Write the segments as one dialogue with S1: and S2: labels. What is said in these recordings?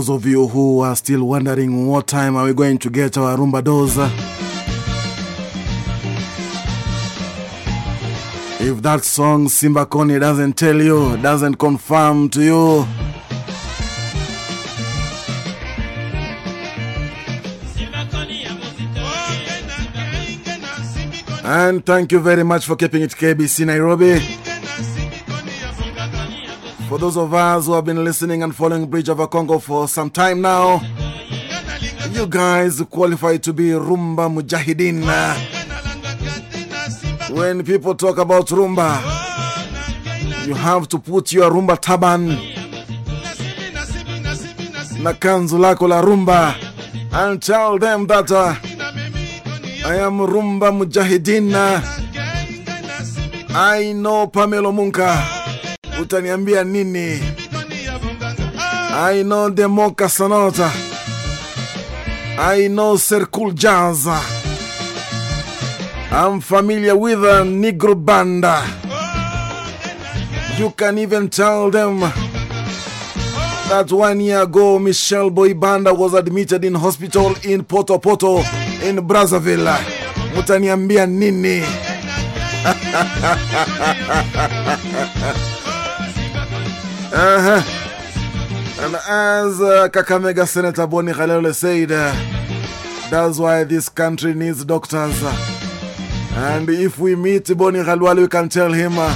S1: Those of you who are still wondering what time are we going to get our Rumba dose, if that song Simba Koni doesn't tell you, doesn't confirm to you, and thank you very much for keeping it KBC Nairobi. For those of us who have been listening and following Bridge over Congo for some time now, you guys qualify to be Rumba Mujahideen. When people talk about Rumba, you have to put your Rumba taban na kanzu Rumba and tell them that uh, I am Rumba Mujahideen. I know Pamelo Mounka. Utaniambia nini? I know Demo Sonata, I know Circle Jazz. I'm familiar with a Negro Banda. You can even tell them that one year ago Michelle Boy Banda was admitted in hospital in Poto Poto in Brazzaville. Mutaniambia nini? Uh-huh. And as uh, Kakamega Senator Boni Khalele said, uh, that's why this country needs doctors. And if we meet Boni Khalwale, we can tell him, uh,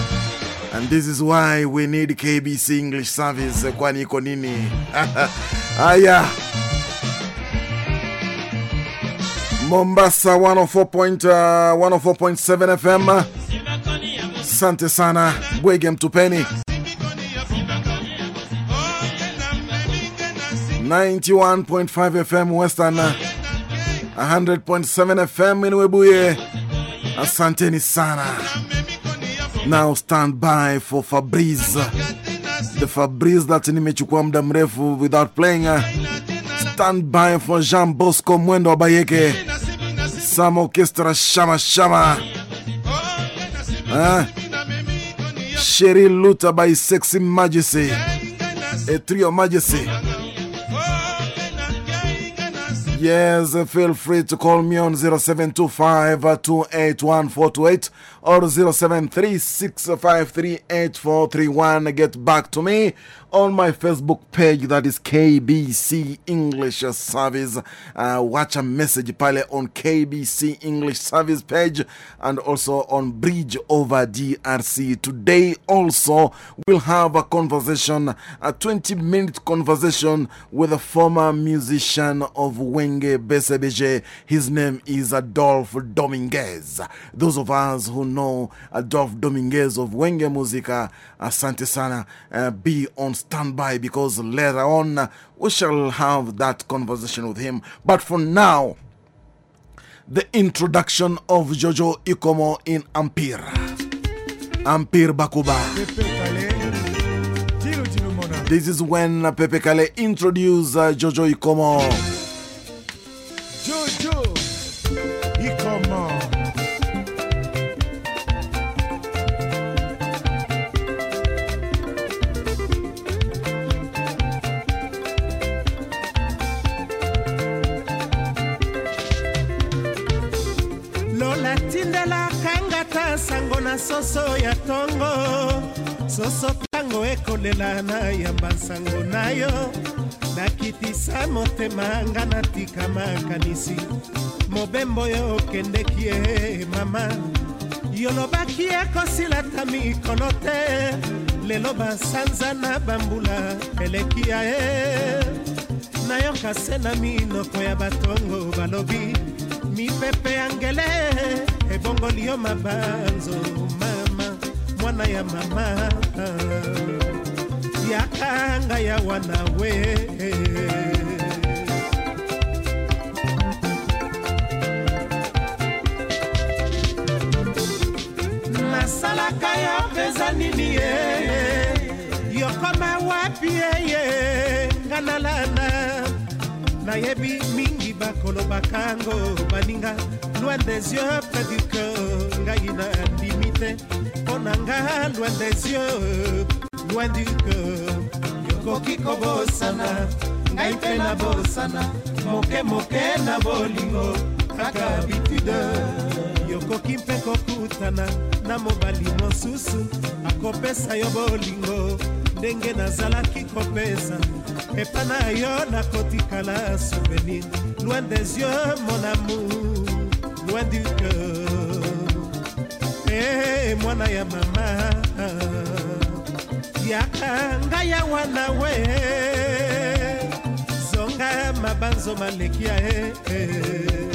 S1: and this is why we need KBC English service. Kwani iko nini? Aya. Mombasa 104.7 104 FM. Sante sana. Bwege mtupeni. 91.5 FM Western, 100.7 FM in Webuye. Asanteni sana. Now stand by for Fabrice. The Fabrice that nimechukua muda mrefu without playing. Stand by for Jean Bosco Mwendo Abayeke. Bayeke. Some orchestra Shama Shama. Huh? Sherry Luta by Sexy Majesty. A trio Majesty. Yes, feel free to call me on 0725 281428 or 0736538431. Get back to me on my Facebook page that is KBC English Service. Uh, watch a message pale on KBC English Service page and also on Bridge Over DRC. Today, also, we'll have a conversation, a 20 minute conversation with a former musician of Wenge BCBG. His name is Adolphe Dominguez. Those of us who know Adolphe Dominguez of Wenge Musica, Asante Sana, uh, be on standby because later on uh, we shall have that conversation with him. But for now, the introduction of Jojo Ikomo in Empire. Empire Bakuba. This is when Pepe Kalle introduced uh, Jojo Ikomo.
S2: Kangata sango na soso ya tongo. Soso ntango ekolela na yamba nsango na yo. Nakitisa motema nga natika makanisi mobembo oyo okendeki ye mama. Yolobaki ekosilata mikolo te. Lelo basanza na bambula eleki ya ye. Nayoka se na minoko ya batongo balobi. Mipepe ya ngele ebongoli yo mabanzo mama mwana ya mama. Yakanga ya wana we. Nasalaka yo mpenza nini ye? Yokoma wapi eye nga nalana nayebi mingi bakolobaka ngo baninga loin des yeux cœur ngai nandimi te mpo na nga loin des yeux loin du cœur. Yokoki kobosana ngai mpe nabosana moke moke na bolingo kaka habitude. Yokoki mpe kokutana na mobali mosusu akopesa yo bolingo ndenge nazalaki kopesa. Epa na yo nakotikala souvenir loin des yeux mon amour loin du cœur e mwana ya mama yaka ngai awa na we zonga mabanzo maleki ya e, e. nasalaka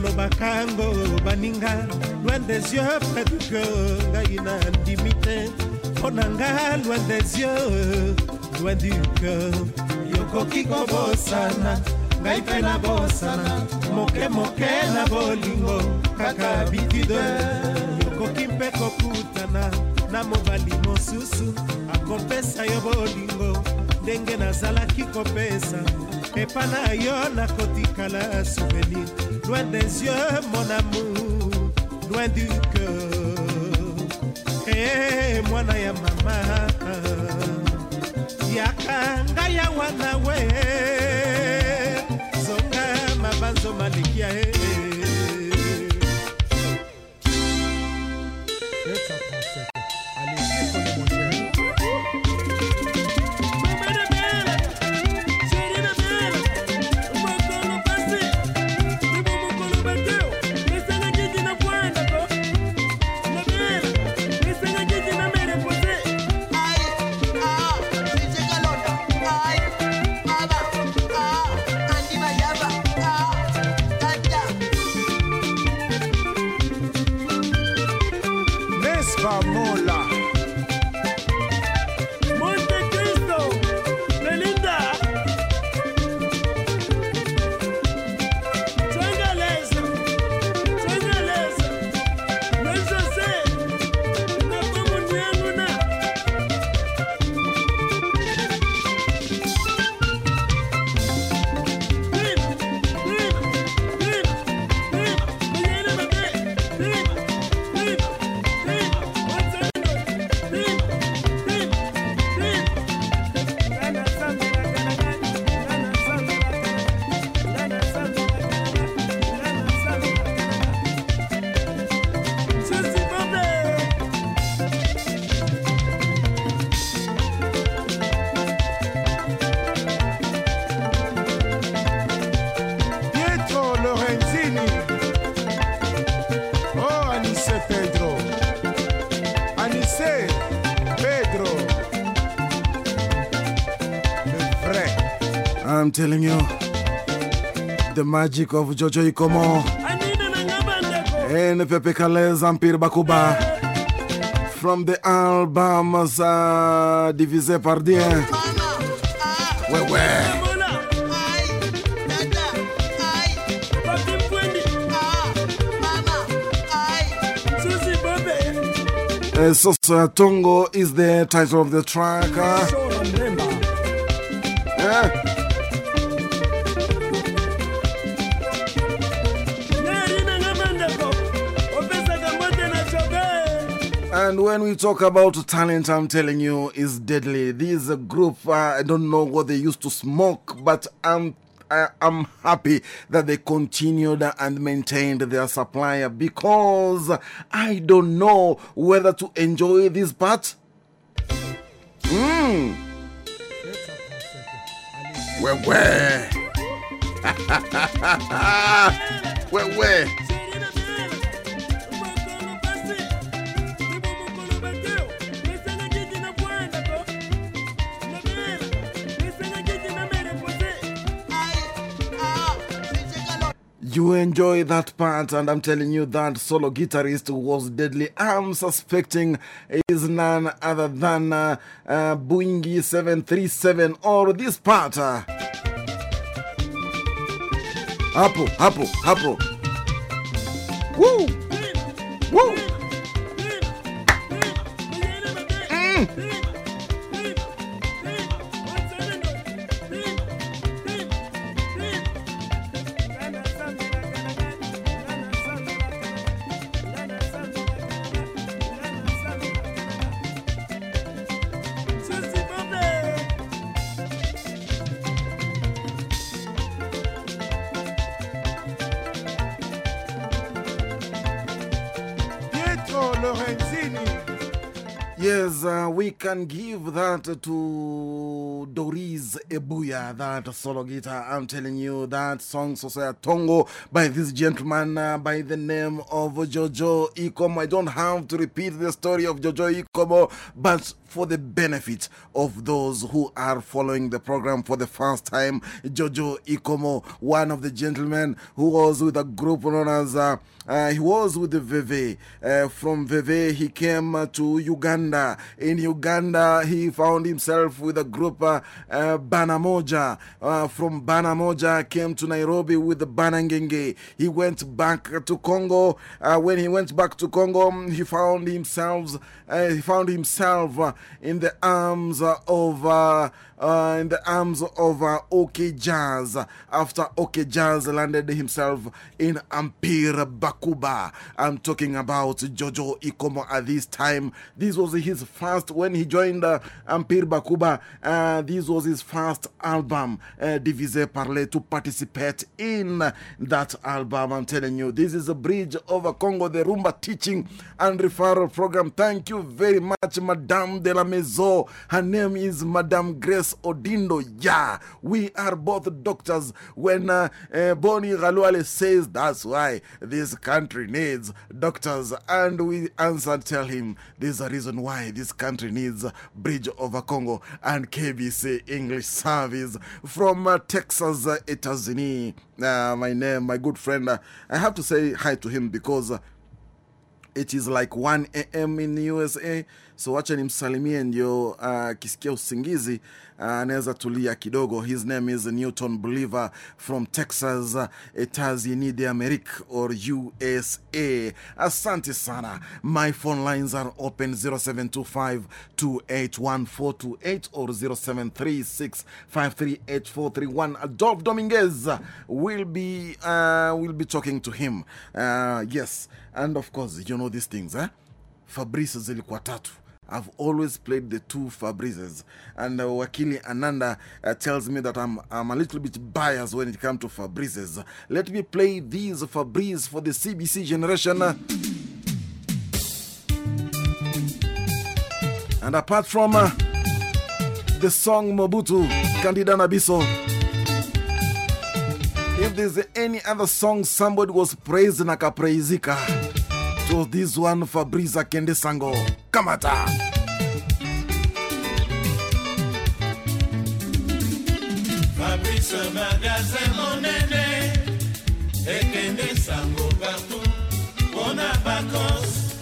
S2: mingi bakolobaka ngo baninga loin des yeux près du cœur ngai nandimi te. Mpo na nga loin des yeux loin du cœur. Yokoki kobosana ngai mpe nabosana moke moke na bolingo kaka habitude. Yokoki mpe kokutana na mobali mosusu akopesa yo bolingo ndenge nazalaki kopesa epa na yo nakotikala souvenir. Loin des yeux mon amour. Loin du cœur. E mwana ya mama. Yaka ngai awa na we
S1: telling you, the magic of Jojo Ikomo and Pepe Kalle Zampir Bakuba from the album uh, Divisé par Dieu. Ouais, ouais. Uh, so, so Tongo is the title of the track. Uh, And when we talk about talent, I'm telling you, is deadly. This group, uh, I don't know what they used to smoke, but I'm, I, I'm happy that they continued and maintained their supplier because I don't know whether to enjoy this part. Mmm. Where, where? where, where? You enjoy that part, and I'm telling you that solo guitarist was deadly. I'm suspecting is none other than uh, uh, Boeing 737 or this part. Uh, hapo, hapo. Can give that to Doris Ebuya, that solo guitar. I'm telling you, that song, Sosaya Tongo, by this gentleman uh, by the name of Jojo Ikomo. I don't have to repeat the story of Jojo Ikomo, but for the benefit of those who are following the program for the first time, Jojo Ikomo, one of the gentlemen who was with a group known as. Uh, uh, he was with the Veve. Uh, from Veve, he came to Uganda. In Uganda, he found himself with a group, uh, uh, Banamoja. Uh, from Banamoja, came to Nairobi with the Banangenge. He went back to Congo. When he went back to Congo, he found himself, he found himself in the arms uh, of. Uh, in the arms of uh, OK Jazz after OK Jazz landed himself in Empire Bakuba. I'm talking about Jojo Ikomo at this time. This was his first, when he joined uh, Empire Bakuba, uh, this was his first album, uh, Divise Parler, to participate in that album. I'm telling you, this is a bridge over Congo, the Rumba teaching and referral program. Thank you very much, Madame de la Maison. Her name is Madame Grace Odindo. Yeah, we are both doctors. When uh, uh, says that's why this country needs doctors, and we answer, tell him there's a reason why this country needs Bridge over Congo and KBC English Service from uh, Texas, uh, Etazini. Uh, my name, my good friend, uh, I have to say hi to him because. It is like 1 a.m. in the USA, so wacha nimsalimie ndio uh, kisikia usingizi uh, tulia kidogo. His name is Newton Believer from Texas, uh, Etats-Unis d'Amerique or USA. Asante sana. My phone lines are open 0725 281428 or 0736 538431. Adolf Dominguez will be, uh, will be talking to him. Uh, yes, and of course, you know these things, eh? Fabrice zilikuwa tatu. I've always played the two Fabrices. And uh, Wakili Ananda uh, tells me that I'm, I'm a little bit biased when it comes to Fabrices. Let me play these Fabrice for the CBC generation. And apart from uh, the song Mobutu, Candida Nabiso, if there's any other song somebody was praised nakapraizika, it was this one Fabrice Akende Sango. Kamata.
S3: fabrice magasin monene. Ekende sango partout. Mpona bacance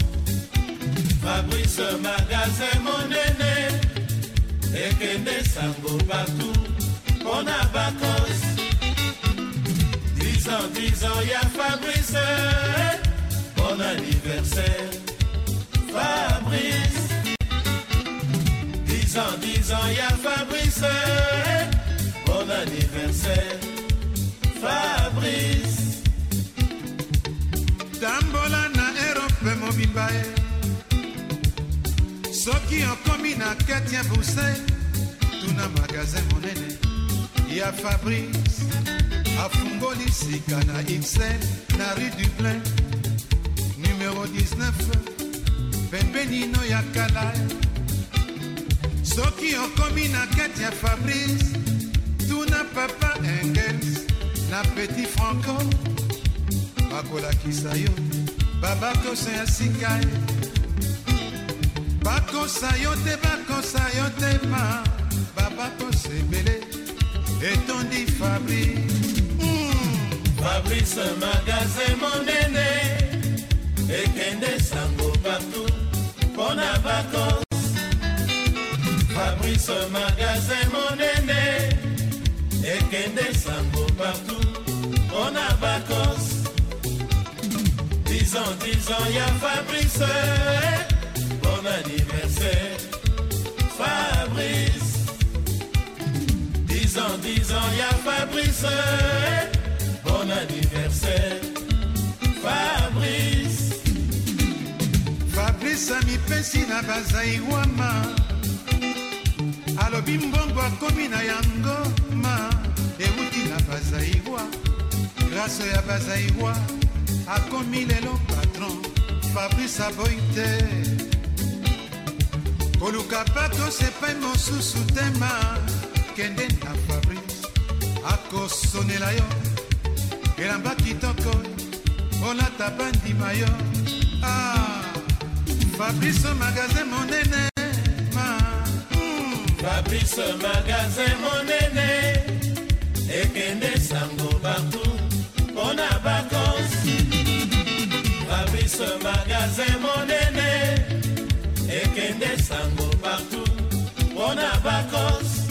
S3: fabrice magasin monene. Ekende sango partout. Mpona bacance dizan dizan ya fabrice bon anniversaire. Fabrice. Dizan dizan ya fabrice. Bon anniversaire. Fabrice.
S2: Tambola na erope mobimba ye soki okomi na kati ya buse tuna magazin monene ya fabrice. Afungoli sika na xl na rue du plein numero 19 pembenino ya kala soki okomi na kati ya fabrice tuna papa engels na petit franco. Bakolakisa yo babakosa ya sika ye bakosa yo te bakosa yo te ma. Babakosa ebele etondi fabrice.
S3: Fabrice magasin monene fabrice magasin monene ekende sango partout. Mpo na vacance dizan dizan ya fabrice. Bon anniversaire fabrice. Dizan dizan ya fabrice. Bon anniversaire fabrice.
S4: Fabrice mipesi na bazaiwama alobi mbongo akomi na yango ma euti na bazaiwa grâce ya bazaiwa akomi lelo patron fabrice aboyi te koluka patos epai mosusu te ma kende na fabrice akosonela yo. Elamba kitoko olata bandima yo ah, fabrice magasin monene.
S3: fabrice magazin monene ekende sango baku mpo na bakonse fabrice magazin monene ekende sango baku mpo na bakonse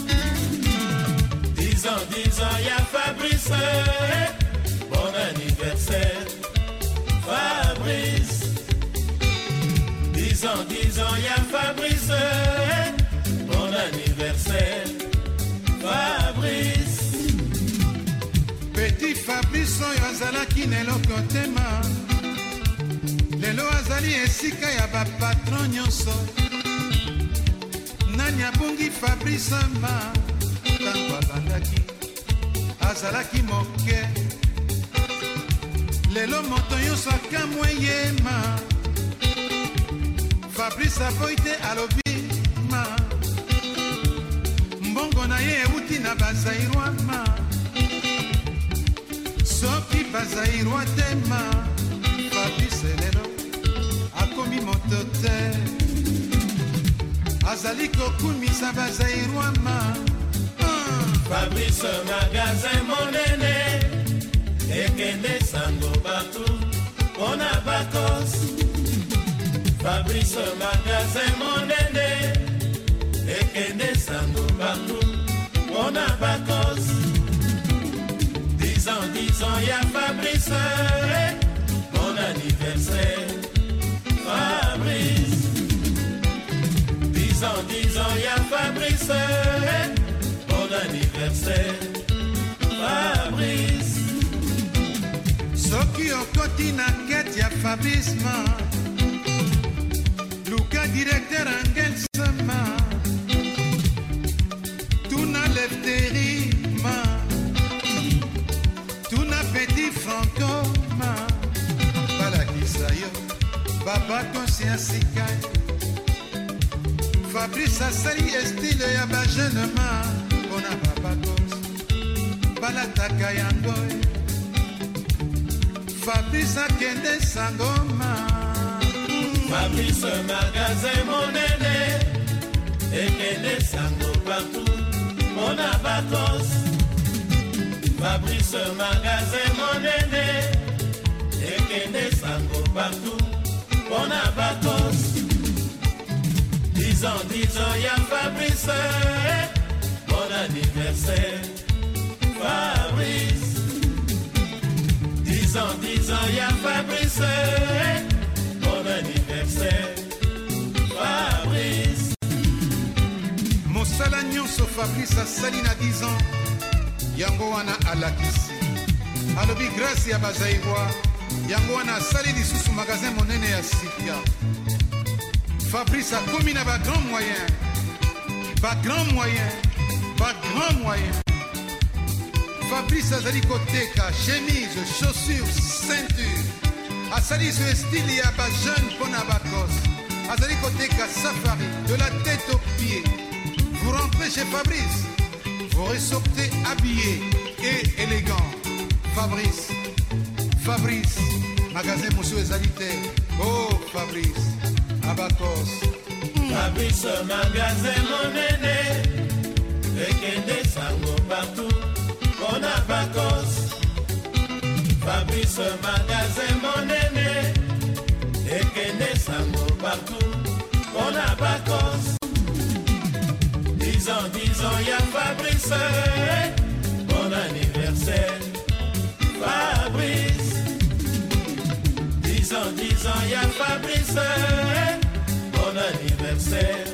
S3: dizan dizan ya fabrice. Bon anniversaire fabrice. Dizan dizan ya fabrice. Anniversaire. Fabrice.
S4: Petit fabrice oyo azalaki na eloko te ma lelo azali esika ya bapatron nyonso. Nani abungi fabrice ma ntango abandaki azalaki moke. Lelo moto nyonso akamwe ye ma fabrice aboyi te alobi euti na bazairwa ma soki bazairwa te ma fabrice lelo akomi moto te azali kokumisa bazairwa ma
S3: fabrice magasin monene ekende sango partout mpo na vacance fabrice magasin monene ekende sango partout on a vacances. Dix ans, dix ans, y a Fabrice, mon anniversaire. Fabrice. Dix ans, dix ans, y a Fabrice, mon anniversaire. Fabrice.
S4: soki okoti na nkete ya fabrisma luka directeur angelsama. Babakosi ya sika. Fabrice asali estile ya bajeune ma mpona babakosi balataka yango. Fabrice akende sangoma.
S3: Fabrice magasin monene ekende sango partout mpona vacance fabrice magasin monene ekende sango partout mpona vacance dix ans dix ans ya fabrice bon anniversaire. Fabrice. Dix ans ya fabrice bon anniversaire. Fabrice.
S4: Mosala nyonso fabrice asali na 10 ans. Yango wana alakisi. Alobi grâce ya bazairwa yango wana asali lisusu magasin monene ya sika fabrice akomi na bagrand moyen bagrand moyen bagrand moyen fabrice azali koteka chemise chaussure ceinture. Asali so estile ya bajeune mpo na bakose azali koteka safari de la tête aux pieds. Vous rentrez chez fabrice. Vous ressortez habillé et élégant. Fabrice fabrice magasin mosusu ezali te oh fabrice abakos
S3: fabrice magasin monene. Ekende sango partout. Mpona vacance fabrice magasin monene. Ekende sango partout. Mpona bacos dizan dizan ya fabrice. Bon anniversaire. Fabrice dizan dizan ya fabrice. Bon anniversaire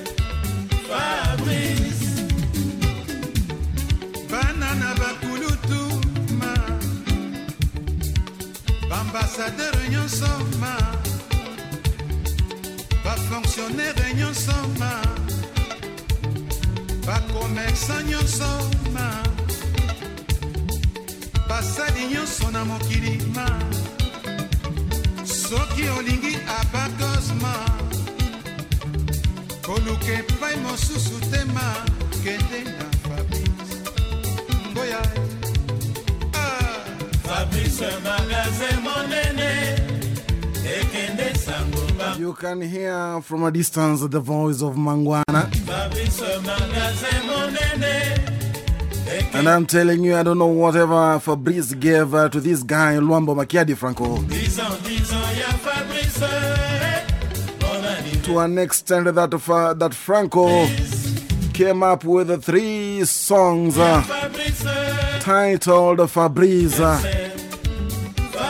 S3: fabrice.
S4: Bana na bakulutu ma. Baambasadere nyonso ma. Bafonctionnaire nyonso ma. Bakomersa nyonso ma. Basali nyonso na mokili ma soki olingi abakosma koluka epai mosusu te ma kende na fabrice. Ngoya ah.
S3: fabrice magasin monene ekende sango
S1: You can hear from a distance the voice of Mangwana.
S3: fabrice magasin monene
S1: And I'm telling you, I don't know whatever Fabrice gave uh, to this guy, Luambo Makiadi Franco, to an extent that, that Franco came up with three songs uh, titled Fabrice, uh,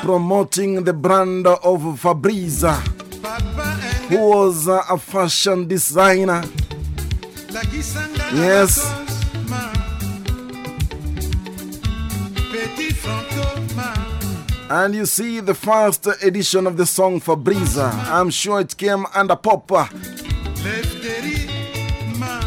S1: promoting the brand of Fabrice, uh, who was a fashion designer. Yes. And you see the first edition of the song uh, I'm sure it came under pop.
S4: lefderi ma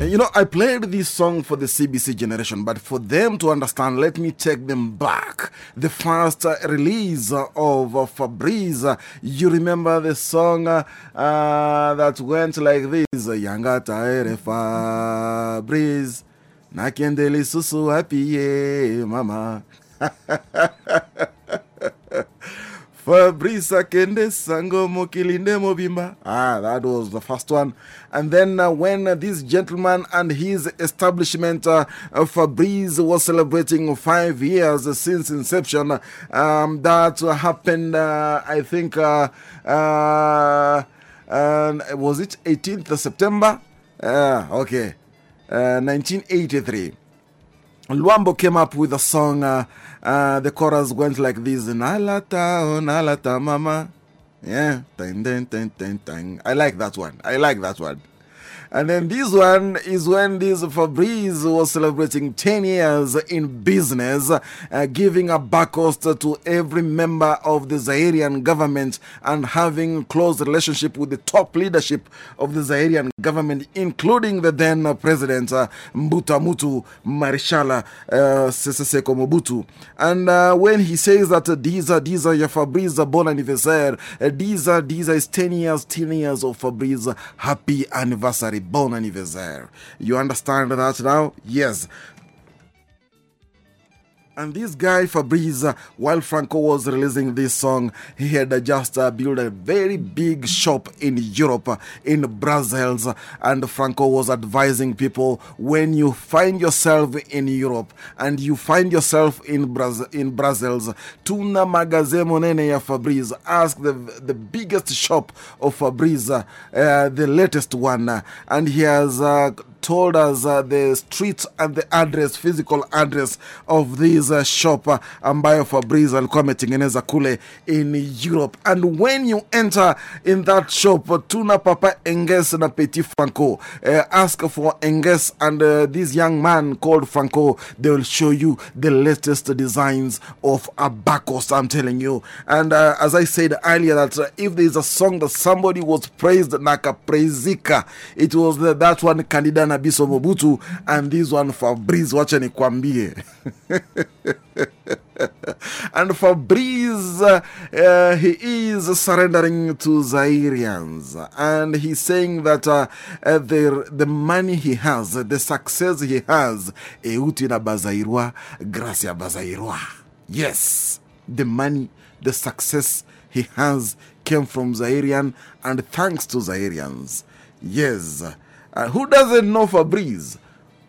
S1: And You know, I played this song for the CBC generation, but for them to understand, let me take them back. The first release of Fabrice, you remember the song uh, that went like this Yanga Taere Fabrice, Nakendeli Susu Happy, Mama. Fabrice Akende Sango Mokilinde Mobimba. Ah, that was the first one. And then uh, when this gentleman and his establishment, uh, uh, Fabrice, was celebrating five years since inception, um, that happened, I think, was it 18th of September? Uh, okay, uh, 1983. Luambo came up with a song. Uh, uh, the chorus went like this: Nalata, oh Nalata, mama. Yeah, ding, ding, ding, ding, ding. I like that one. I like that one. And then this one is when this Fabrice was celebrating 10 years in business, uh, giving a backcost to every member of the Zairian government and having close relationship with the top leadership of the Zairian government, including the then president uh, Mbuta Mutu Marishala uh, Mobutu. And uh, when he says that these are these are your Fabrice bon these are these are his 10 years, 10 years of Fabrice happy anniversary, bon anniversaire. You understand that now? Yes. And this guy, Fabrice, while Franco was releasing this song, he had just uh, built a very big shop in Europe, in Brussels. And Franco was advising people when you find yourself in Europe and you find yourself in, Braz- in Brussels, tuna magasin monene ya Fabrice. Ask the, the biggest shop of Fabrice, uh, the latest one. and he has. Uh, told us uh, the street and the address, physical address of this uh, shop uh, ambayo Fabrice alikuwa ametengeneza kule in Europe. And when you enter in that shop, tuna Papa Enges na Petit Franco. Ask for Enges and this young man called Franco. They will show you the latest designs of Abacost, I'm telling you. And uh, as I said earlier, that uh, if there's a song that somebody was praised, Naka Praisika, it was that one, Candida Nabiso Mobutu, and this one, Fabrice, wacha nikwambie. and Fabrice, uh, he is surrendering to Zairians. And he's saying that uh, the, the money he has, the success he has, euti na Bazairwa, gracia Bazairwa. Yes, the money, the success he has came from Zairian and thanks to Zairians. Yes. Uh, who doesn't know Fabrice?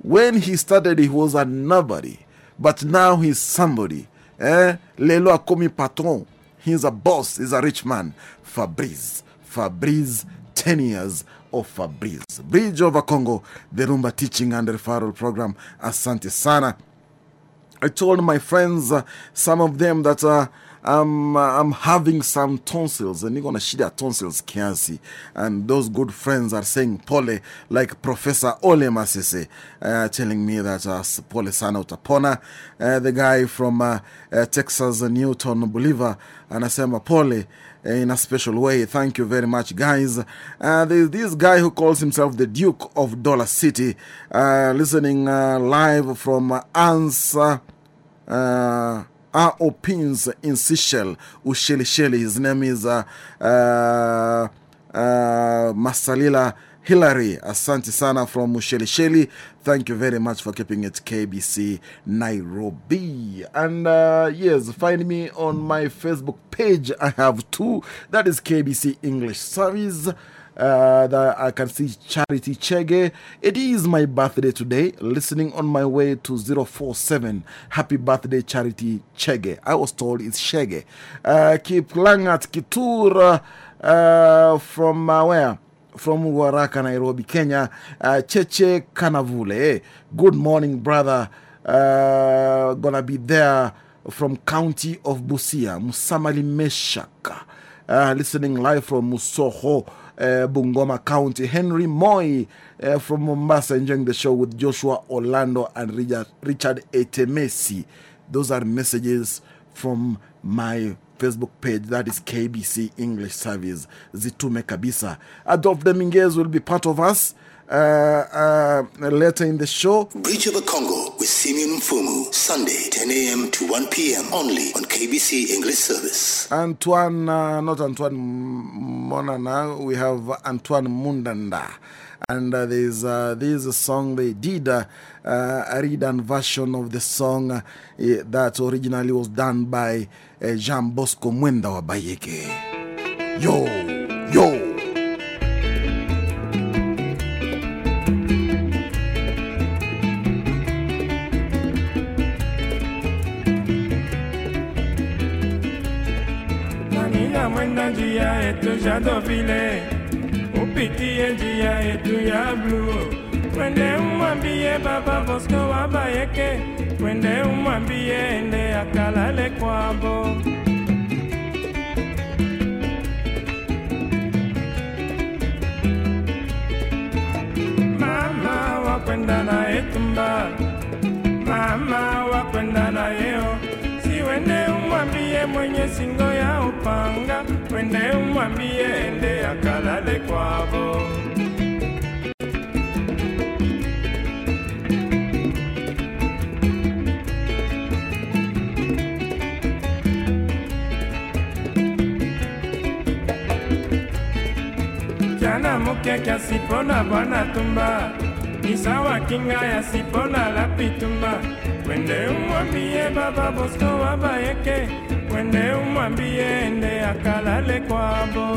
S1: When he started, he was a nobody, but now he's somebody. Eh? Lelo akomi patron. He's a boss. He's a rich man. Fabrice. Fabrice, 10 years of Fabrice. Bridge over Congo, the Rumba Teaching and Referral Program. Asante Sana. I told my friends, uh, some of them, that uh, I'm, uh, I'm having some tonsils and you're gonna shida tonsils kiasi. And those good friends are saying pole, like Professor Ole Masese, uh, telling me that uh, pole sana utapona. Uh, the guy from uh, uh, Texas, Newton, Bolivar, anasema pole in a special way. Thank you very much, guys. Uh, there's this guy who calls himself the Duke of Dollar City, uh, listening uh, live from uh, Ansa. Our opins in Seychelles, Ushelisheli. His name is uh, uh, uh, Masalila Hillary. Asante sana from Ushelisheli. Thank you very much for keeping it KBC Nairobi. And uh, yes, find me on my Facebook page. I have two. That is KBC English Service. Uh, that I can see Charity Chege. It is my birthday today. Listening on my way to 047. Happy birthday, Charity Chege. I was told it's Chege. Uh, Kip Langat Kitur uh, from uh, where? From Waraka, Nairobi, Kenya. Uh, Cheche Kanavule. Good morning, brother. Uh, gonna be there from county of Busia. Musamali Meshaka. Uh, listening live from Musoho. Uh, Bungoma County. Henry Moy uh, from Mombasa enjoying the show with Joshua Orlando and Richard, Richard Etemesi. Those are messages from my Facebook page. That is KBC English Service. Zitume Kabisa. Adolf Dominguez will be part of us uh, uh, later in the show.
S5: Bridge over Congo with Simeon Mfumu, Sunday, 10 a.m. to 1 p.m. only on KBC English Service.
S1: Antoine, uh, not Antoine Monana, we have Antoine Mundanda. And uh, there's, uh, a song they did, uh, uh, a redone version of the song uh, that originally was done by uh, Jean Bosco Mwenda wa Bayeke. Yo, yo.
S6: Mwenda njia yetu Shadowville, upitie njia yetu ya blue. Twende umwambie baba Bosco wa Bayeke, twende umwambie ende akalale kwabo. Mama wakwenda na etumba, mama wakwenda na yeo si wende umwambie mwenye singo ya upanga, wende umwambie ende akalale kwavo. Jana mukeke asipona bwana tumba, isawa kinga yasipona lapitumba. Wende umwambie baba Bosco wa Bayeke, wende umwambie ende akalale kwabo.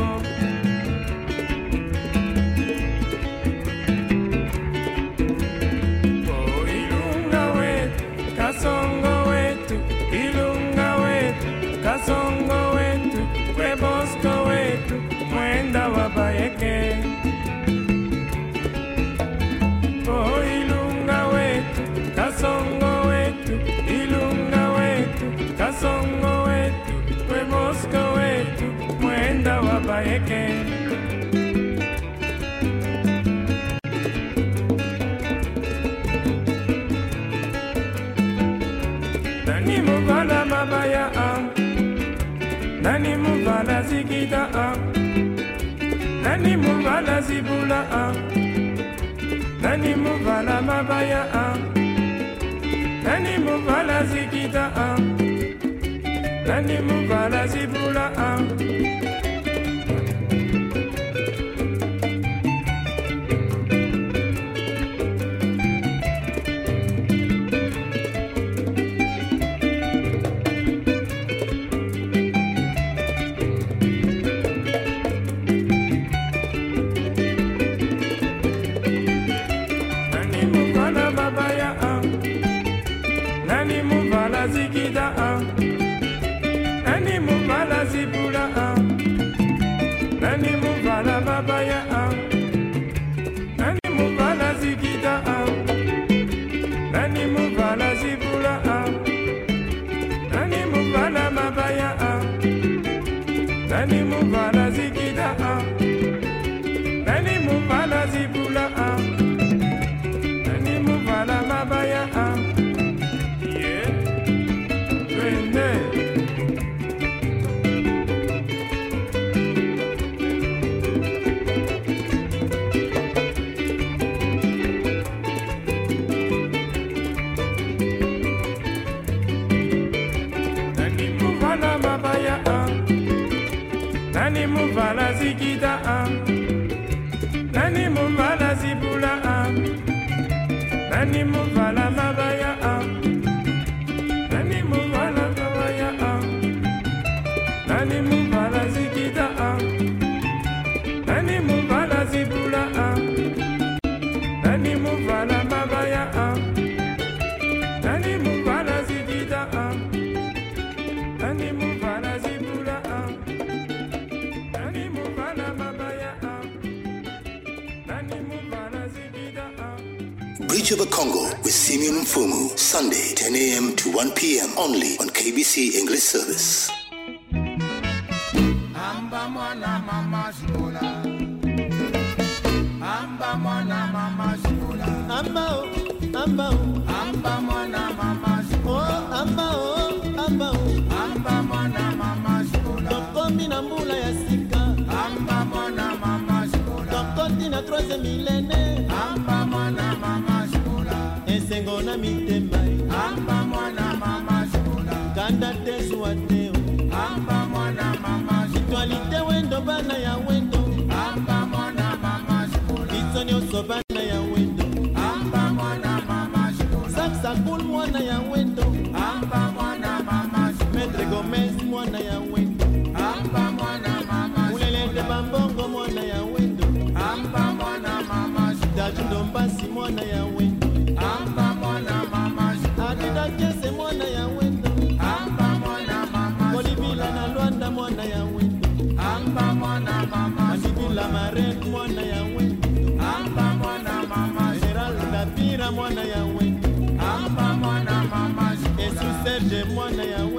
S6: nani movala zibula a nani movala mabaya a nani movala zikita a nani movala zibula a animals.
S5: Bridge over Congo with Simeon Mfumu, Sunday, 10 a.m. to 1 p.m. only on KBC English Service.
S7: troisième
S8: millénaire. mwana
S7: mitema
S8: amba mama sikola
S7: kanda te zuwa te. O
S8: amba mwana mama
S7: itwalite wendo bana ya wendo.
S8: Amba mwana mama sikola
S7: biso nyonso bana ya wendo.
S8: Amba mwana mama sikola
S7: sapsakul mwana ya wendo.
S8: Amba mwana mama sikola
S7: metre gomez mwana ya wendo. Ya wendo.
S8: Amba mwana mama sikola
S7: dajundo mbasi mwana ya wendo.
S8: Barret mwana
S7: ya
S8: amba mwana mama.
S7: Jesus, pira mwana ya
S8: mama.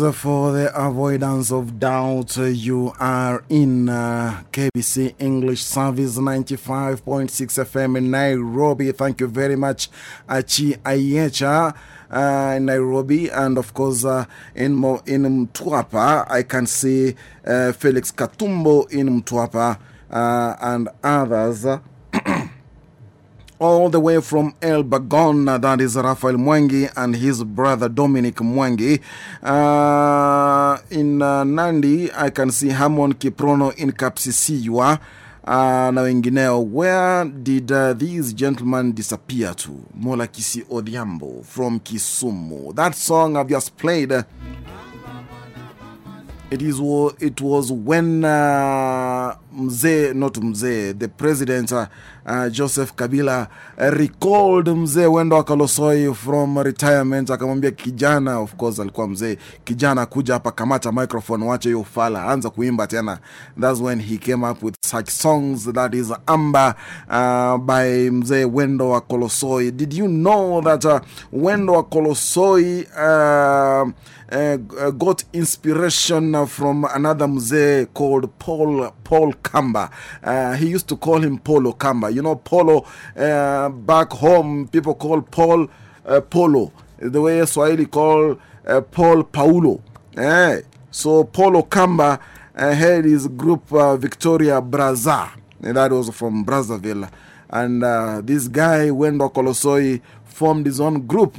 S1: For the avoidance of doubt, you are in uh, KBC English Service 95.6 FM in Nairobi. Thank you very much, Achi Ayecha. Uh, in Nairobi, and of course, uh, in, in Mtwapa, I can see uh, Felix Katumbo in Mtwapa uh, and others. All the way from Elburgon, that is Rafael Mwangi and his brother Dominic Mwangi. Uh, in uh, Nandi, I can see Hamon Kiprono in Kapsisiwa. Uh, na wengineo where did uh, these gentlemen disappear to mola kisi odhiambo from kisumu that song i've just played uh, it is it was when uh, mzee not mzee the president uh, uh, joseph kabila uh, recalled mzee wendo akalosoi from retirement. Akamwambia kijana of course alikuwa mzee kijana kuja hapa kamata microphone wache hiyo fala anza kuimba tena. That's when he came up with such songs that is amba uh, by mzee wendo wa kolosoi did you know that uh, wendo wa kolosoi uh, uh, got inspiration from another mzee called Paul Paul Kamba. Uh, he used to call him Polo Kamba. You know, Polo uh, back home, people call Paul uh, Polo. The way Swahili call uh, Paul Paulo. Eh, so Polo Kamba uh, had his group uh, Victoria Brazza. And that was from Brazzaville. And this guy, Wendo Kolosoi, formed his own group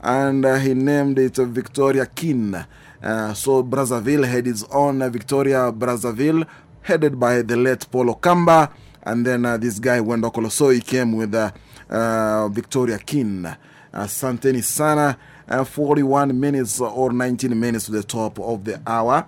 S1: and he named it Victoria Kin. Uh, so Brazzaville had its own uh, Victoria Brazzaville, headed by the late Polo Kamba. And then uh, this guy, Wendo Kolosoi, came with uh, uh, Victoria Kin. Santeni Sana, uh, 41 minutes or 19 minutes to the top of the hour.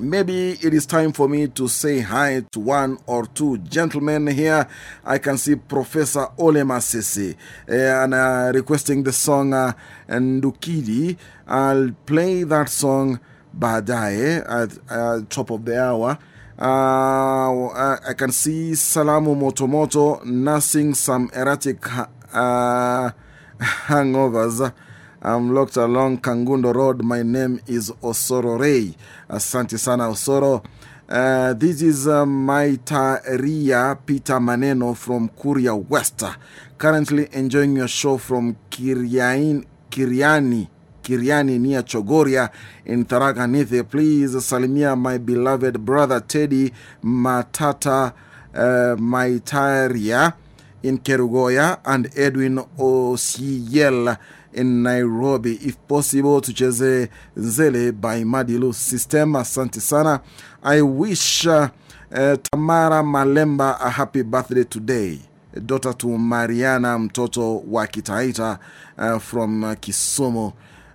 S1: Maybe it is time for me to say hi to one or two gentlemen here. I can see Professor Ole Masisi uh, and uh, requesting the song uh, Ndukidi. I'll play that song baadaye at uh, top of the hour. Uh, I can see Salamu Motomoto nursing some erratic uh, hangovers. I'm locked along Kangundo Road. My name is Osoro Ray. Asante sana Osoro. Uh, this is uh, Maitaria Peter Maneno from Kuria West. Currently enjoying your show from Kiriani. Kiriani near Chogoria in Tharaka Nithi. Please salimia my beloved brother Teddy Matata uh, Maitaria in Kerugoya and Edwin Osiel in Nairobi. If possible, tucheze Nzele by Madilu System. Asante sana. I wish uh, uh, Tamara Malemba a happy birthday today. Daughter to Mariana mtoto wa Kitaita uh, from uh, Kisumu.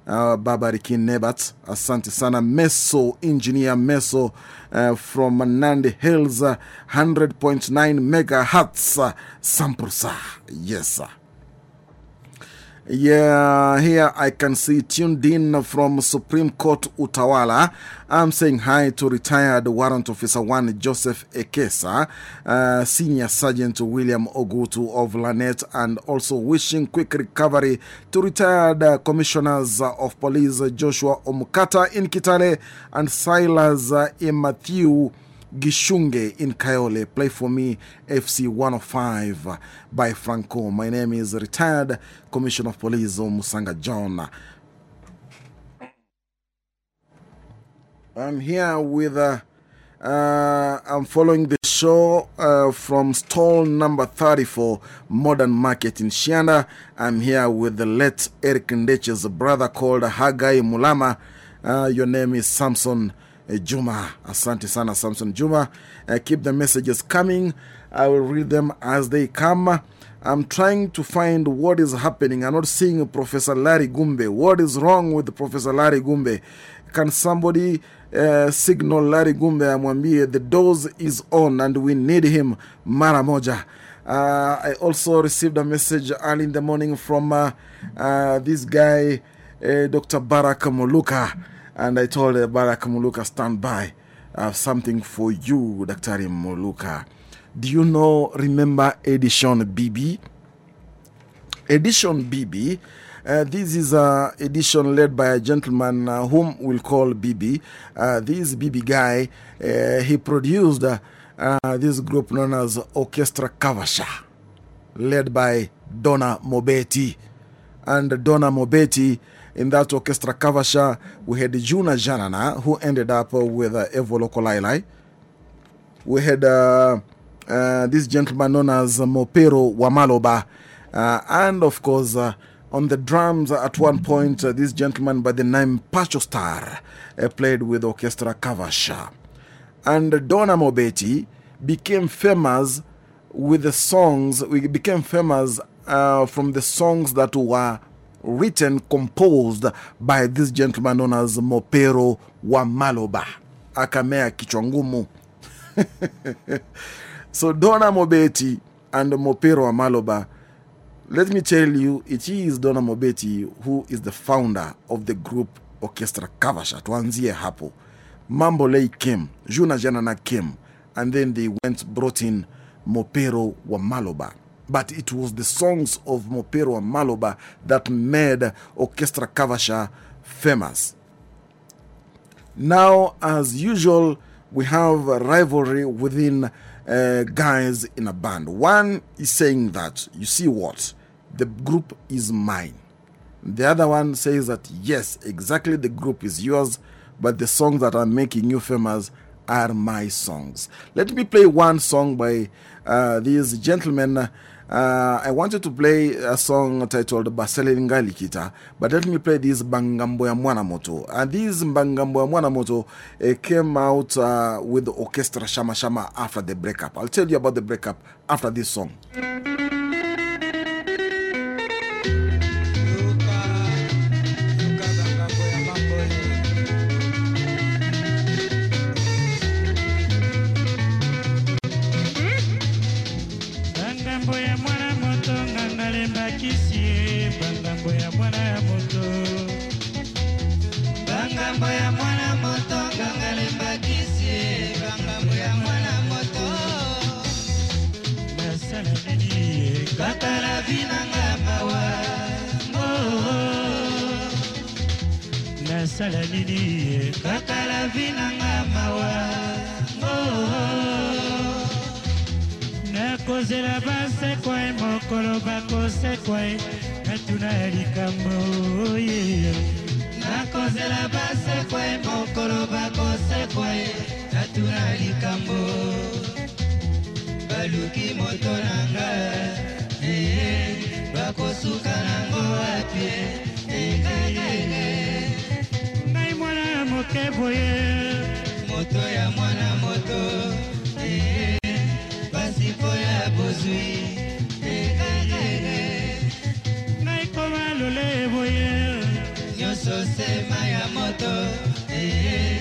S1: Uh, Babariki Nebat, asante sana. Meso, engineer Meso uh, from Nandi Hills, uh, 100.9 megahertz, uh, Sampursa. Yes, sir. Yeah, here I can see tuned in from Supreme Court Utawala. I'm saying hi to retired Warrant Officer 1 Joseph Ekesa, uh, Senior Sergeant William Ogutu of Lanet, and also wishing quick recovery to retired uh, Commissioners of Police Joshua Omukata in Kitale and Silas uh, Matthew. Gishunge in Kayole. Play for me FC 105 by Franco. My name is retired Commissioner of Police Musanga John. I'm here with, uh, uh, I'm following the show uh, from stall number 34, Modern Market in Shianda. I'm here with the late Eric Ndeche's brother called Hagai Mulama. Uh, your name is Samson. Uh, Juma. Asante sana, Samson Juma. Uh, keep the messages coming. I will read them as they come. I'm trying to find what is happening. I'm not seeing Professor Larry Gumbe. What is wrong with Professor Larry Gumbe? Can somebody uh, signal Larry Gumbe amwambie the doors is on and we need him mara moja. Uh, I also received a message early in the morning from uh, uh, this guy, Dr. Barak Muluka. And I told Barak Muluka, stand by. I have something for you, Dr. Muluka. Do you know, remember Edition BB? Edition BB Uh, this is an edition led by a gentleman uh, whom we'll call BB. Uh, this BB guy, he produced this group known as Orchestra Kavasha, led by Donna Mobeti. And Donna Mobeti, in that Orchestra Kavasha, we had Djuna Djanana, who ended up uh, with uh, Evo Lokolai. We had uh, uh, this gentleman known as Mopero Wamaloba. Uh, and of course, uh, on the drums at one point, uh, this gentleman by the name Pacho Star uh, played with Orchestra Kavasha. And Donna Mobeti became famous with the songs, we became famous uh, from the songs that were written, composed by this gentleman known as Mopero Wamaloba. Akamea kichwa ngumu. so dona Mobeti and Mopero Wamaloba let me tell you, it is Donna Mobeti who is the founder of the group Orchestra Kavasha. Tuanzie hapo. Mambo Lei came, Juna Janana came, and then they went, brought in Mopero wa Maloba. But it was the songs of Mopero and Maloba that made Orchestra Kavasha famous. Now, as usual, we have a rivalry within uh, guys in a band. One is saying that, you see what? The group is mine. The other one says that, yes, exactly the group is yours, but the songs that are making you famous are my songs. Let me play one song by uh, these gentlemen. Uh, I wanted to play a song titled Basele Ngalikita, but let me play this Bangambo ya Mwanamoto. And this Bangambo ya Mwanamoto uh, came out uh, with the orchestra Shama Shama after the breakup. I'll tell you about the breakup after this song.
S9: Kaka la vi nanga mawa.
S10: Oh, nasala nini ye?
S9: Kaka la vi nanga mawa.
S10: Oh, nakozela basekwa ye mokolo bakosekwa ye natuna ya likambo ye
S9: nakozela basekwa ye mokolo bakosekwa ye natuna likambo. Baluki moto nanga ee bakosuka nango wapi engengenge
S10: ngai mwana ya moke boye.
S9: Moto ya mwana moto ee basipo ya bozwi engengenge
S10: ngai koma lole boye.
S9: Nyonso sema ya moto ee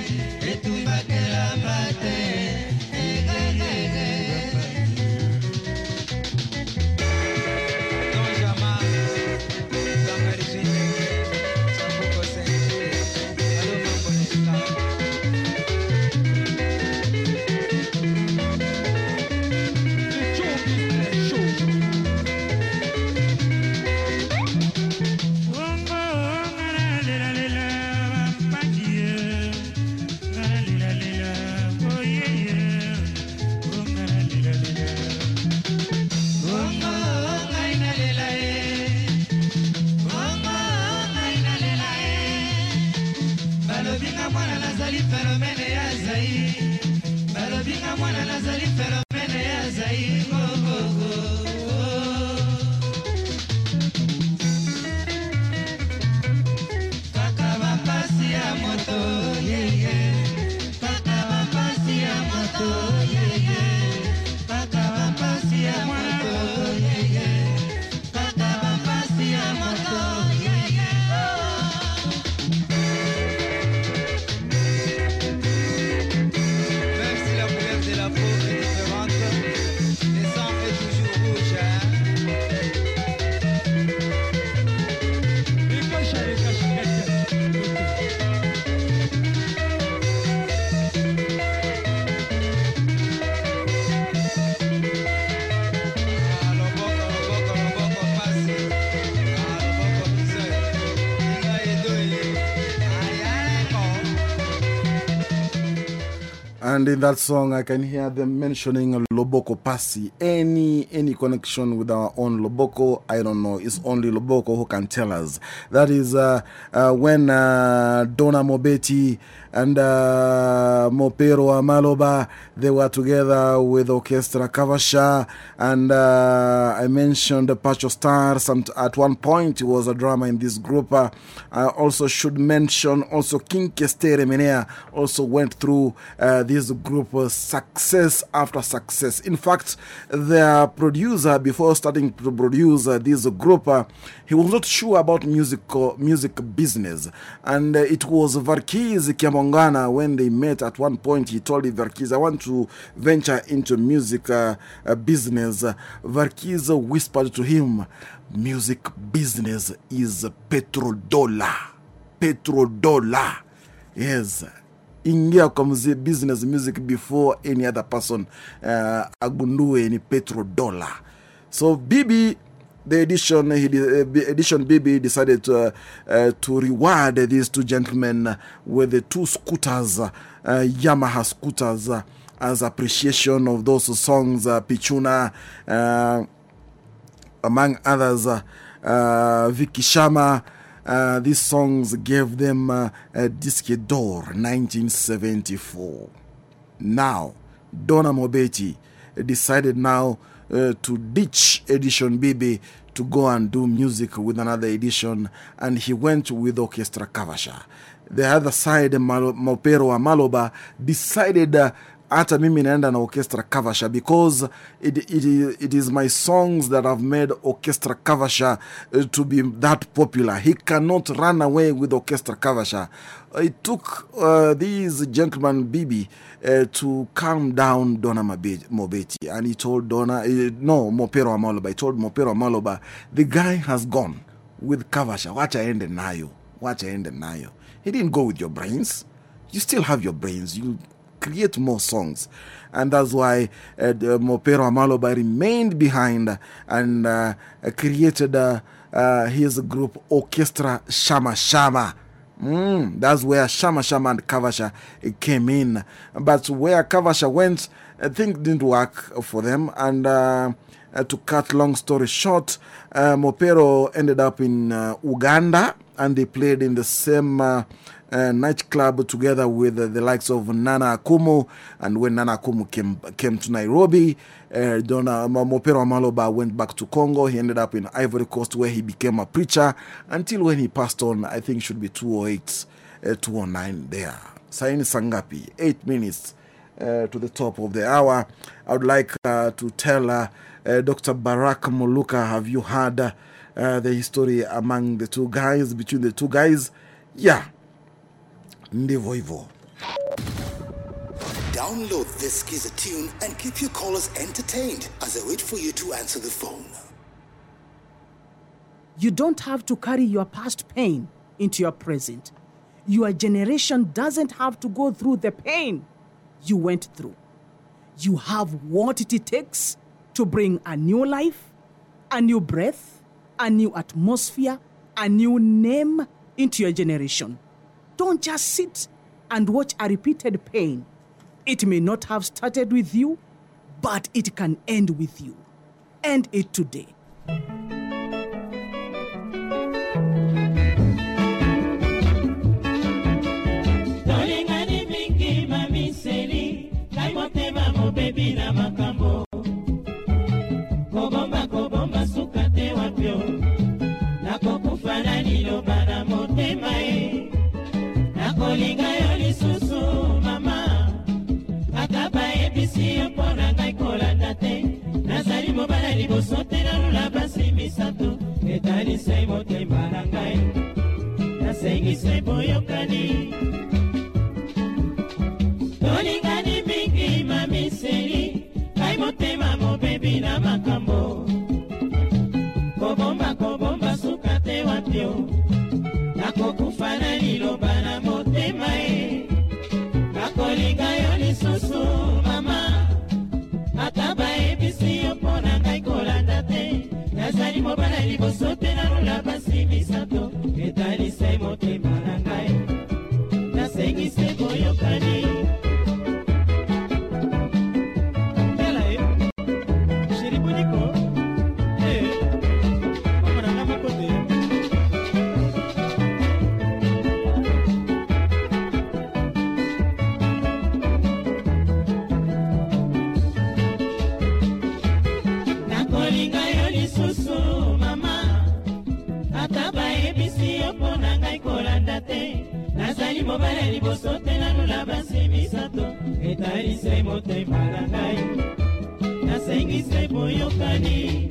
S1: And in that song, I can hear them mentioning Loboko Pasi. Any any connection with our own Loboko, I don't know. It's only Loboko who can tell us. That is uh, uh, when uh, Donna Mobeti and uh, Mopero Amaloba, they were together with Orchestra Kavasha. And uh, I mentioned Pacho Star. Some, at one point, he was a drummer in this group. Uh, I also should mention also King Kester Emeneya also went through uh, this group uh, success after success. In fact, their producer, before starting to produce this group, he was not sure about music, music business. And it was Verckys Kiamongana when they met at one point. He told Varkiz, I want to venture into music uh, uh, business. Varkiz whispered to him, Music business is petrodola petrodola Yes. Ingia kwa business music before any other person uh, agundue ni petrodollar. So Bibi the edition, he, uh, edition BB decided to, uh, to reward these two gentlemen with the two scooters, Yamaha scooters, as appreciation of those songs, Pichuna, among others, Vicky Shama. These songs gave them a Disque d'Or 1974. Now, Donna Mobeti decided now uh, to ditch Edition BB to go and do music with another edition, and he went with Orchestra Kavasha. The other side, Malo, Mopero wa Maloba decided uh, hata mimi naenda na orchestra kavasha because it, it, it is my songs that have made orchestra kavasha uh, to be that popular. He cannot run away with orchestra kavasha. It took uh, these gentlemen bibi uh, to calm down dona mobeti and he told donna uh, no mopero amaloba. He told mopero amaloba the guy has gone with kavasha. Wacha ende nayo. Wacha ende nayo. He didn't go with your brains. You still have your brains. You create more songs. And that's why uh, Mopero Amaloba remained behind and uh, created uh, uh, his group Orchestra Shama Shama. Mm, that's where Shama Shama and Kavasha uh, came in. But where Kavasha went, I think didn't work for them. And to cut long story short, Mopero ended up in Uganda and they played in the same uh, nightclub together with uh, the likes of Nana Akumu. And when Nana Akumu came, came to Nairobi, uh, Donna, Ma- Mopero Amaloba went back to Congo. He ended up in Ivory Coast where he became a preacher until when he passed on, I think should be 208, uh, 209 there. Saini Sangapi, eight minutes uh, to the top of the hour. I would like uh, to tell Dr. Barack Muluka, have you heard the history among the two guys, between the two guys? Yeah. Ndivyo hivyo.
S5: Download this Skiza tune and keep your callers entertained as I wait for you to answer the phone.
S11: You don't have to carry your past pain into your present. Your generation doesn't have to go through the pain you went through. You have what it takes to bring a new life, a new breath, a new atmosphere, a new name into your generation. Don't just sit and watch a repeated pain. It may not have started with you, but it can end with you. End it today.
S3: Nazali mobala liboso te nalula basi misato etanisai motema na ngai. Nasengise boyokani. Tolingani mingi mamiseli ngai motema mobebi na makambo. Kobomba kobomba suka te wapio nakokufa na liloba na motema ye kobana liboso te nanu na
S12: nazali mobali ya liboso te nanula basi misato. Etalise motema na ngai. Nasengise boyokani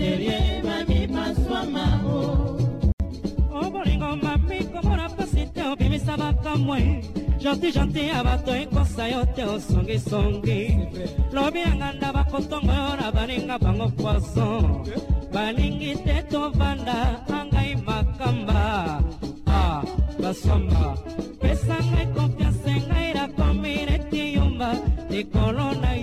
S12: c'est sérieux mami maswama o.
S13: Obolingo mami komona pasi te obimisa bakamwe janti janti ya bato ekosa yo te osongisongi lobi ya nganda bakotongo yo na baninga bango poison balingi te tovanda angai makamba ah basomba pesa ngai konfiance ngai nakomi neti yumba likolo na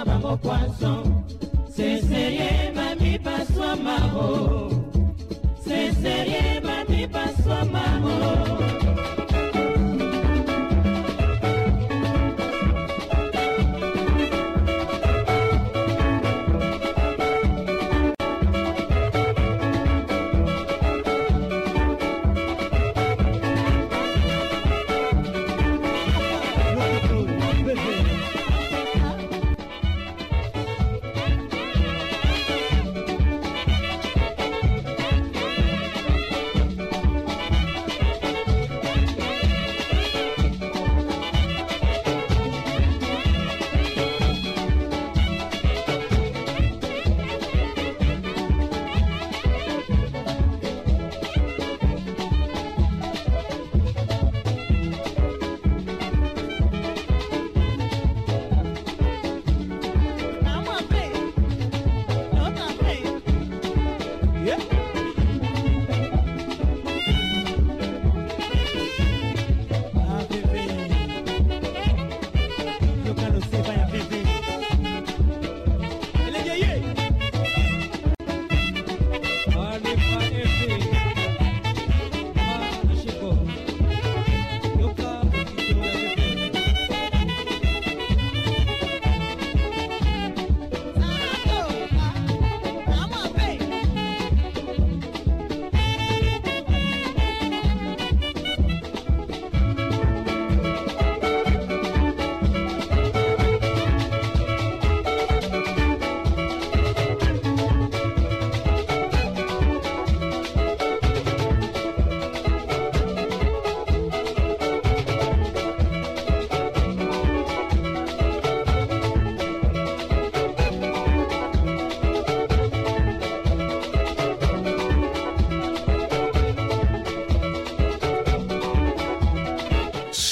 S12: na bango poison seserie mami paswa mao seserie mami paswa mao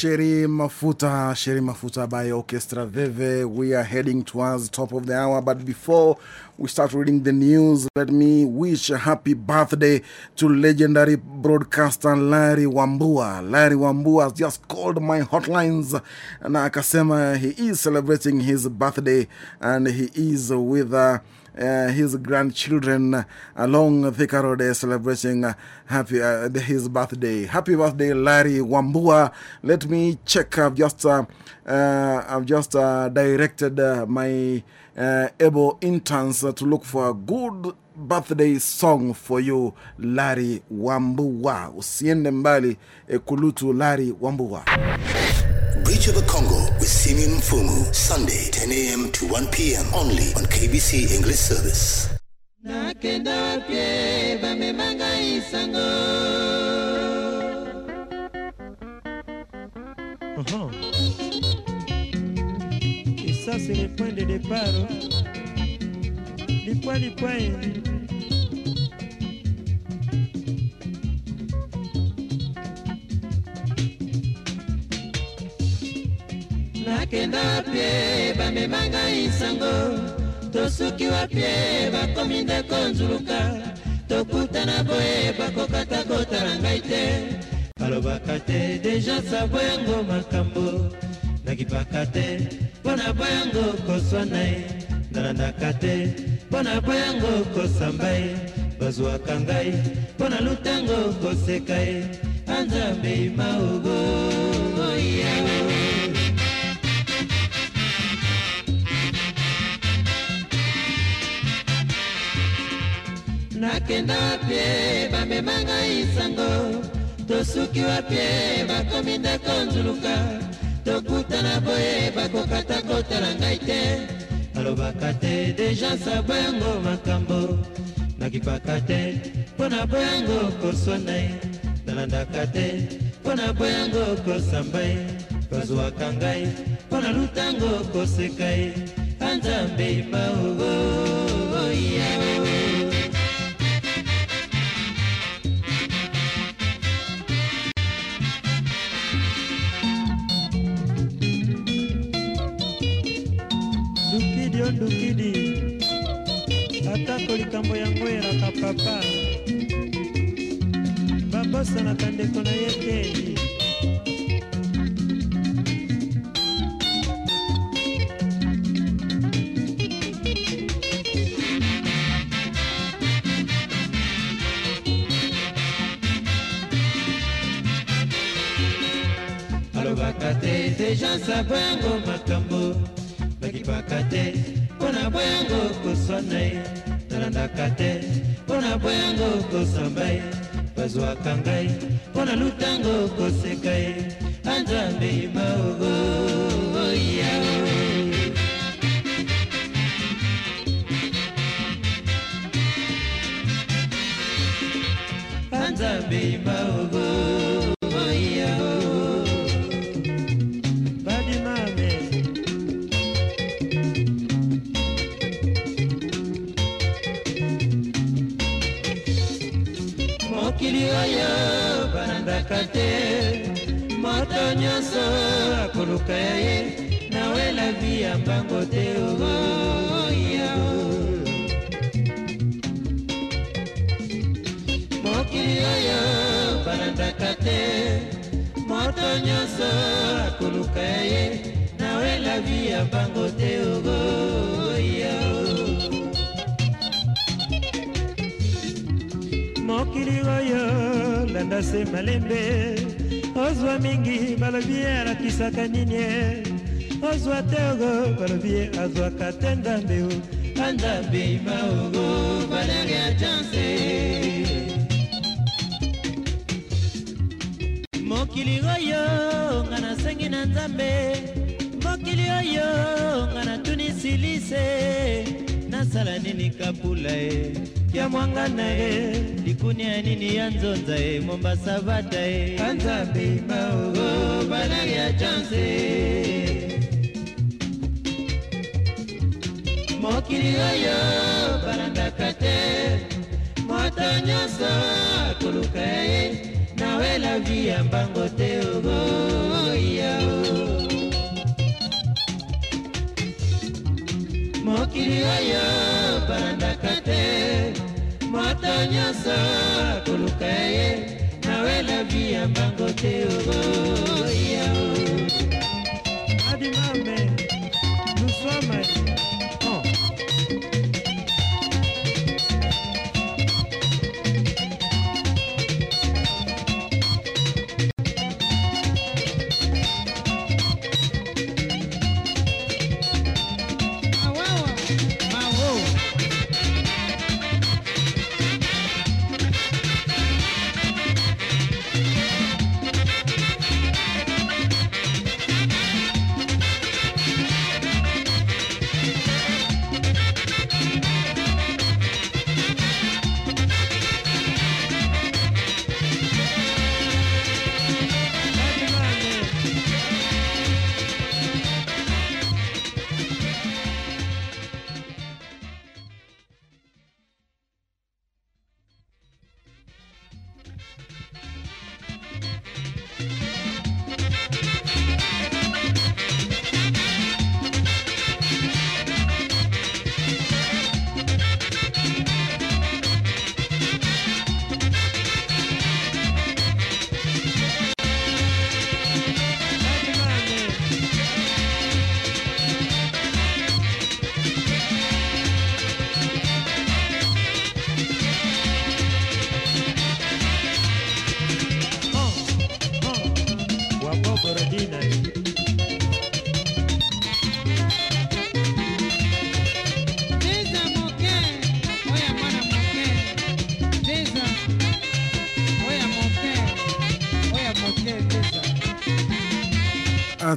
S1: Sheri Mafuta, Sheri Mafuta by Orchestra Veve. We are heading towards top of the hour, but before we start reading the news, let me wish a happy birthday to legendary broadcaster Larry Wambua. Larry Wambua has just called my hotlines and akasema he is celebrating his birthday and he is with uh, uh, his grandchildren along Thika Road uh, celebrating uh, happy, uh, his birthday. Happy birthday, Larry Wambua. Let me check. I've just, uh, I've just directed my uh, able interns uh, to look for a good birthday song for you, Larry Wambua. Usiende mbali, ekulutu Larry Wambua.
S5: Bridge of the Congo with Simeon Mfumu, Sunday, 10 a.m. to 1 p.m. only on KBC English Service.
S12: nakenda wapye bamemanga isango
S10: Uhum. Et ça, c'est le point de départ. Lipwa, lipwa,
S12: nakenda wapye bamemanga isango. Tosuki wapye bakomi ndeko nzuluka. Tokutana boye bakokata kotala ngai te. Balobaka te deja sabo yango makambo nakipaka te mpo na boyango koswana ye nalandaka te mpo na boyango kosamba ye bazwaka ngai mpo na lutango koseka ye. Anzambe imaogo oyao nakenda wapye bamemanga isango? Tosuki wapye bakomi ndeko nzuluka tokutana boye bakokata kotala ngai te. Alobaka te deja sabo yango makambo. Nakipaka te mpo na boyango koswana ye. Nalandaka te mpo na boyango kosamba ye. Bazwaka ngai mpo na lutango koseka ye. Anzambe maogo oyao
S10: ndukidi. Atako likambo yango elaka papa. Babosanaka ndeko na ye te.
S12: Alobaka te deja sabo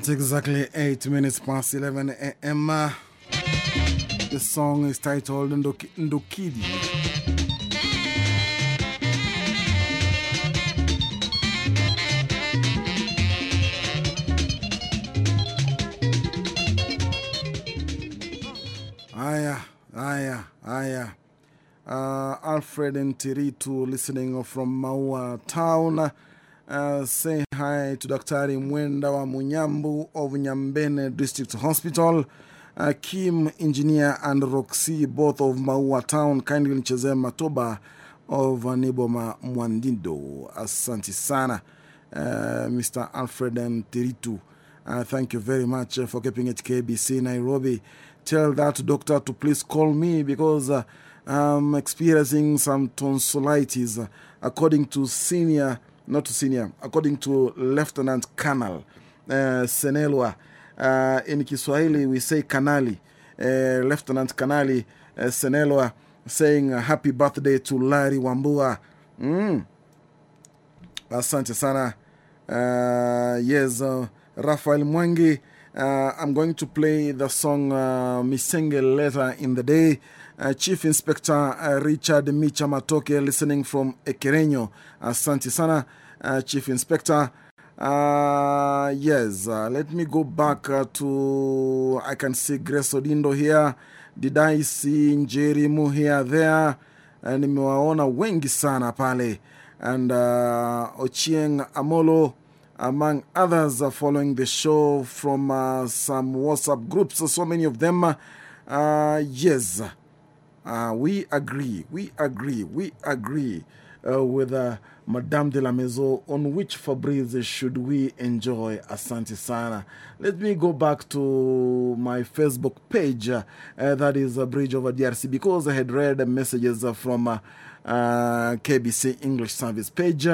S1: At exactly 8 minutes past 11 a.m., the song is titled Ndoki- Ndokidi. Aya, aya, aya. Uh, Alfred and Tiritu listening from Maua Town. Uh, say hi to Daktari Mwenda wa Munyambu of Nyambene District Hospital. Uh, Kim, engineer, and Roxy, both of Maua Town. Kindly nichezee Matoba of Nyboma Mwandido. Asante sana, uh, Mr. Alfred and. Uh, thank you very much for keeping it KBC Nairobi. Tell that doctor to please call me because uh, I'm experiencing some tonsillitis, according to senior, not to senior, according to Lieutenant Colonel uh, Senelwa. Uh, in Kiswahili, we say Kanali, uh, Lieutenant Kanali uh, Senelwa saying uh, happy birthday to Larry Wambua. Mm. Asante sana. Uh, yes, uh, Rafael Mwangi. Uh, I'm going to play the song uh, Misenge Later in the Day. Uh, Chief Inspector uh, Richard Micha Matoke listening from Ekerenyo. Asante sana, Chief Inspector. Uh, yes, uh, let me go back uh, to. I can see Grace Odindo here. Did I see Njeri here there? Uh, nimewaona wengi sana pale. And uh, Ochieng Amolo among others, are following the show from uh, some WhatsApp groups, so many of them. Uh, yes, uh, we agree, we agree, we agree uh, with uh, Madame de la Maison on which Fabrice should we enjoy Asante Sana. Let me go back to my Facebook page, uh, that is a Bridge over DRC, because I had read messages from uh, uh, KBC English Service page.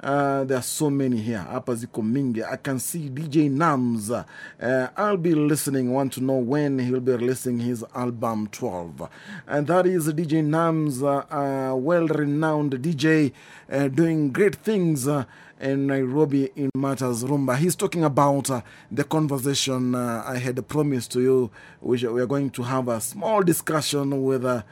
S1: Uh, there are so many here. Hapa ziko mingi. I can see DJ Nams. Uh, I'll be listening. Want to know when he'll be releasing his album 12. And that is DJ Nams, uh, well renowned DJ, uh, doing great things in Nairobi in Matters Rumba. He's talking about the conversation I had promised to you, which we are going to have a small discussion with uh,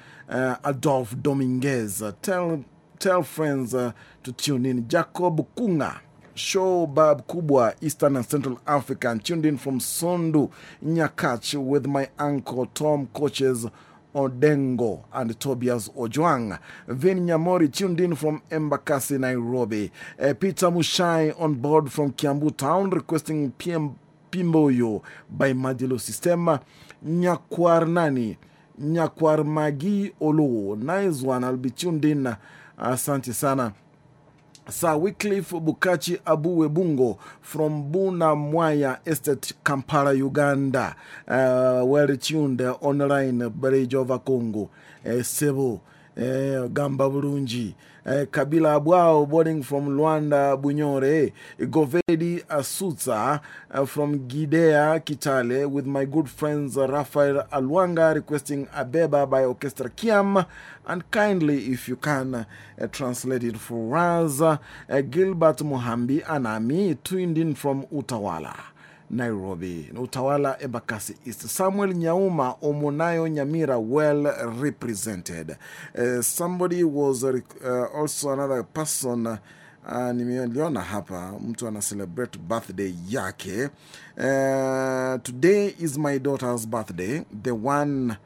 S1: Adolf Dominguez. Tell tell friends uh, to tune in. Jacob Kunga, show Bab Kubwa, Eastern and Central Africa, and tuned in from Sondu, Nyakach, with my uncle Tom Coaches Odengo and Tobias Ojwang. Vin Nyamori tuned in from Embakasi, Nairobi. Uh, Peter Mushai on board from Kiambu Town requesting PM Pimboyo by Madilo System. Nyakwarnani. Nyakwarmagi Olo. Nice one. I'll be tuned in. Asante sana. Sir Wycliffe Bukachi Abuwe Bungo from Buna Mwaya Estate, Kampala, Uganda. Uh, well tuned online, Bridge over Congo. Uh, Sebo, uh, Gamba Burunji. Uh, Kabila Abwao boarding from Luanda Bunyore. Govedi Asutsa uh, from Gidea Kitale with my good friends uh, Rafael Alwanga requesting Abeba by Orchestra Kiam. And kindly, if you can, uh, translate it for us. Uh, Gilbert Muhambi Anami tuned in from Utawala. Nairobi, na Utawala Embakasi East. Samuel Nyauma Omonayo Nyamira, well represented. Uh, somebody was uh, also another person. Uh, nimeliona hapa mtu ana celebrate birthday yake. Uh, today is my daughter's birthday. The one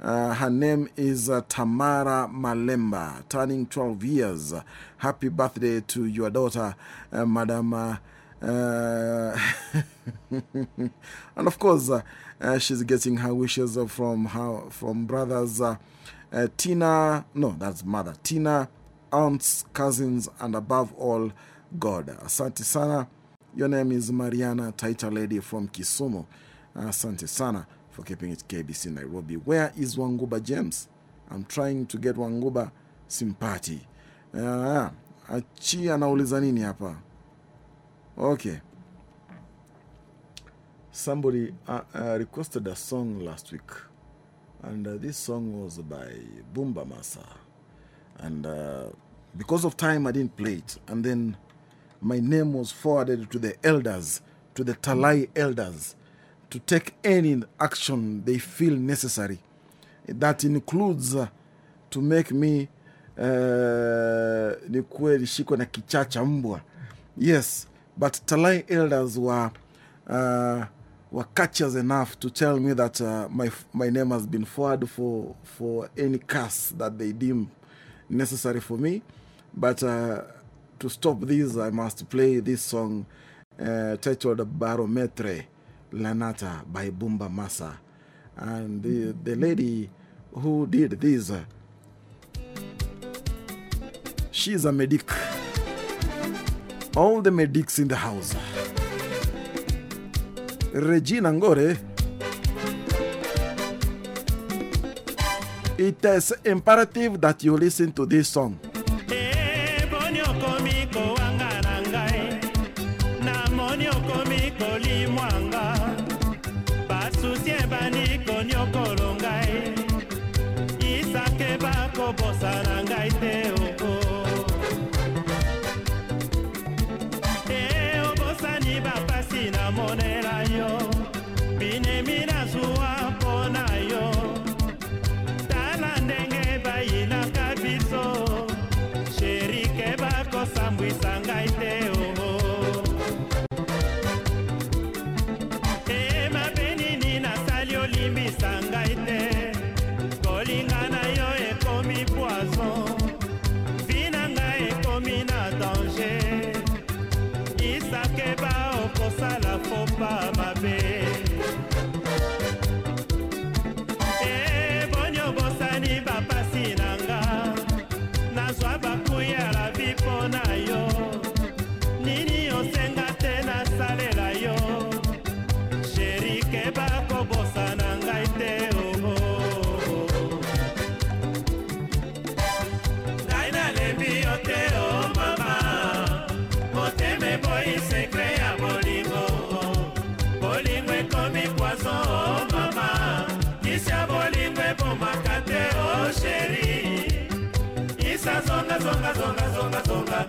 S1: uh, her name is uh, Tamara Malemba, turning 12 years. Happy birthday to your daughter, uh, Madam. Uh, and of course, uh, uh, she's getting her wishes from her from brothers uh, uh, Tina, no, that's mother, Tina, aunts, cousins, and above all, God. Asante sana. Your name is Mariana, title lady from Kisumu. Asante sana for keeping it KBC Nairobi. Where is Wanguba James? I'm trying to get Wanguba sympathy. Uh, Achi anauliza nini hapa? Okay. Somebody uh, uh, requested a song last week, and uh, this song was by bumba masa And uh, because of time, I didn't play it. And then my name was forwarded to the elders, to the Talai elders, to take any action they feel necessary. That includes uh, to make me uh, nikuwe na kichaa cha mbwa. Yes, But Talai elders were, uh, were catchers enough to tell me that uh, my, my name has been forwarded for, for any curse that they deem necessary for me. But uh, to stop this, I must play this song uh, titled Barometre Lanata by Bumba Massa. And the, the lady who did this. She's a medic all the medics in the house. Regina Ngore. It is imperative that you listen to this song.
S14: Barcelona.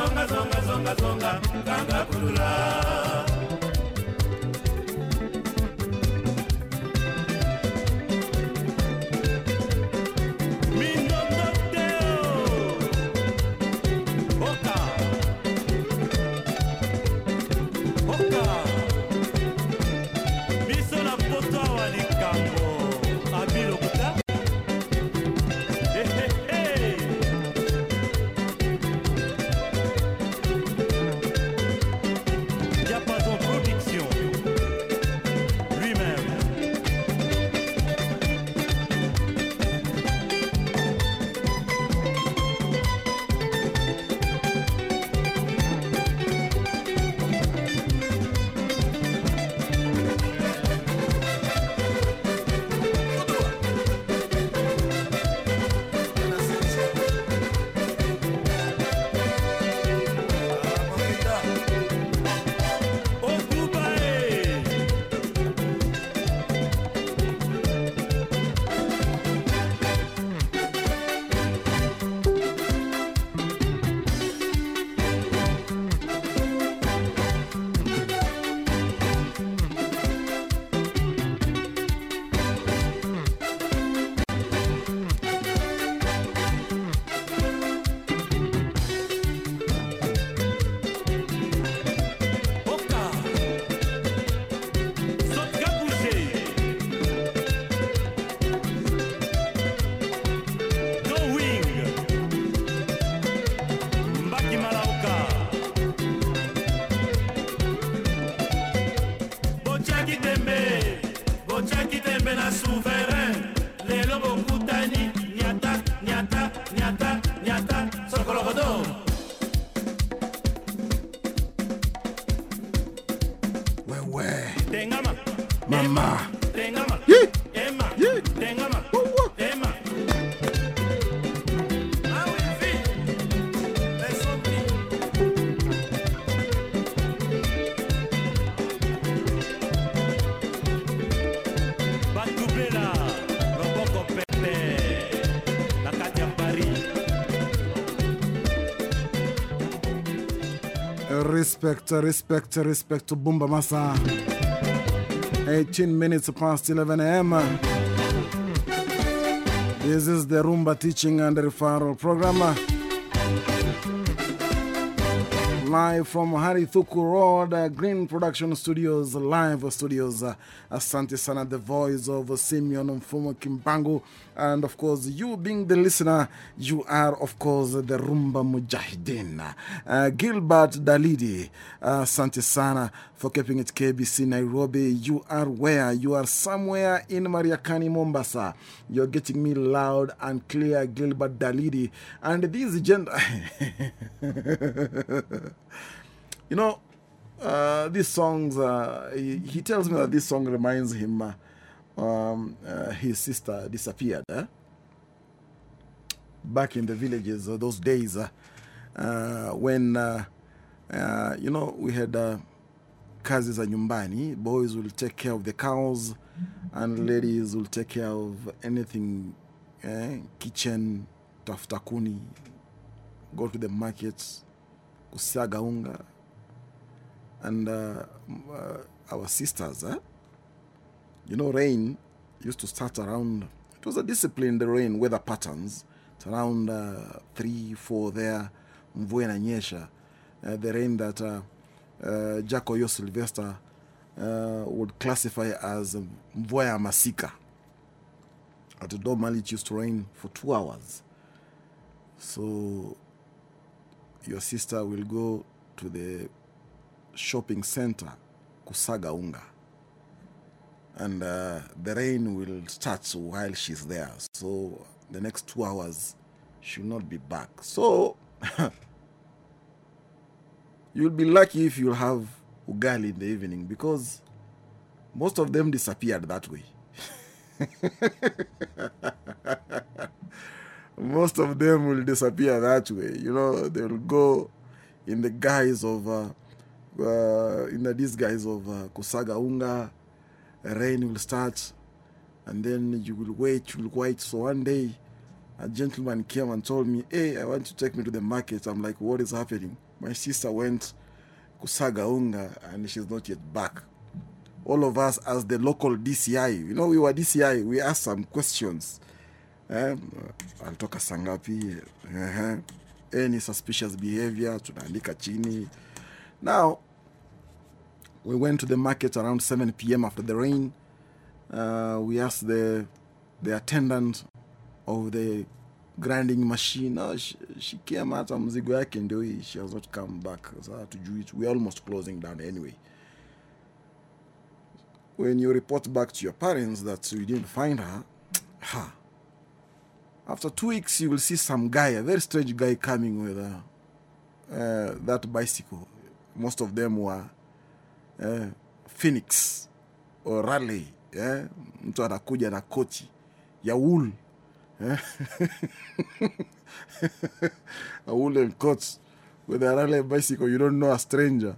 S14: zonga zonga zonga zonga kanga kulula
S1: respect, respect, respect to Bumba Massa. 18 minutes past 11 a.m. This is the Rumba Teaching and Referral Program. Live from Harry Thuku Road, Green Production Studios, live studios. Asante Sana, the voice of Simeon Mfumu Kimpangu. And of course, you being the listener, you are, of course, the Rumba Mujahideen. Uh, Gilbert Dalidi, Asante Sana for keeping it KBC Nairobi. You are where? You are somewhere in Mariakani, Mombasa. You're getting me loud and clear, Gilbert Dalidi. And this gender. you know, uh, these songs, uh, he, he tells me that this song reminds him uh, um, uh, his sister disappeared. Eh? Back in the villages, those days uh, when, you know, we had kazi za nyumbani. Boys will take care of the cows, and ladies will take care of anything eh? kitchen, tafuta kuni, go to the markets, kusiaga unga. And uh, uh, our sisters, eh? you know, rain used to start around, it was a discipline, the rain, weather patterns. It's around uh, 3, 4 there, mvua inanyesha. Uh, the rain that uh, uh, Jacoyo Sylvester uh, would classify as mvua masika. At normally it used to rain for two hours. So your sister will go to the shopping center kusaga unga. And uh, the rain will start while she's there. So the next two hours she'll not be back. So you'll be lucky if you'll have ugali in the evening because most of them disappeared that way. Most of them will disappear that way. You know, they'll go in the guise of, uh, uh, in the disguise of uh, kusaga unga. Rain will start, and then you will wait, you will wait. So one day, a gentleman came and told me, "Hey, I want to take me to the market." I'm like, "What is happening?" My sister went kusaga unga, and she's not yet back. All of us, as the local DCI, you know, we were DCI. We asked some questions. um, alitoka sangapi uh -huh. any suspicious behavior tunaandika chini now we went to the market around 7 p.m after the rain. Uh, we asked the the attendant of the grinding machine. Oh, she, she came hata mzigo yake ndio hii she has not come back. So it. We're almost closing down anyway. When you report back to your parents that you didn't find her ha, after two weeks, you will see some guy, a very strange guy, coming with uh, uh, that bicycle. Most of them were eh, Phoenix or Raleigh. eh? Mtu anakuja na koti ya wool. eh? a woolen coat with a Raleigh bicycle. You don't know a stranger.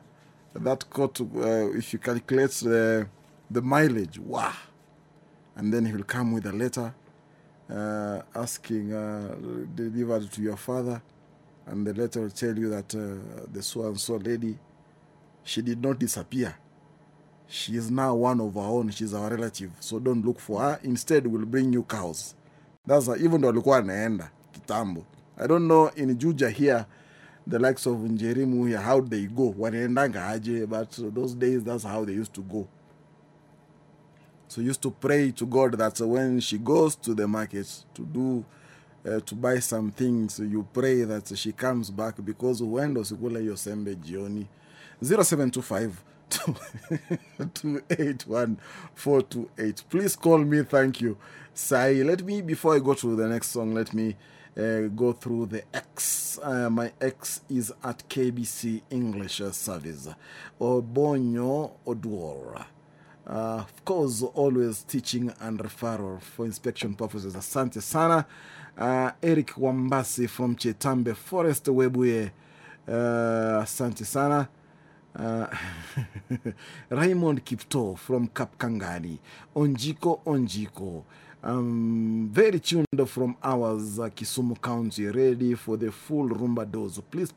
S1: That coat, uh, if you calculate the, the mileage, wow. And then he will come with a letter uh, asking, uh, delivered to your father, and the letter will tell you that uh, the so and so lady, she did not disappear. She is now one of our own. She's our relative. So don't look for her. Instead, we'll bring you cows. That's uh, even though alikuwa anaenda kitambo. I don't know in Juja here, the likes of Njerimu here, how they go. Wanaendanga aje, but those days, that's how they used to go. So used to pray to God that when she goes to the market to do uh, to buy some things, you pray that she comes back because huenda usikule hiyo sembe jioni. 0725 281 428. Please call me, thank you. Sai, let me, before I go to the next song, let me uh, go through the X. Uh, my X is at KBC English Service. Obonyo Oduor. Uh, of course, always teaching and referral for inspection purposes. Asante sana. Uh, Eric Wambasi from Chetambe Forest Webuye. Uh, asante sana. Uh, Raymond Kipto from Kapkangani. Onjiko Onjiko. um, very tuned from ours, uh, Kisumu County, ready for the full rumba dose. Please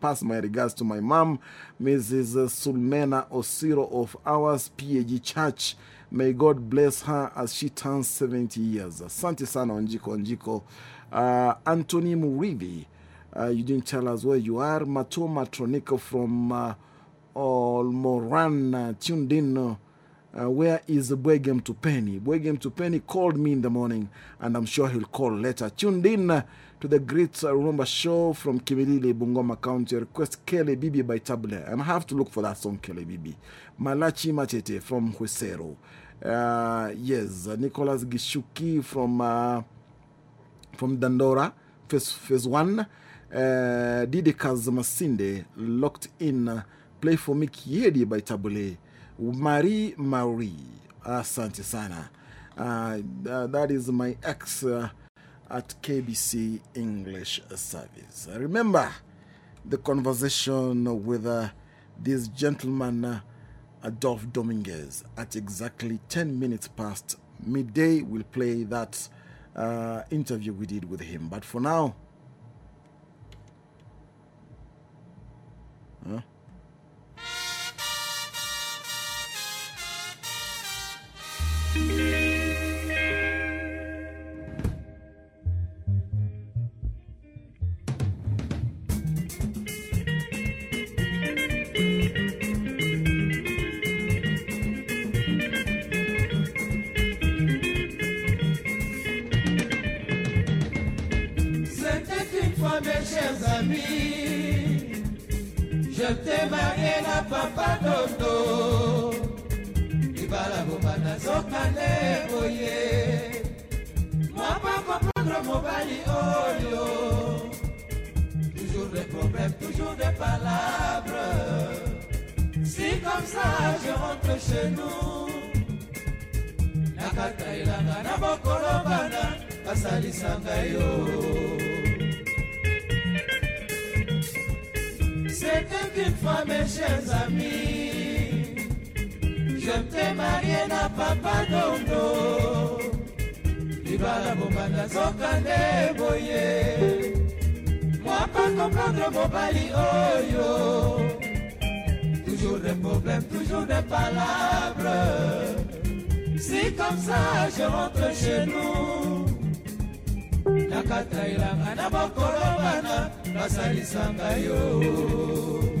S1: pass my regards to my mom, Mrs. Sulmena Osiro of ours, PAG Church. May God bless her as she turns 70 years. Asante sana Onjiko Onjiko. Uh, Anthony Murivi, uh, you didn't tell us where you are. Mato Matronico from uh, Olmoran, tuned in. Uh, uh, where is Penny? Bwegem to Penny called me in the morning, and I'm sure he'll call later. Tuned in to the Great Rumba Show from Kimilili, Bungoma County. Request Kelly Bibi by Tabu Ley. And I have to look for that song, Kelly Bibi. Malachi Machete from Huesero. Uh, yes, uh, Nicholas Gishuki from, uh, from Dandora, phase, phase one. Uh, Didi Kazamasinde, locked in. Uh, play for me Kiedi by Tabu Ley. Marie Marie, asante sana. Uh, th- that is my ex at KBC English Service. Remember the conversation with this gentleman, Adolf Dominguez, at exactly 10 minutes past midday. We'll play that uh, interview we did with him. But for now,
S12: fois mes chers amis Je t'ai marié na papa dodo libala bomba nazokande boye Mapa comprendre mobali oyo Toujours des problèmes, toujours des palabres. Si comme ça je rentre chez nous. Nakata elanga na bokolo bana basalisanga yo Une fois mes chers amis. Je t'ai marié na papa dondo. Libala bomba nazokande boye Moi pas comprendre mobali oyo Toujours des problèmes, toujours des palabres Si comme ça je rentre chez nous nakata elanga na bokolo bana basalisanga yo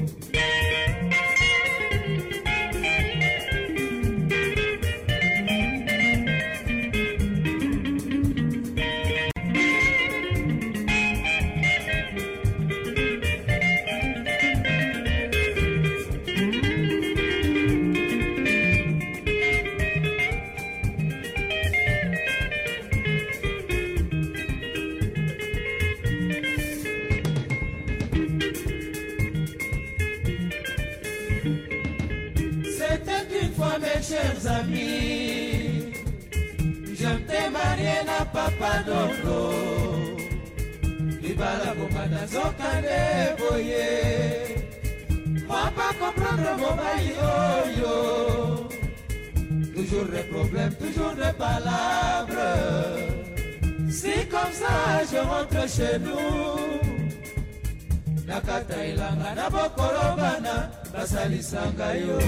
S12: papa dondo libala bomba nazokande boye. Moi pas comprendre mobali oyo Toujours des problèmes, toujours des palabres. Si comme ça je rentre chez nous. Nakata elanga na bokolo bana basalisanga yo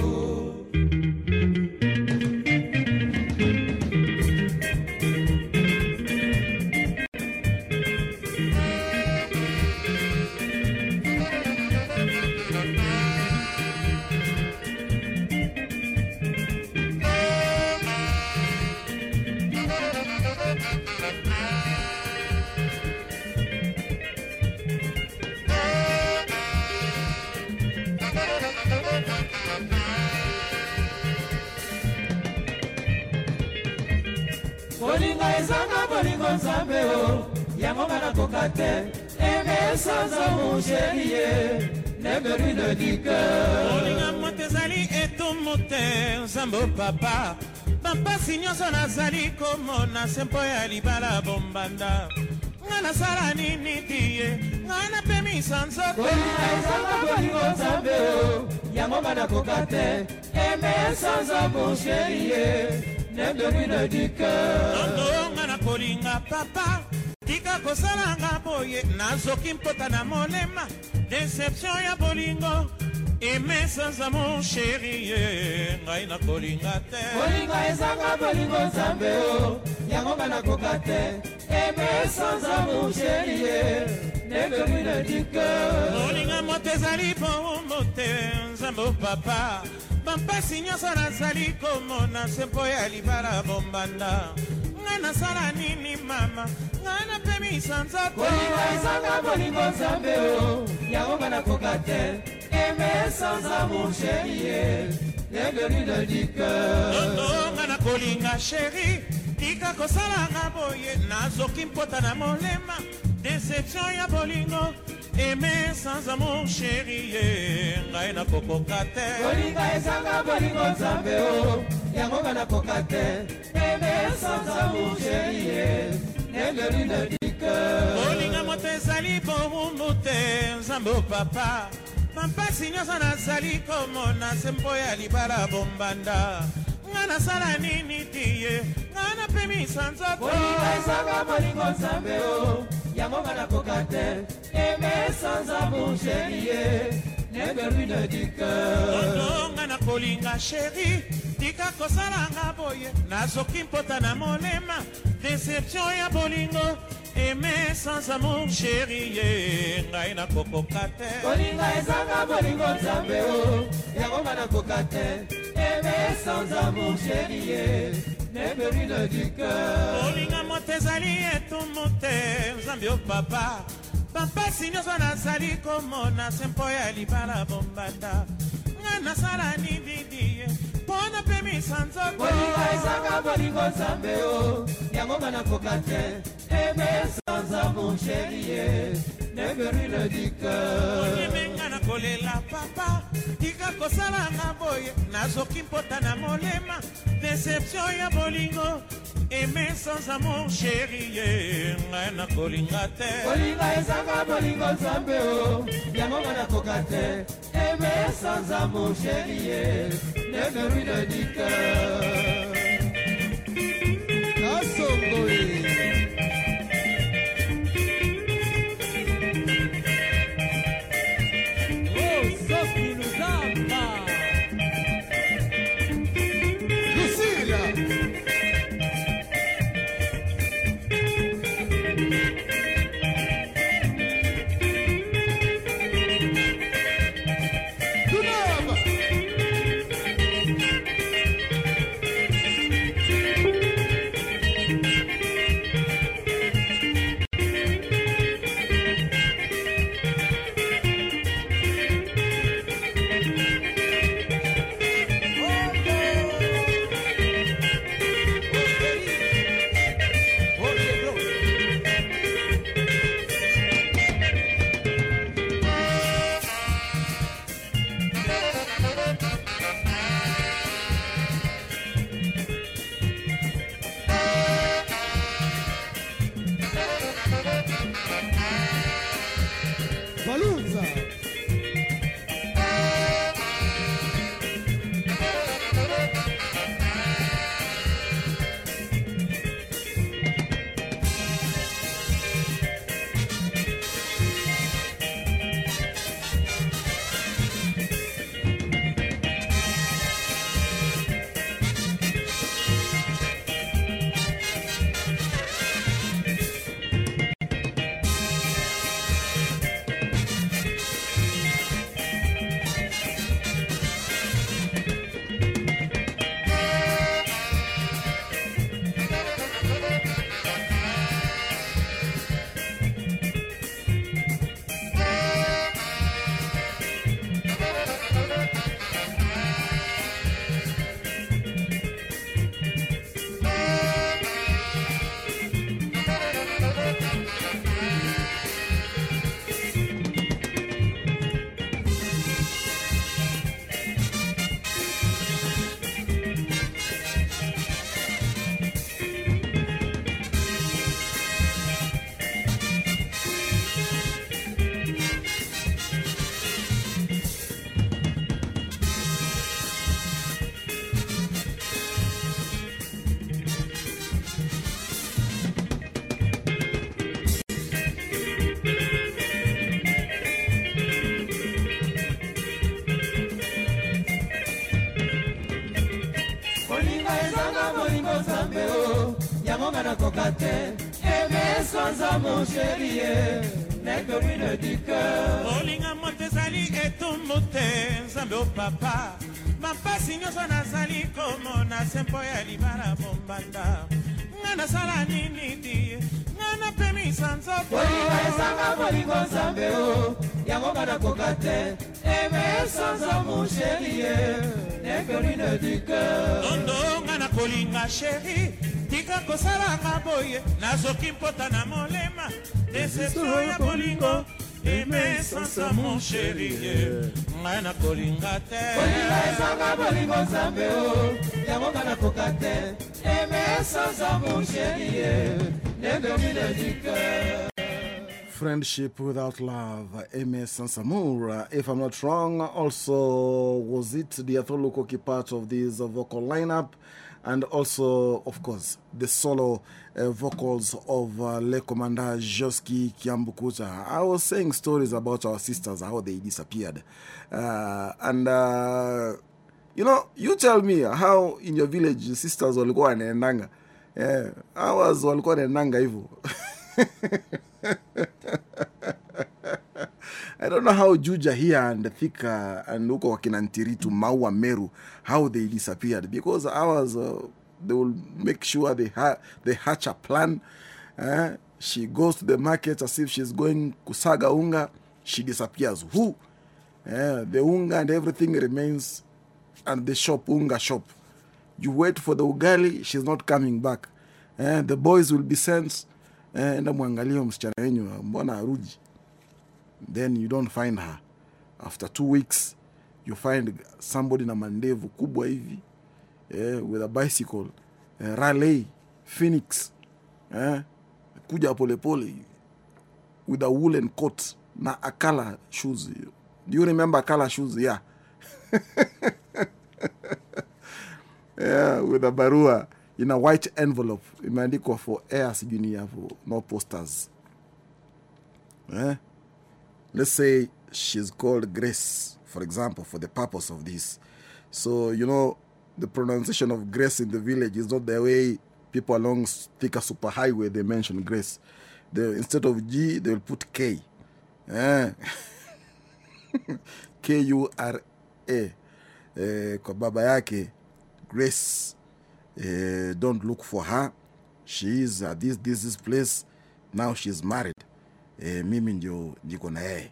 S12: nemeru de dicoeur
S15: olinga moto ezali etumbu te nzambe o papa. Bampasi nyonso nazali komona se mpo ya libala bombanda. Nga nasala nini diye nga napemisa nzoto.
S12: Bolingo ezanga bolingo nzambe o yango nga nakoka te. Eme sanza mongerie neberine du cœur
S15: nonga na kolinga papa tika kosalanga boye nazoki mpota na molema deception ya bolingo eme sanza mon sheri ye ngai nakolinga te.
S12: Kolinga ezanga bolingo nzambe o yango nga nakoka te. Eme sans amour chéri ye neberine du cœur
S15: kolinga moto ezali bombo te nzambe o papa. Bampasi nyonso nazali komona se mpo ya libala bombanda ngai nasala nini mama? Ngai napemisa nzoto
S12: kolinga ezanga bolingo nzambe o yango nga nakoka te. Eme sans amour chéri ye neberine du cœur
S15: nonga na kolinga sheri tika kosalanga boye nazoki mpota na molema. Deception ya bolingo eme sans amour sheri ye ngai nakokoka te.
S12: Kolinga ezanga bolingo nzambe o yango nga nakoka te. Eme sans amour chéri ye neberine du cœur
S15: kolinga moto ezali bomumbu te nzambe o papa. Mampasi nyonso nazali komona se mpo ya libala bombanda ngai nasala nini tiye ngai napemisa nzoto.
S12: Kolinga ezanga bolingo nzambe o yango nga nakoka te. Eme amour chéri ye cœur
S15: ononga na kolinga sheri tika kosalanga boye. Nazoki mpota na molema. Deception ya bolingo. Eme sans amour sheri ye ngai nakokoka te.
S12: Kolinga ezanga bolingo nzambe o. Yango nga nakoka te. Eme sans amour chéri ye neberine du cœur.
S15: Kolinga moto ezali etumbu te nzambe o papa bampasi nyonso nazali komona se mpo ya libala bombanda ngai nasala nididi ye mpo napemisa nzoto.
S12: Kolinga ezanga bolingo nzambe o yango nga nakoka te. Eme sans amour chéri ye neberine du cœur
S15: oyemenga na kolela papa tika kosalanga boye. Nazoki mpota na molema deception ya bolingo. Eme sans amour sheri ye ngai nakolinga te.
S12: Kolinga ezanga bolingo nzambe o yango nga nakoka te aimer sans amour chérie ne me ruine du cœur. Asokoye. Ruine du cœur.
S15: Nondo nga na kolinga sheri tika kosalanga boye nazoki mpota na molema deception ya bolingo emesansa mon sheri ngai na kolinga te.
S12: Kolinga ezanga bolingo nzambe o yango nga nakoka te. Eme sanza mon chérie neke ruine du cœur
S1: Friendship Without Love, Aimé Sansamur. If I'm not wrong, also was it the Atholo Koki part of this vocal lineup, and also, of course, the solo uh, vocals of uh, Le Commander Josky Kiambukuta. I was saying stories about our sisters, how they disappeared. Uh, and, uh, you know, you tell me how in your village sisters walikuwa wanaendanga. Yeah, ours walikuwa wanaendanga hivyo. I don't know how Juja here and Thika and huko wakina Ntiritu, Maua, Meru, how they disappeared because ours, uh, they will make sure they, ha they hatch a plan. eh? she goes to the market as if she's going kusaga unga, she disappears. Who? Eh, the unga and everything remains at the shop, unga shop. You wait for the ugali, she's not coming back. Eh, the boys will be sent, eh, enda mwangalie msichana wenyu, mbona aruji then you don't find her. After two weeks you find somebody na mandevu kubwa hivi eh, with a bicycle eh, raleigh phoenix eh, kuja polepole with a woolen coat na akala shoes. Do you remember akala shoes? Yeah. Yeah with a barua in a white envelope imeandikwa for air sijui ni hapo no posters eh? let's say she's called Grace, for example, for the purpose of this. So, you know, the pronunciation of Grace in the village is not the way people along Thika Superhighway they mention Grace. They, instead of G, they will put K. Eh? K U R A. Eh, kwa baba yake, Grace. Eh, don't look for her. She is at this, this, this place. Now she's married. uh, mimi ndio niko na yeye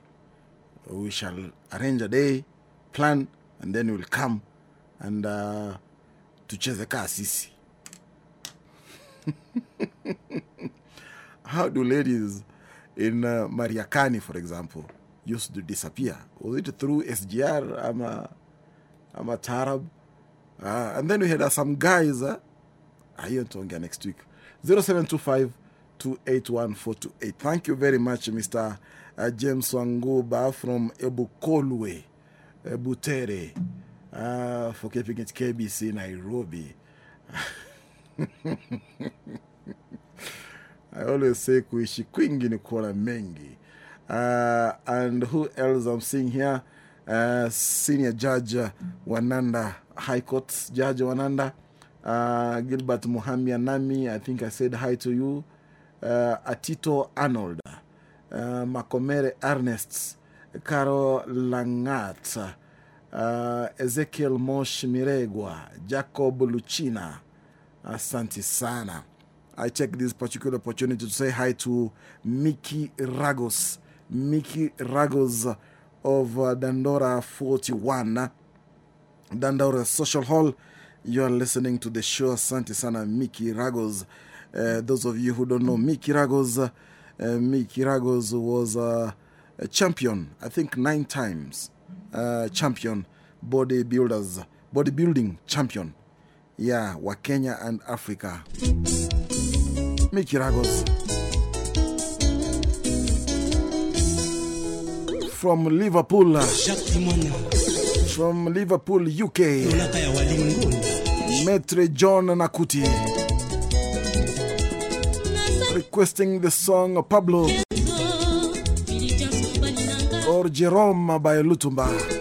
S1: we shall arrange a day plan and then we'll come and uh, tucheze kaa sisi how do ladies in uh, mariakani for example used to disappear was it through sgr I'm a, I'm a tarab uh, and then we had uh, some guys uh, hiyo nitaongea next week 0725 281428. Thank you very much, Mr. Uh, James Wanguba from Ebukolwe, Ebutere, uh, for keeping it KBC Nairobi. I always say kuishi kwingi ni kuona mengi. Uh, and who else I'm seeing here? Uh, Senior Judge Wananda, High Court Judge Wananda, uh, Gilbert Muhamia Nami, I think I said hi to you. Uh, Atito Arnold, uh, Makomere Ernest, Carol Langat, uh, Ezekiel Mosh Jacob Lucina. Asante sana. I take this particular opportunity to say hi to Mickey Ragos. Mickey Ragos of uh, Dandora 41, Dandora Social Hall. You are listening to the show Asante sana, Mickey Ragos. Uh, those of you who don't know Miki Ragos, Miki Mickey Ragos was uh, a champion, I think nine times uh, champion, bodybuilders, bodybuilding champion. Yeah, wa Kenya and Africa. Miki Ragos. From Liverpool. From Liverpool, UK. Maitre John Nakuti. Requesting the song Pablo or Jerome by Lutumba.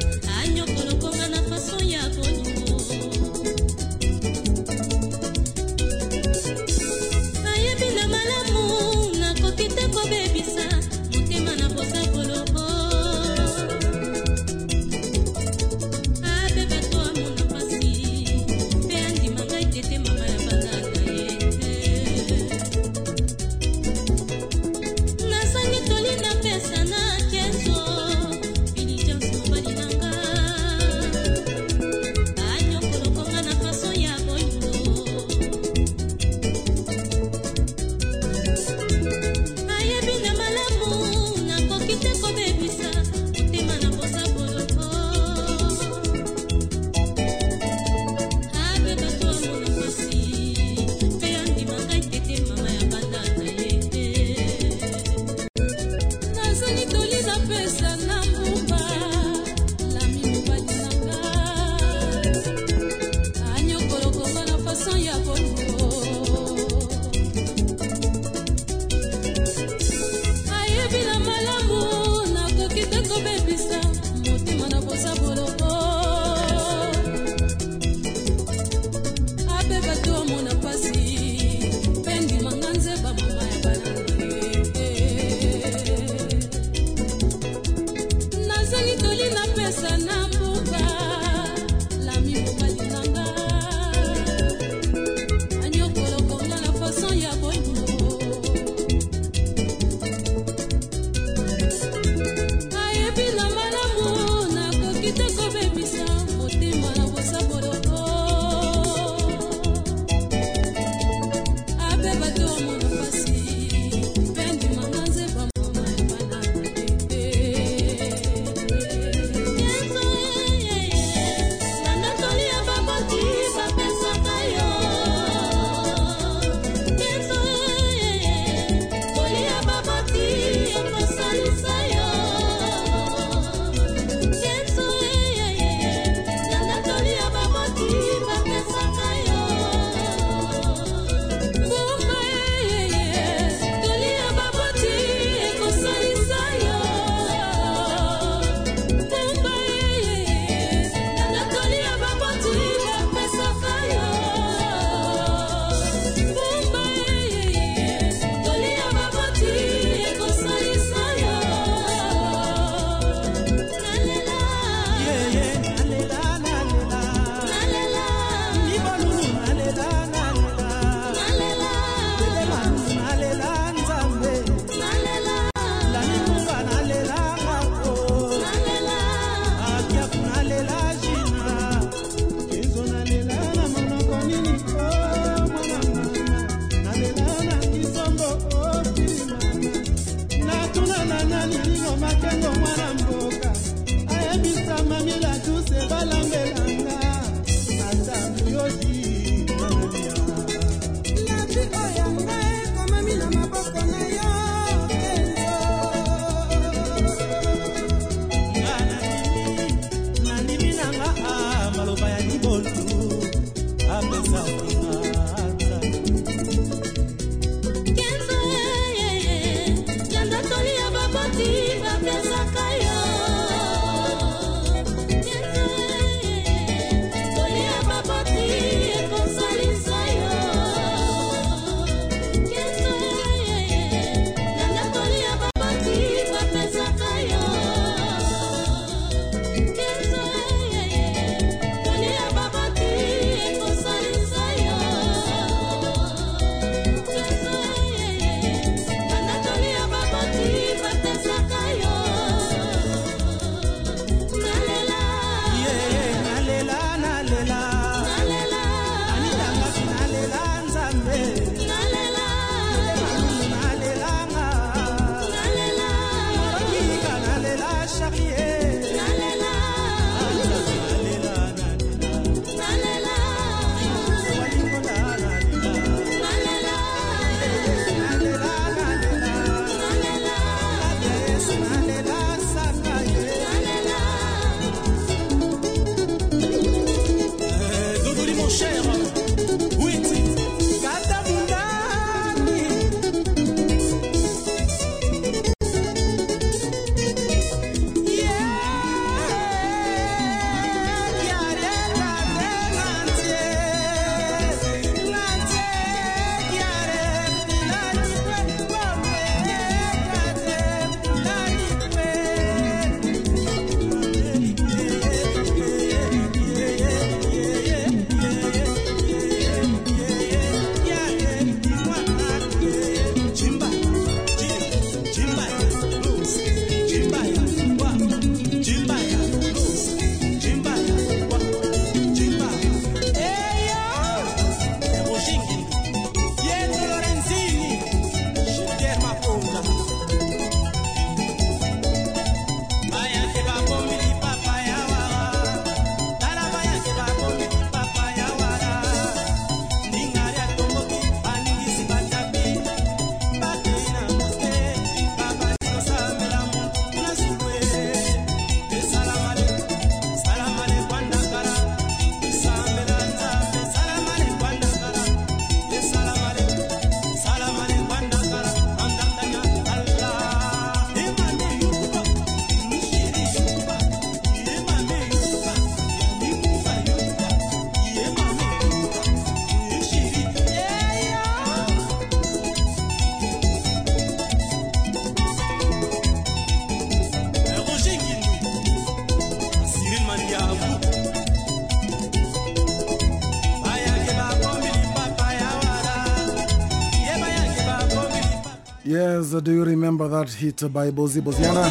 S1: Do you remember that hit by Bozi Boziana?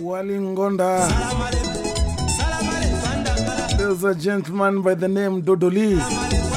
S1: Walingonda. There's a gentleman by the name Dodoli.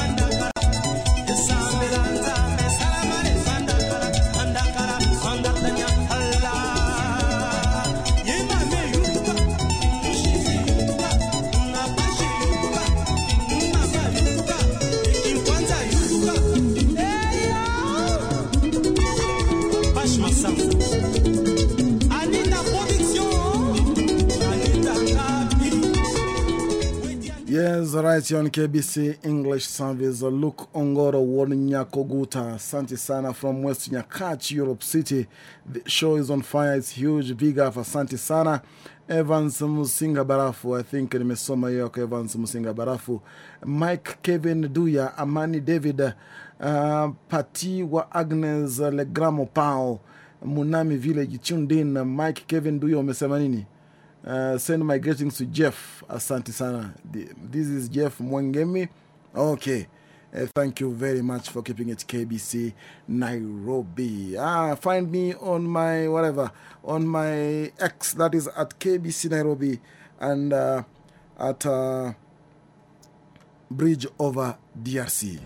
S1: Yes, right here on KBC English Service. Luke Ongoro Wonyakoguta, Santi Sana from West Nyakach, Europe City. The show is on fire. It's huge. Big up for Santi Sana. Evans Musinga Barafu, I think nimesoma hiyo kwa Evans Musinga Barafu. Mike Kevin Duya, Amani David, uh, Pati wa Agnes Legramo Pao, Munami Village, tuned in. Mike Kevin Duya, umesema nini? Uh, send my greetings to Jeff. Asante sana. This is Jeff Mwangemi. Okay. Uh, thank you very much for keeping it KBC Nairobi. Ah, find me on my whatever, on my X that is at KBC Nairobi and uh, at uh, Bridge over DRC.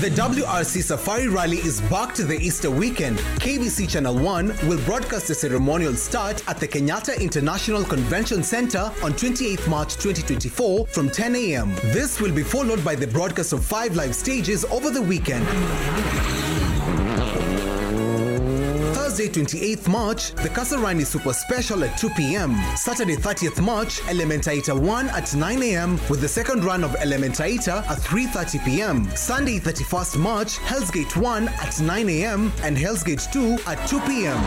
S16: The WRC Safari Rally is back to the Easter weekend. KBC Channel 1 will broadcast the ceremonial start at the Kenyatta International Convention Center on 28th March 2024 from 10 a.m. This will be followed by the broadcast of five live stages over the weekend. Thursday, 28th March, the Kasarani Super Special at 2 p.m. Saturday, 30th March, Elementaita 1 at 9 a.m. with the second run of Elementaita at 3.30 p.m. Sunday, 31st March, Hell's Gate 1 at 9 a.m. and Hell's Gate 2 at 2 p.m.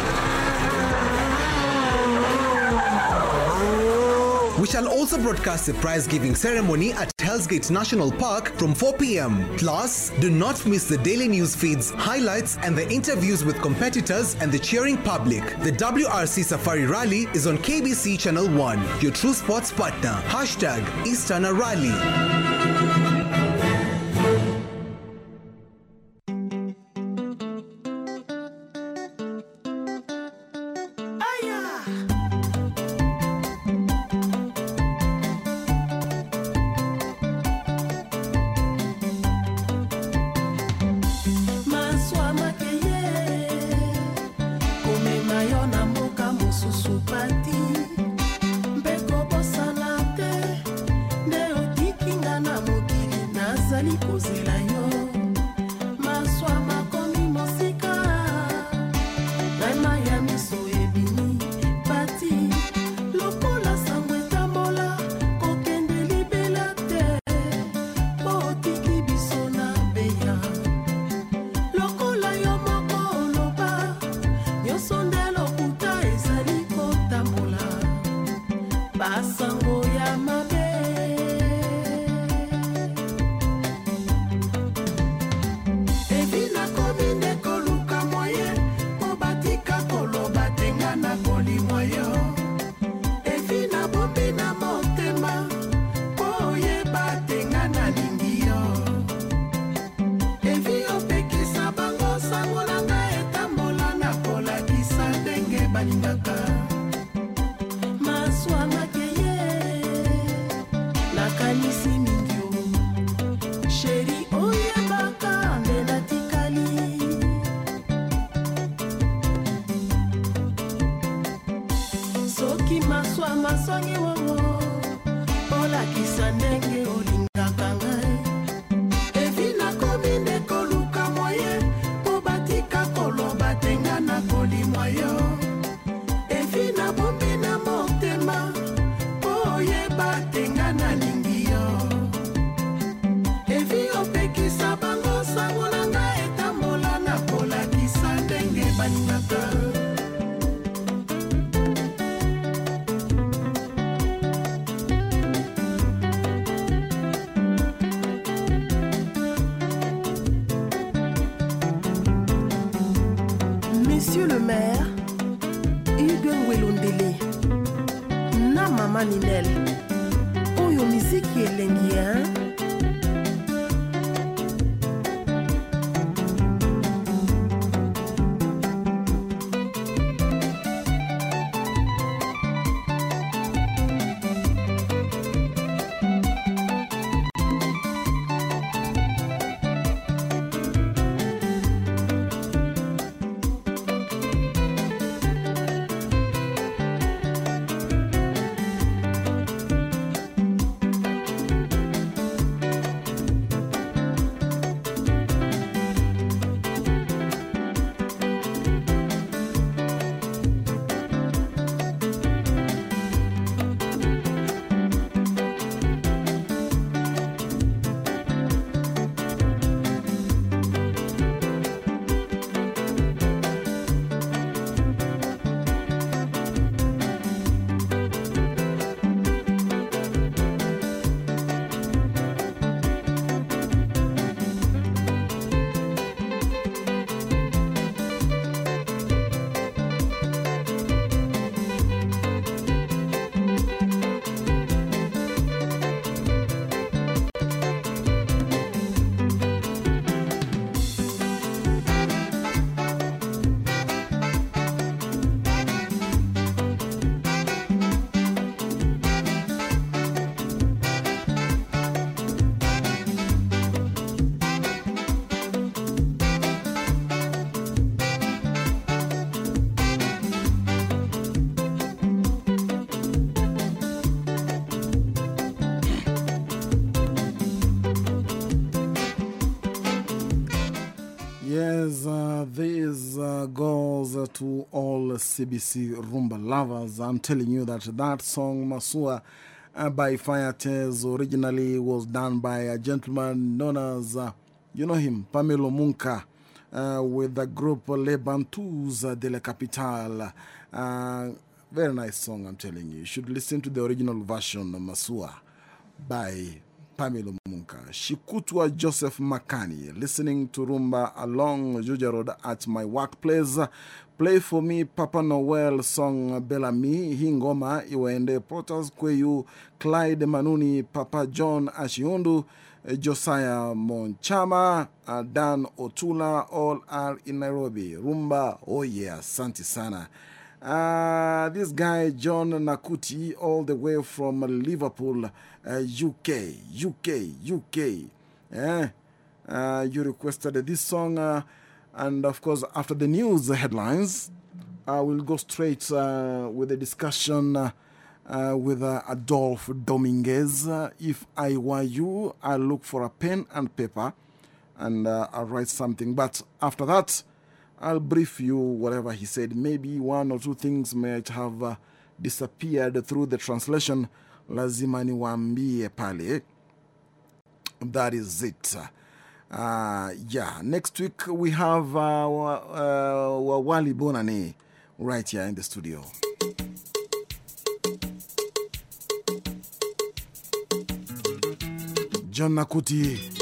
S16: We shall also broadcast the prize giving ceremony at Hell's Gate National Park from 4 p.m. Plus, do not miss the daily news feeds, highlights, and the interviews with competitors and the cheering public. The WRC Safari Rally is on KBC Channel 1, your true sports partner. Hashtag Easterner Rally.
S1: To all CBC Rumba lovers. I'm telling you that that song, Masua, uh, by Fire Tez, originally was done by a gentleman known as, uh, you know him, Pamelo Mounka, uh, with the group Les Bantus de la Capitale. Very nice song, I'm telling you. You should listen to the original version, Masua, by Pamelo Mounka. Shikutwa Joseph Makani, listening to Rumba along Juja Road at my workplace. Play for me Papa Noel song Bellamy, Hingoma, Iwende, Potters Kweyu, Clyde Manuni, Papa John Ashiundu, eh, Josiah Monchama, uh, Dan Otula, all are in Nairobi. Rumba, oh yeah, Santi Sana. Uh, this guy, John Nakuti, all the way from Liverpool, uh, UK, UK, UK. Eh? Uh, you requested this song, uh, and of course, after the news headlines, I will go straight uh, with a discussion uh, uh, with Adolphe Dominguez. If I were you, I'll look for a pen and paper and I'll write something. But after that, I'll brief you whatever he said. Maybe one or two things might have disappeared through the translation. Lazima niwaambie pale. That is it. Uh, yeah, next week we have uh, uh, Wawali Bonane right here in the studio. John Nakuti.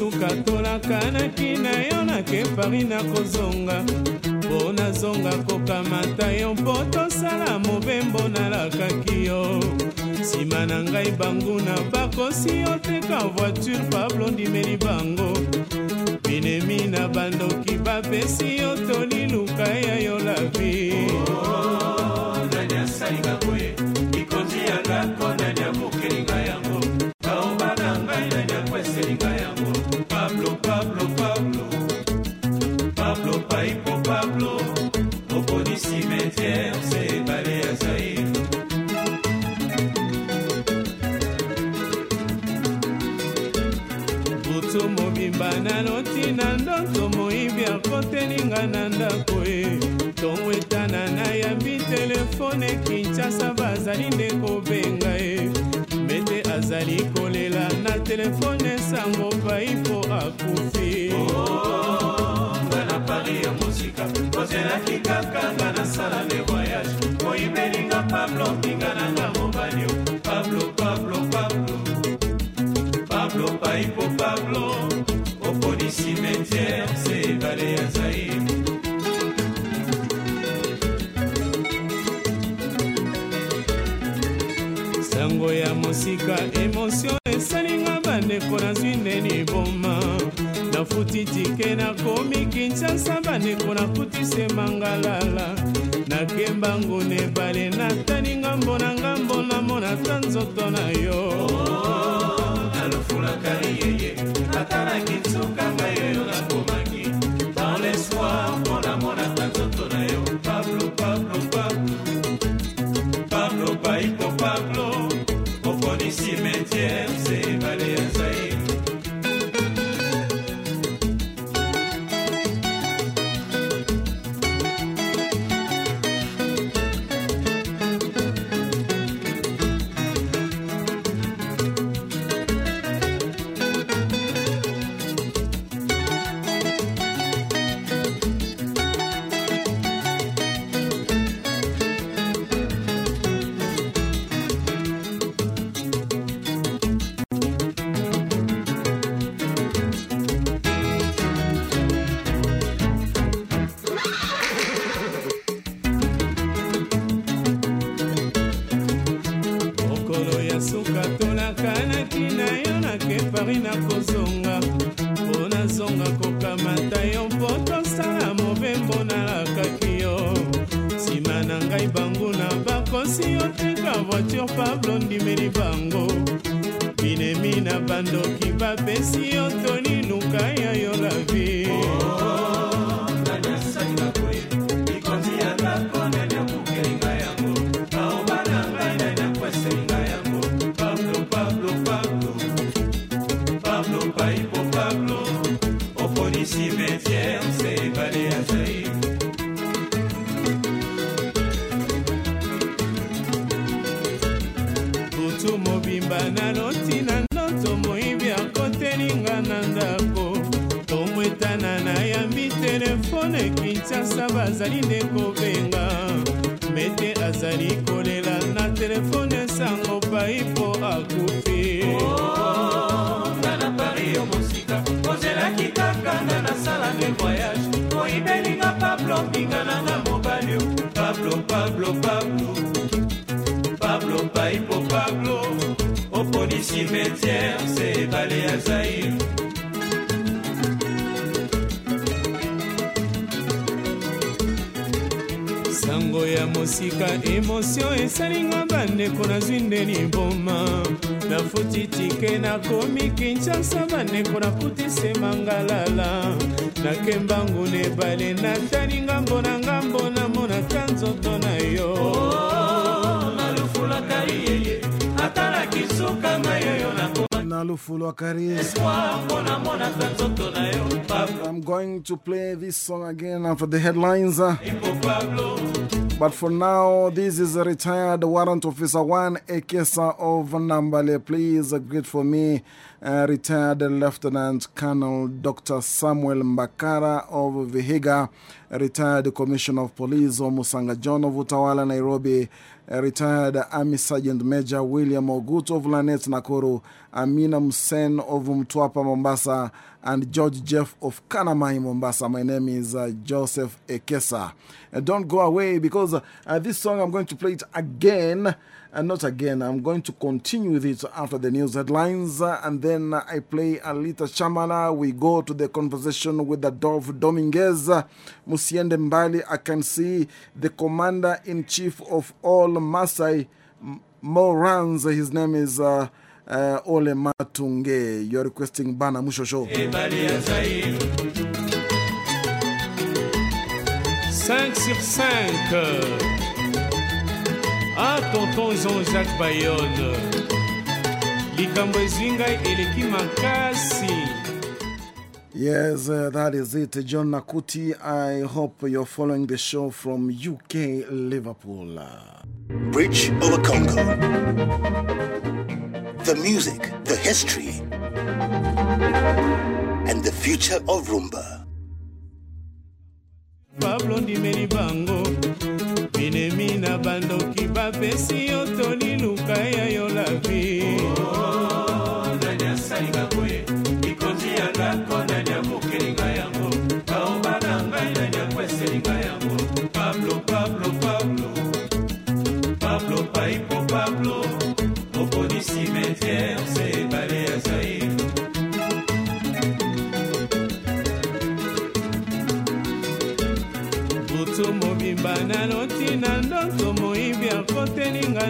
S17: Suka tolakanaki na yo nake pari na kozonga. Mpo nazonga kokamata yo mpo tosala mobembo nalakaki yo. Nsima na ngai banguna bakosi yo teka voiture pablo ndimeli bango binemi na bandoki bapesi yo toliluka ya yo lavi nani asalinga boye cimetière se ebale ya zaire butu mobimba naloti na ndoto moyibi akotelinga na ndako e. Ntongo etana nayambi telefone kinshasa bazali nde kobenga e. Mete azali kolela na telefone sango pai mpo akufi nga na paris ya kaka ozelaki kaka nga nasala le voyage. Moyibelinga pablo mpinga nanga mobali pablo pablo pablo. Pablo paipo pablo. Oponi cimetiere se ebale ya zaire. Sango ya mosika emotio esalinga bandeko nazwi ndeni boma. Nafuti tike nakomi kinshasa bandeko nakutise mangalala. Nakemba nguna ebale natali ngambo na ngambo namona ta nzoto na yo.
S12: Nalufulaka yeye natalaki nsuka pablo pablo. Pablo paipo pablo. Oponi cimetière se ebale ya zaire.
S17: Sango
S12: ya
S17: mosika emotio esalinga bandeko nazwi ndeni mboma. Nafuti tike nakomi kinshasa bandeko nakutise mangalala. Nakemba nguna ebale natali ngambo na ngambo namonaka nzoto na
S1: Nalufulu Akari.
S12: mpona monaka nzoto na yo pablo
S1: I'm going to play this song again after the headlines. But for now, this is a retired warrant officer one Ekesa of Nambale. Please greet for me uh, retired Lieutenant Colonel Dr. Samuel Mbakara of Vihiga, retired Commissioner of Police Omusanga John of Utawala, Nairobi, retired Army Sergeant Major William Ogut of Lanet Nakuru, Amina Musen of Mtwapa, Mombasa, and George Jeff of Kanamai, Mombasa. My name is uh, Joseph Ekesa. Uh, don't go away because uh, this song I'm going to play it again. And not again, I'm going to continue with it after the news headlines. and then I play Alita Shamala. We go to the conversation with Adolphe Dominguez. Musiende Mbali, I can see the commander in chief of all Masai Morans. His name is uh, uh, Ole Matunge. You're requesting Bana Mushosho.
S12: ebale ya
S17: 5 sur 5. Ah, tonton Jean-Jacques Bayonne. likambo ezwi ngai eleki makasi
S1: Yes, uh, that is it. John Nakuti, I hope you're following the show from UK, Liverpool.
S5: Bridge over Congo. The music, the history, and the future of Rumba.
S17: binemi na bandoki bapesi yo toni luka ya yo lavi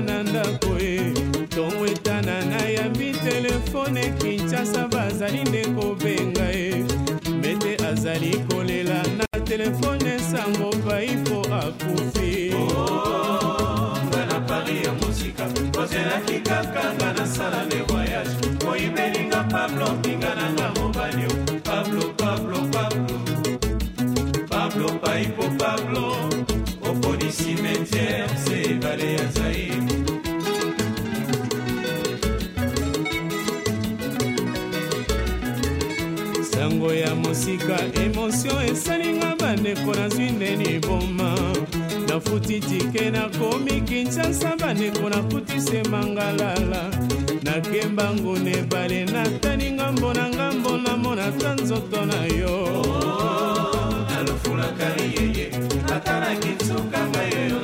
S17: akotelinga na ndako e. Ntongo etana nayambi telefone kinshasa bazali nde kobenga e. Mete azali kolela na telefone sango pai mpo akufi
S12: nga na paris ya mosika ozelaki kaka nga nasala le voyage. Oyibelinga pablo mpinga na nga mobali pablo pablo pablo. Pablo paipo pablo. Oponi cimetière se ebale ya zaire
S17: sango ya mosika emotio esalinga bandeko nazwi ndeni boma. Nafuti tike nakomi kinshasa bandeko nakutise mangalala. Nakemba nguna ebale natali ngambo na ngambo namona ta nzoto na yo.
S12: Nalufulaka yeye natalaki nsuka ngai oyo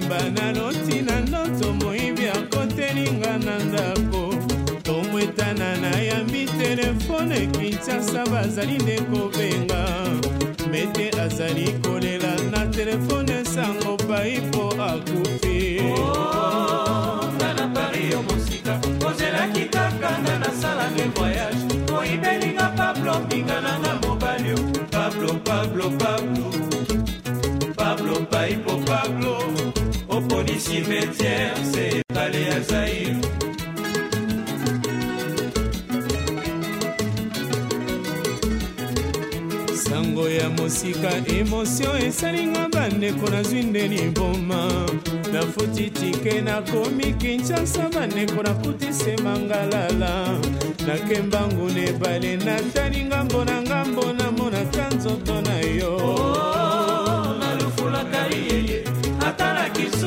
S17: mobimba naloti na ndoto moyibi akotelinga na ndako. Tomwetana nayambi telefone kinshasa bazali nde kobenga. Mete azali kolela na telefone sango pai mpo akufi.
S12: Nga na paris yo mosika ozelaki kaka nga nasala nde voyage. Oyibelinga pablo mpinga na nga mobali o pablo pablo pablo. Pablo paipo pablo oponi cimetière se ebale ya zaire
S17: sango ya mosika emotio esalinga bandeko nazwi nde liboma nafuti tike nakomi kinshasa bandeko nakutise mangalala. Nakemba nguna ebale natali ngambo na ngambo namonaka nzoto na yo.
S12: nalufulaka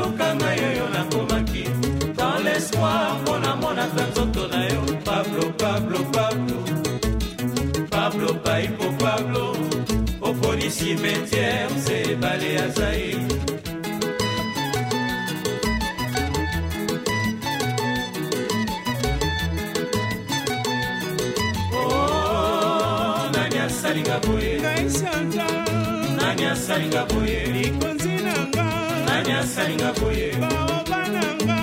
S12: atalaki suka ngai oyo nakomaki. Dans l'espoir mpo namonaka nzoto na yo. Pablo pablo pablo. Pablo paipo pablo. Oponi cimetière se ebale ya zaire Oh, nani asalinga boye?
S17: Ngai shanta
S12: nani asalinga boye asalinga boye
S17: baoba na nga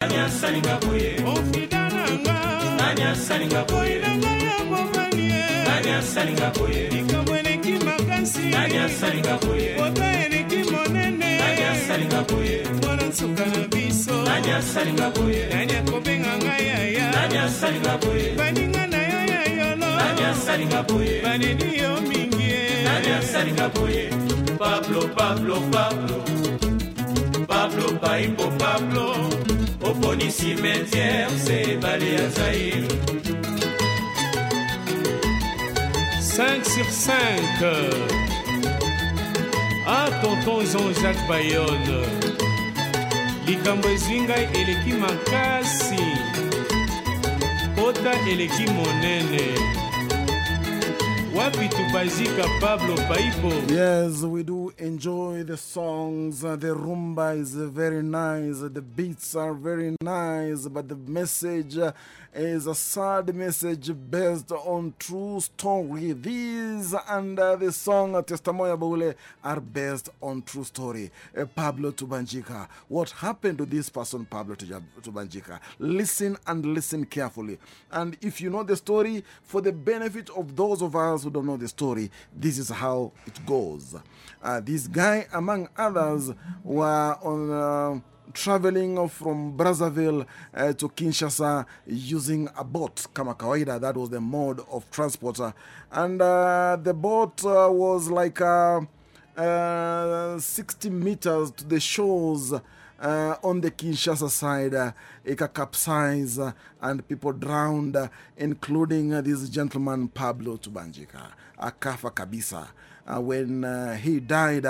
S12: nani asalinga boye
S17: ofida na nga
S12: nani asalinga boye
S17: na ngai ya mobanie
S12: nani asalinga boye
S17: likambo eleki makasi
S12: nani asalinga boye
S17: ota eleki monene
S12: nani asalinga boye
S17: mwana nsuka na biso
S12: nani asalinga boye
S17: nani akobenga ngai yaya
S12: nani asalinga boye
S17: baninga na yo ya yolo
S12: nani asalinga boye
S17: baneli yo mingi ye
S12: nani asalinga boye pablo pablo pablo pablo paipo pablo oponi cimetière se ebale ya zaire
S18: 5 sur 5. Ah, tonton Jean-Jacques Bayonne. likambo ezwi ngai eleki makasi pota eleki monene
S1: Yes, we do enjoy the songs. Uh, the rumba is very nice. The beats are very nice. But the message uh, is a sad message based on true story. These and uh, the song uh, Testamoya Bule are based on true story. Uh, Pablo Tubanjika. What happened to this person, Pablo Tubanjika? Listen and listen carefully. And if you know the story, for the benefit of those of us who don't know the story, this is how it goes. Uh, this guy, among others, were on. Traveling from Brazzaville uh, to Kinshasa using a boat, kama kawaida. That was the mode of transport. Uh, and uh, the boat was like uh, uh, 60 meters to the shores. Uh, on the Kinshasa side, it capsized and people drowned, uh, including this gentleman Pablo Tubanjika, akafa kabisa. When he died,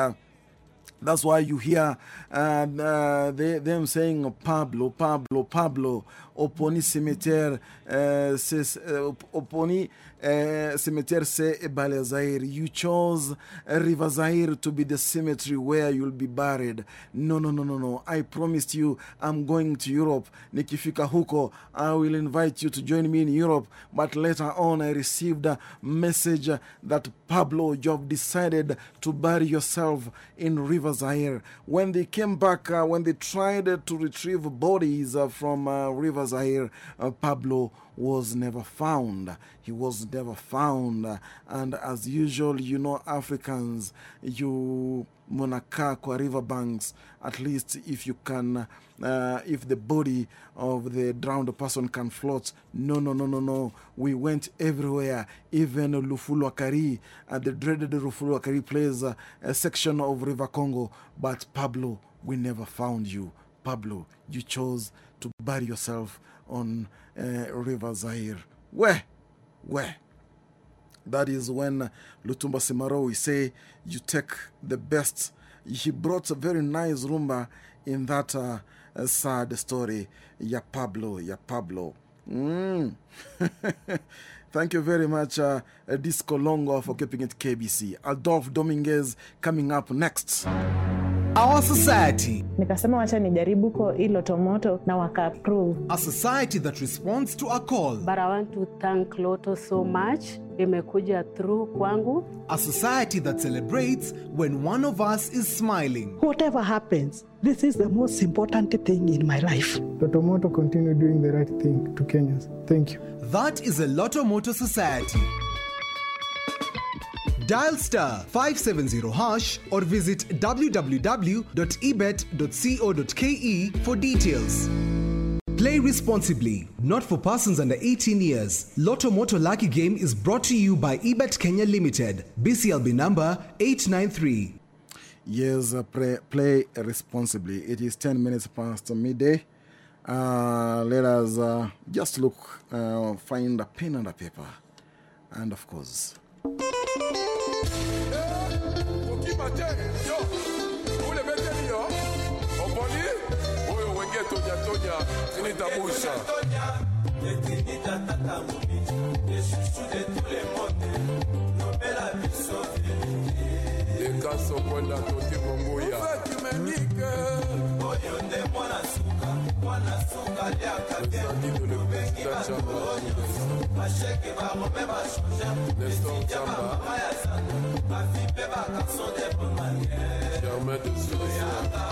S1: that's why you hear uh, uh, they, them saying Pablo, Pablo, Pablo, Oponi cimetière, uh, c'est- uh, Oponi uh, cimetière c'est Ebale Zaire. You chose uh, River Zaire to be the cemetery where you'll be buried. No, no, no, no, no. I promised you I'm going to Europe. Nikifika huko, I will invite you to join me in Europe. But later on, I received a message that Pablo, you've decided to bury yourself in River Zaire. When they came back, uh, when they tried to retrieve bodies uh, from uh, River Zaire, uh, Pablo was never found. He was never found. And as usual, you know, Africans, you Monaka kwa riverbanks, at least if you can, uh, if the body of the drowned person can float. No, no, no, no, no. We went everywhere, even Lufuluakari, uh, the dreaded Lufuluakari plays uh, a section of River Congo. But Pablo, we never found you. Pablo, you chose to bury yourself on uh, River Zaire. Where? Where? That is when Lutumba Simaro, we say, you take the best. He brought a very nice rumba in that uh, uh, sad story. Ya Pablo, Ya Pablo. Mm. Thank you very much, uh, Disco Longo, for keeping it KBC. Adolphe Dominguez coming up next.
S19: Our society.
S20: nikasema wacha nijaribu ko hilo tomoto na waka approve.
S19: A society that responds to a call.
S21: But I want to thank Loto so much. Imekuja through kwangu.
S19: A society that celebrates when one of us is smiling.
S22: Whatever happens, this is the most important thing in my life.
S23: Continue doing the right thing to Kenyans. Thank you.
S19: That is a Society. Dial star 570 hash or visit www.ebet.co.ke for details. Play responsibly, not for persons under 18 years. Lotto Moto Lucky Game is brought to you by Ebet Kenya Limited, BCLB number 893.
S1: Yes, play, play responsibly. It is 10 minutes past midday. Uh, let us uh, just look, uh, find a pen and a paper. And of course,
S24: okima te yo ulebeteli yo oponi oyo wenge tonyatonya tinitabusha danse okonda tote monguya oyo nde mwana suka mwana suka liaka teobengibaoyonso basheke barome bashanger esija bamama ya zando. Bafipe bakarson de bomanièreoyaka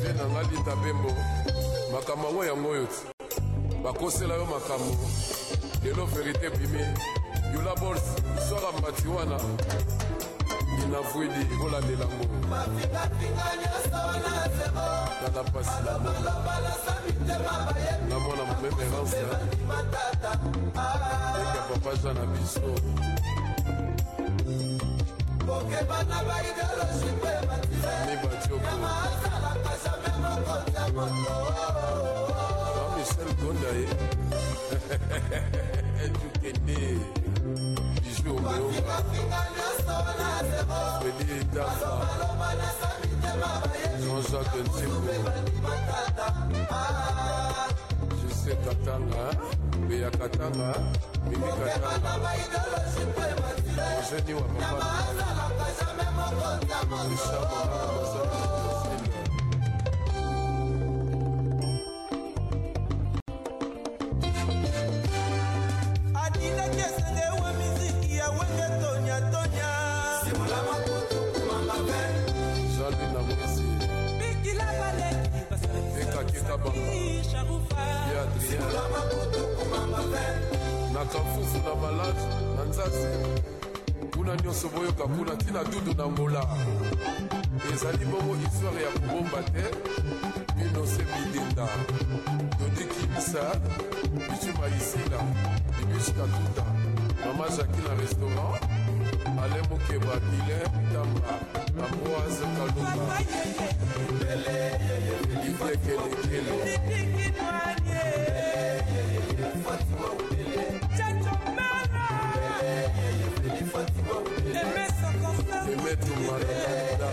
S24: vie nanga lita bembo. Makambo ango yango oyo. Ti bakosela yo makambo. Lelo verité bimi yula bols swaka mbati wana inafwidi kolandela ngomafingafinga nyonso wana zero tala pasi balobaloba nasami tema bayebi na mwana momeme ransematata eka papa ja na biso. Kokeba na baideologi mpe batizeyama azalaka jamai mokonza moto michel gondaye jukende jean-jacques ntiku juse katanga beya katanga mimi katanga na kafufu na maladi na nzazi kuna nyonso boyoka kuna ntina dudu na ngola ezali bongo histoire ya kobomba te. Binose bidenda dodi kimisa bichu maisila. Bibish katuta mama jaki na restaurant ale mokeba ile tamba ambroise kalumba livie kelekele emetumalada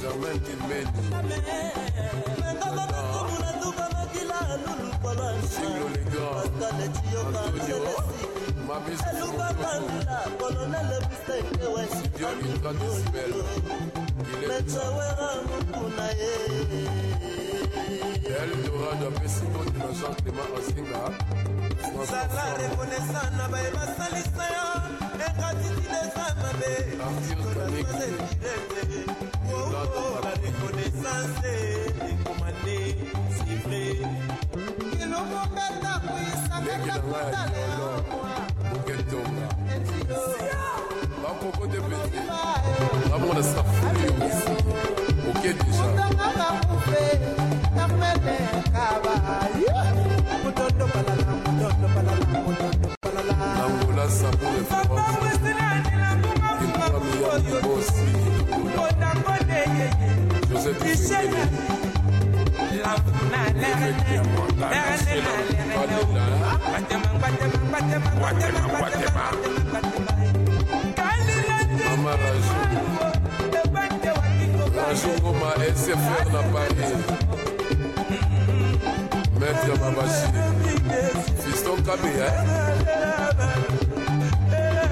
S24: germain kimenielubabandila kolonele bisenge wesidioniaisibelo metowera nkuna ye eldorado apesi moti na jean clément asinga
S25: zala rekonaissant na baye basalisa yo. Ekatitile
S24: grâce à Maître Mabashi Fiston Kabea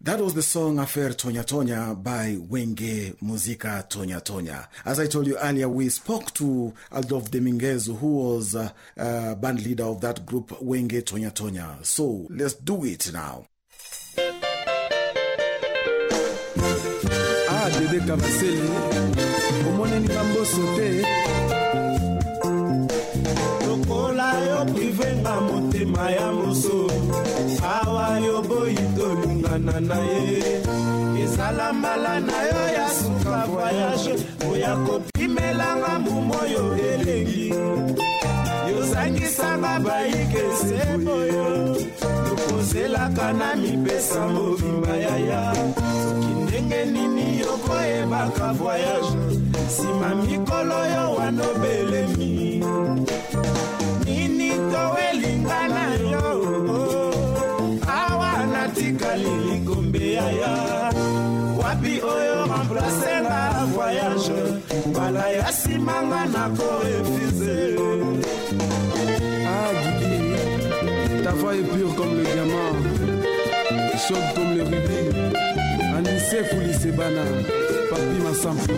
S1: That was the song Affair Tonya Tonya by Wenge Musica Tonya Tonya. As I told you earlier, we spoke to Adolphe Dominguez, who was uh, uh, band leader of that group, Wenge Tonya Tonya. So let's do it now.
S26: ah
S12: yo privenga motema ya moso. Awa yo boyi tolingana na ye. Ezala mbala na yo ya suka voyage. Oya kopimelanga mumo oyo elengi. Yozangisanga bayike boyo. Tokozelaka na mipesa mobimba yaya soki ndenge nini yokoyebaka voyage. Nsima mikolo yo wana likolo elinga na yo. Awa natikali likombe ya yo wapi oyo remplace nga voyage? Mbala ya nsimanga na korefuse
S27: ah guidi ta voix est pure comme le diamant. Chaude comme le rubis anise kulisebana papi masampu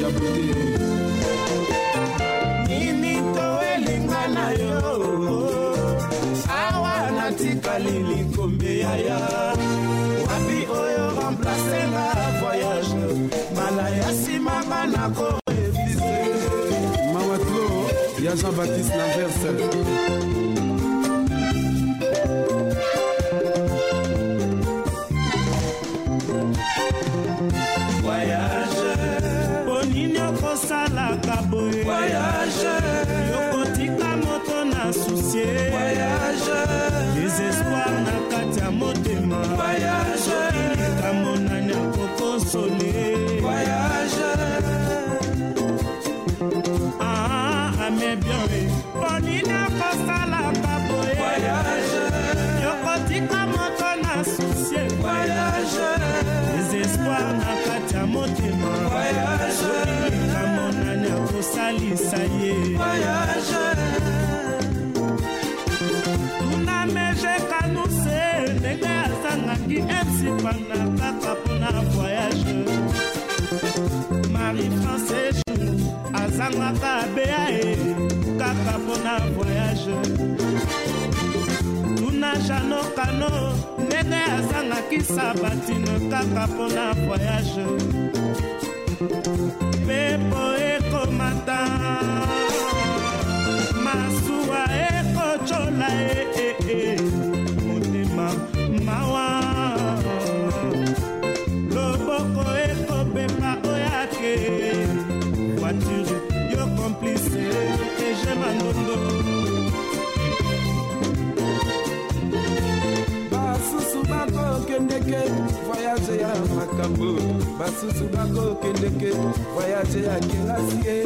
S10: ya beauté na yo. Awa natikali likombe yaya wapi oyo remplacenga voyage? Mbala ya nsima na koefise.
S27: Mawatlo, ya Jean-Baptiste Lanverse.
S10: voyage. Ponini okosalaka boye. Voyage patie desespoir na kati ya motema likambo nani akokonsole amebioe ponini akosalaka boye yokotika moto na susie desespoir na kati ya motema likambo nani akosalisa ye voyage. Marie français azangaka abeya ye kaka mpona voyage tuna janokano ndenge azangaki sabatine kaka mpona voyage mpepo ekomata masuwa ekocola e e, e. motema mawa komplice ege mandondo
S27: basusu bakokendeke voyage ya makambo. Basusu bakokendeke voyage ya kelasi ye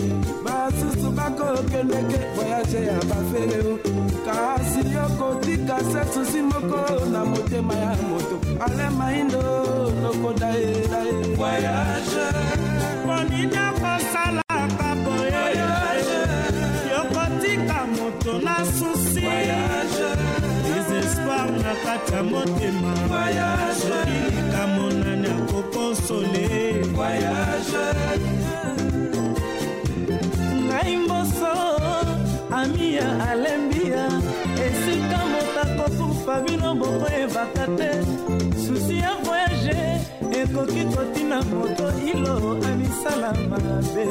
S27: basusu bakokendeke voyage ya bafeleo kasi yokotika se susi moko na motema ya moto. Ale maindo nokodaedae
S10: voyage. Ponini akosalaka ya motema. Soki likambo nani akokonsole ngai mboso amia alembia esika moto akokufa bino boko evaka te. Susi ya voyage ekoki kotina moto ilo amisala mabe.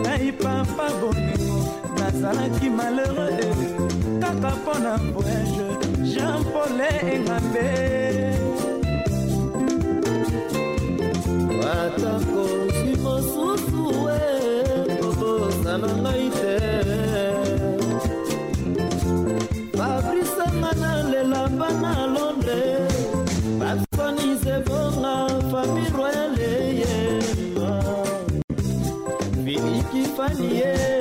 S10: Ngai papa bolingo nazalaki malheureux kaka mpo na voyage jean paul engambe
S12: watakonzi mosusu we kobosana ngai te. Fabrisanga nalela bana londre basonisebonga fami royale yema filikifanie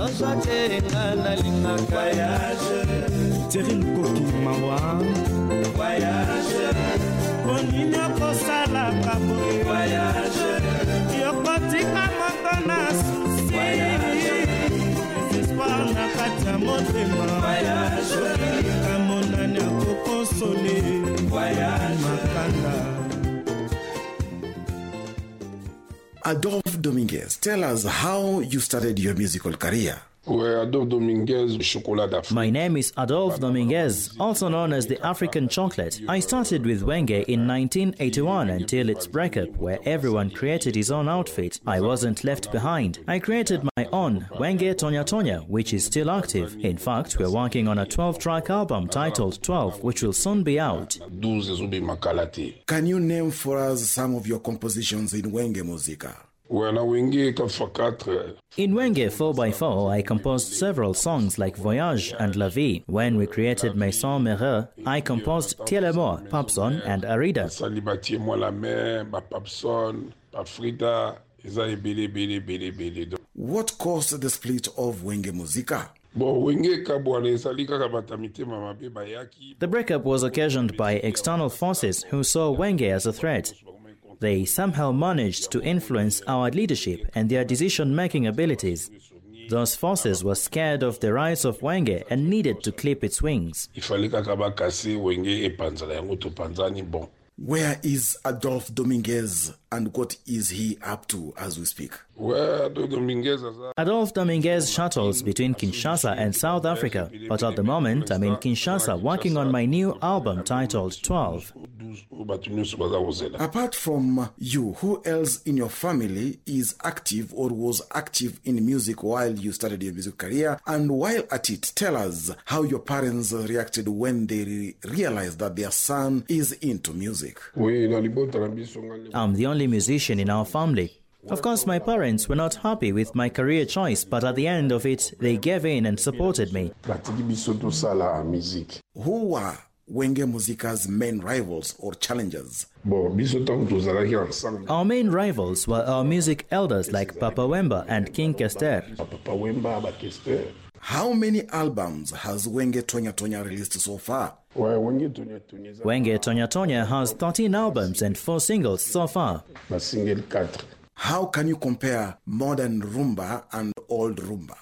S12: tonton jake nga nalingaka
S10: voyage. Tieri lukoki mawa. Voyage. Ponini okosalaka boye voyage. Yokotika moto na susi. Espoir na kati ya motema. Soki likambo nani akokonsole makanda
S1: Adolphe Dominguez, tell us how you started your musical career.
S28: Ouais, Adolphe Dominguez, Chocolat.
S29: My name is Adolphe Dominguez, also known as the African Chocolate. I started with Wenge in 1981 until its breakup, where everyone created his own outfit. I wasn't left behind. I created my own, Wenge Tonya Tonya, which is still active. In fact, we're working on a 12 track album titled 12, which will soon be out.
S28: 12 ezobima kala te
S1: Can you name for us some of your compositions in Wenge Musica?
S28: Ouais na wenge kafa 4
S29: In Wenge 4x4, I composed several songs like Voyage and La Vie. When we created Maison Mereux, I composed Tielemore, Papson, and Arida.
S1: What caused the split of Wenge Musica?
S28: bon wenge ekabwana ezali kaka bato ya mitema mabe bayaki
S29: The breakup was occasioned by external forces who saw Wenge as a threat. They somehow managed to influence our leadership and their decision making abilities. Those forces were scared of the rise of Wenge and needed to clip its wings.
S1: Where is Adolphe Dominguez and what is he up to as we speak?
S28: we ado dominguez
S29: Adolphe Dominguez shuttles between Kinshasa and South Africa, but at the moment I'm in Kinshasa working on my new album titled 12.
S28: oyo bato nyonso baza kozela
S1: Apart from you, who else in your family is active or was active in music while you started your music career? And while at it, tell us how your parents reacted when they realized that their son is into music.
S28: oui na libota na biso nga nde
S29: I'm the only musician in our family. Of course, my parents were not happy with my career choice, but at the end of it, they gave in and supported me.
S28: batiki biso tosala musique
S1: Who were Wenge Musica's main rivals or challengers?
S28: bon biso ntango tozalaki ensemble
S29: Our main rivals were our music elders like Papa Wemba and King Kester.
S28: Papa wemba bakester
S1: How many albums has Wenge Tonya Tonya released so far?
S28: wenge toniatoni eza
S29: Wenge Tonya Tonya has 13 albums and 4 singles so far.
S28: basingle 4
S1: How can you compare modern rumba and old rumba?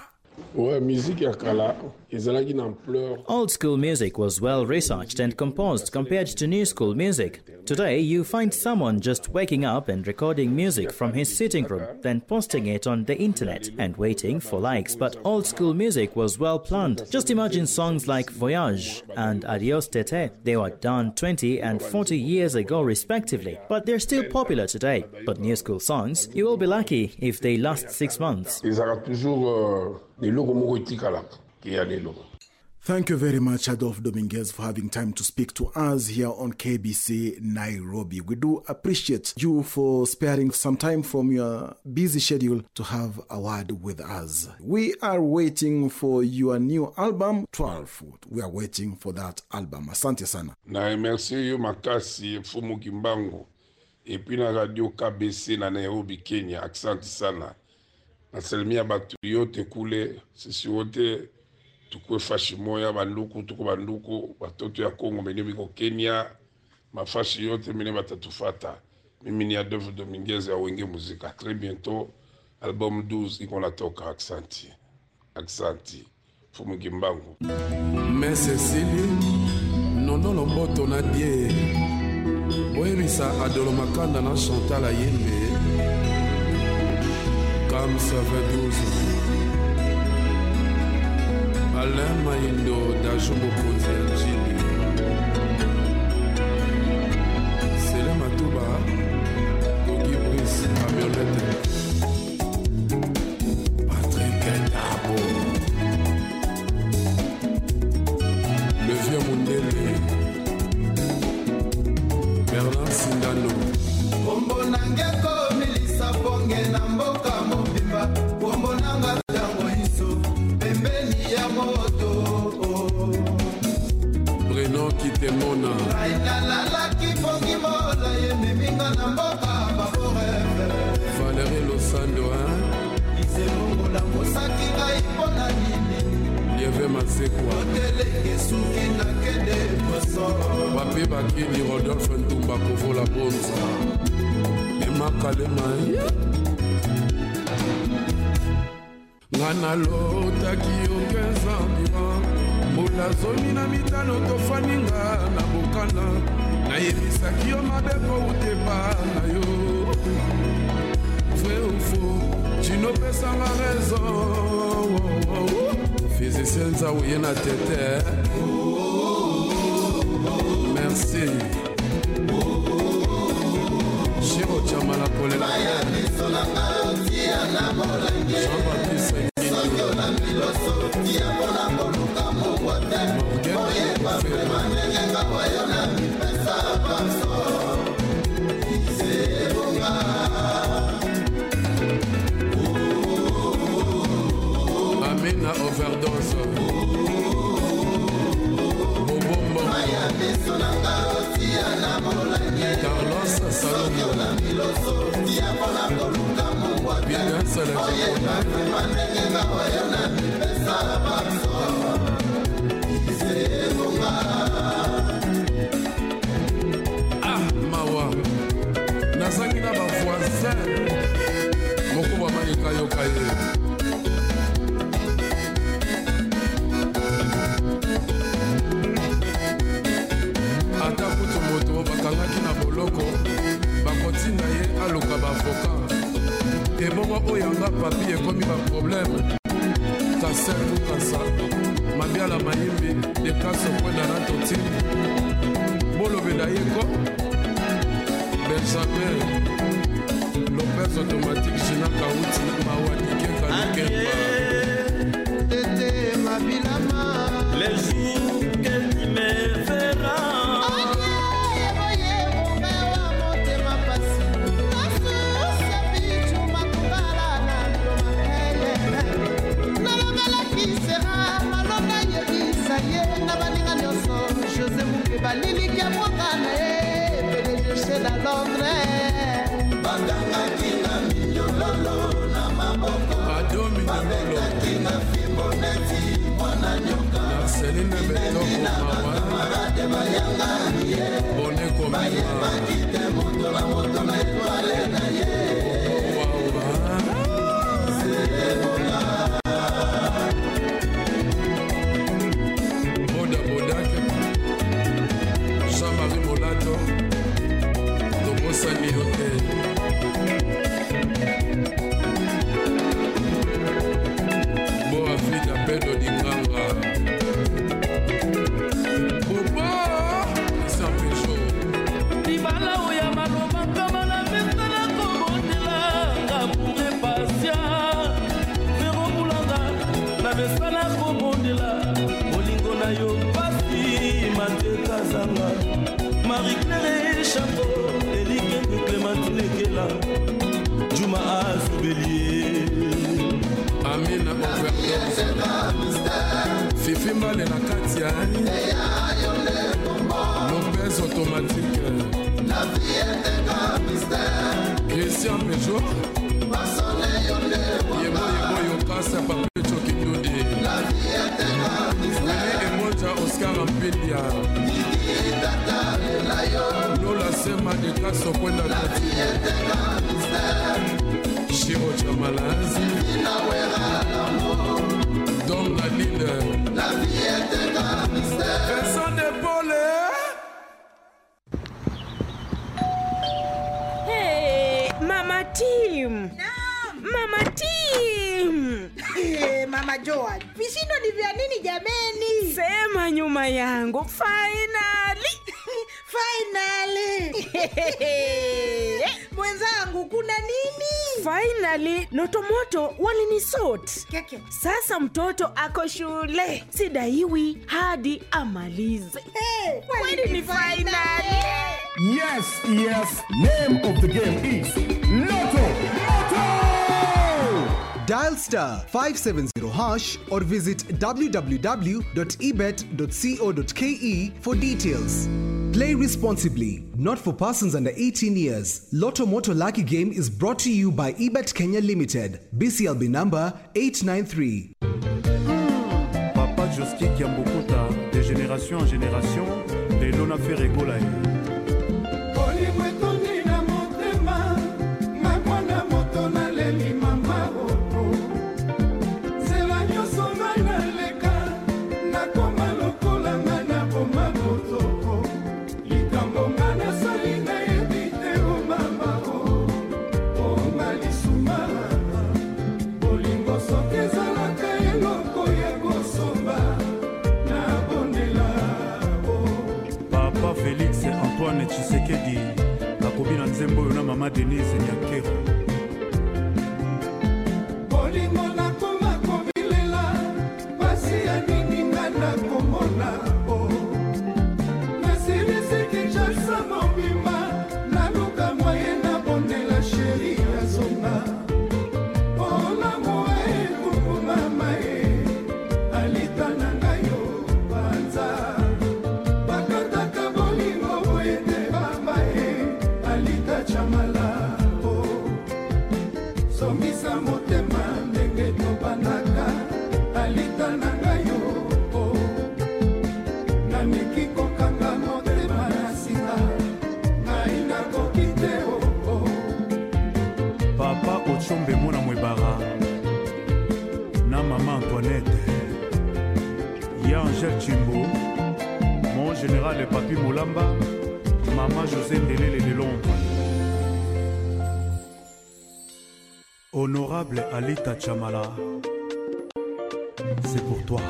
S28: Ouais musique ya kala ezalaki na ampleur
S29: Old school music was well researched and composed compared to new school music. Today, you find someone just waking up and recording music from his sitting room, then posting it on the internet and waiting for likes. But old school music was well planned. Just imagine songs like Voyage and Adios Tete. They were done 20 and 40 years ago, respectively, but they're still popular today. But new school songs, you will be lucky if they last six months.
S28: Eloko moko etikalaka ke ya lelo
S1: Thank you very much, Adolf Dominguez, for having time to speak to us here on KBC Nairobi. We do appreciate you for sparing some time from your busy schedule to have a word with us. We are waiting for your new album, 12. We are waiting for that album. Asante sana.
S28: na merci yo makasi fumu kimbangu epuis na radio kbc na nairobi kenya Asante sana nasalimia bato yote kule sisi wote tukue fashi moya banduku tuko banduku batoto ya kongo mene biko kenya mafashi yote mene batatufata. Mimi ni adolphe dominguez ya wenge muzika très bientôt album 12 iko natoka aksanti. Aksanti. Mfumu kimbangu.
S24: Me cecili nono lomboto na die oyebisa adolo makanda na chantal ayembe kam savedouse alain maindo dajo mokonzi
S30: bienve masekwa
S24: bape bakili rodolphe ntumba kovola bonza. Emakalema nga nalotaki yonge zambima mbula zomi na mitano tofani nga na bokana. Nayebisaki yo mabeko utepa na yo. Feofo cino pesanga rezo physicien nzau ye na tete merci. Shiro chamala kolela jean-baptiste overdose
S25: women.
S31: Sasa mtoto ako shule, sidaiwi hadi amalize.
S25: Hey,
S31: when ni final?
S32: Yes, yes. Name of the game is Lotto. Lotto.
S19: Dial star 570 hash or visit www.ebet.co.ke for details. Play responsibly. Not for persons under 18 years, Lotto Moto Lucky Game is brought to you by eBet Kenya Limited, BCLB number 893.
S8: Papa Josky de génération en génération, de Roger Chimbo, mon général Papi Moulamba, maman José Ndelele de Londres.
S33: Honorable Alita Chamala, c'est pour toi.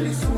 S8: Olhos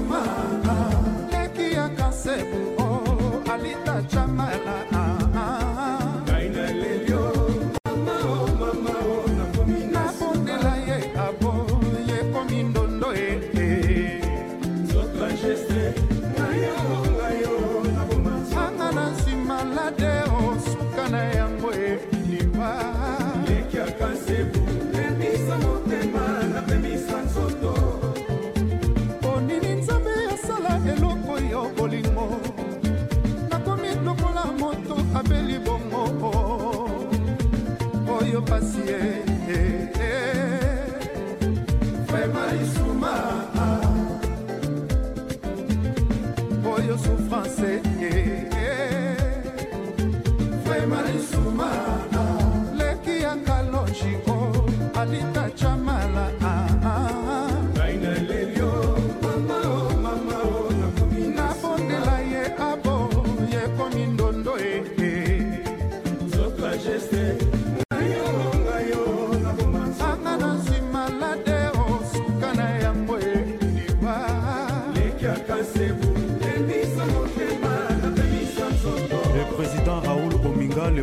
S8: oyo pasi ye vrema lisuma oyo souffrance vrema lisuma leki ya kalonji o alita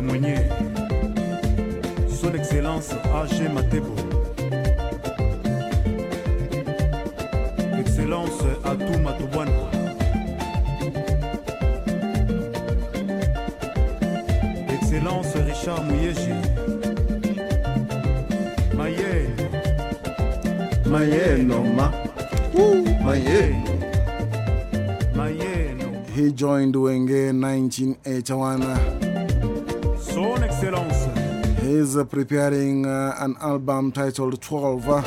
S33: Ominga le Moigné, son excellence AG Matebo, excellence Matobwana, excellence Richard Mouyeji, Mayel,
S1: Mayeno, ma. Mayeno.
S33: Mayeno,
S1: He joined Wenge 1981.
S33: Son excellence
S1: He's uh, preparing uh, an album titled 12. Uh,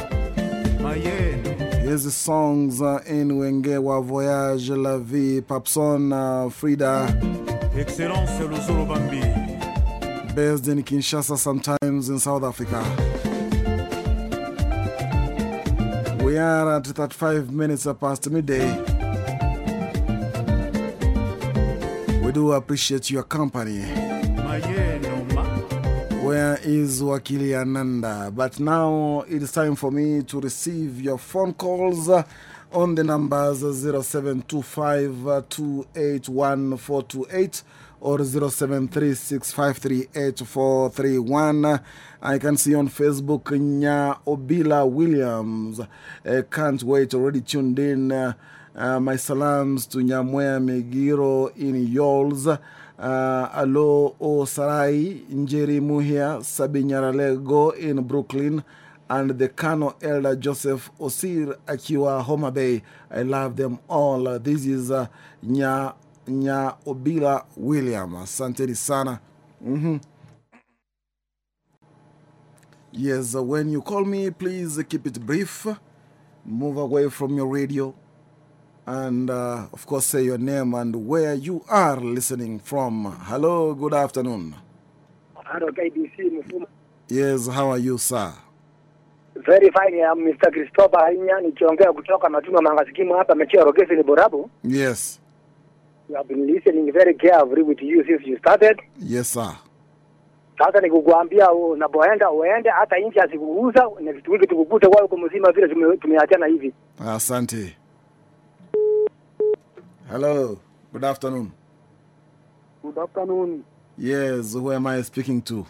S1: his songs uh, in Wenge wa Voyage, La Vie, Papson, uh, Frida,
S33: excellence Lozoro Bambi,
S1: based in Kinshasa, sometimes in South Africa. We are at 35 minutes past midday. We do appreciate your company.
S33: Ma,
S1: Wakili Ananda? But now it's time for me to receive your phone calls on the numbers 0725 uh, 281428 or 0736538431. I can see on Facebook Nya Obila Williams. Uh, can't wait, already tuned in. Uh, uh, my salams to Nyamwea Megiro in Yols. Uh, Alo O Sarai, Njeri Muhia, Sabi Nyaralego in Brooklyn, and the Kano Elder Joseph Osir Akiwa Homa Bay. I love them all. This is uh, Nya, Nya Obila William. Asanteni sana. Mhm. Yes, uh, when you call me, please keep it brief. Move away from your radio. And uh, of course, say your name and where you are listening from. Hello, good afternoon.
S34: Hello, KBC Mfuma.
S1: Yes, how are you, sir?
S34: Very fine, I'm Mr. Christopher Hainya nikiongea kutoka Matuma Mangasikimu hapa Mechia Rogesi ni Borabu.
S1: Yes,
S34: You have been listening very carefully with you since you started.
S1: yes, sir.
S34: Sasa nikukuambia unapoenda uende hata nchi asikuuza na vitu tukukute kwa uko mzima vile tumeachana hivi.
S1: Asante. Hello, good afternoon.
S35: Good afternoon.
S1: Yes, who am I speaking to?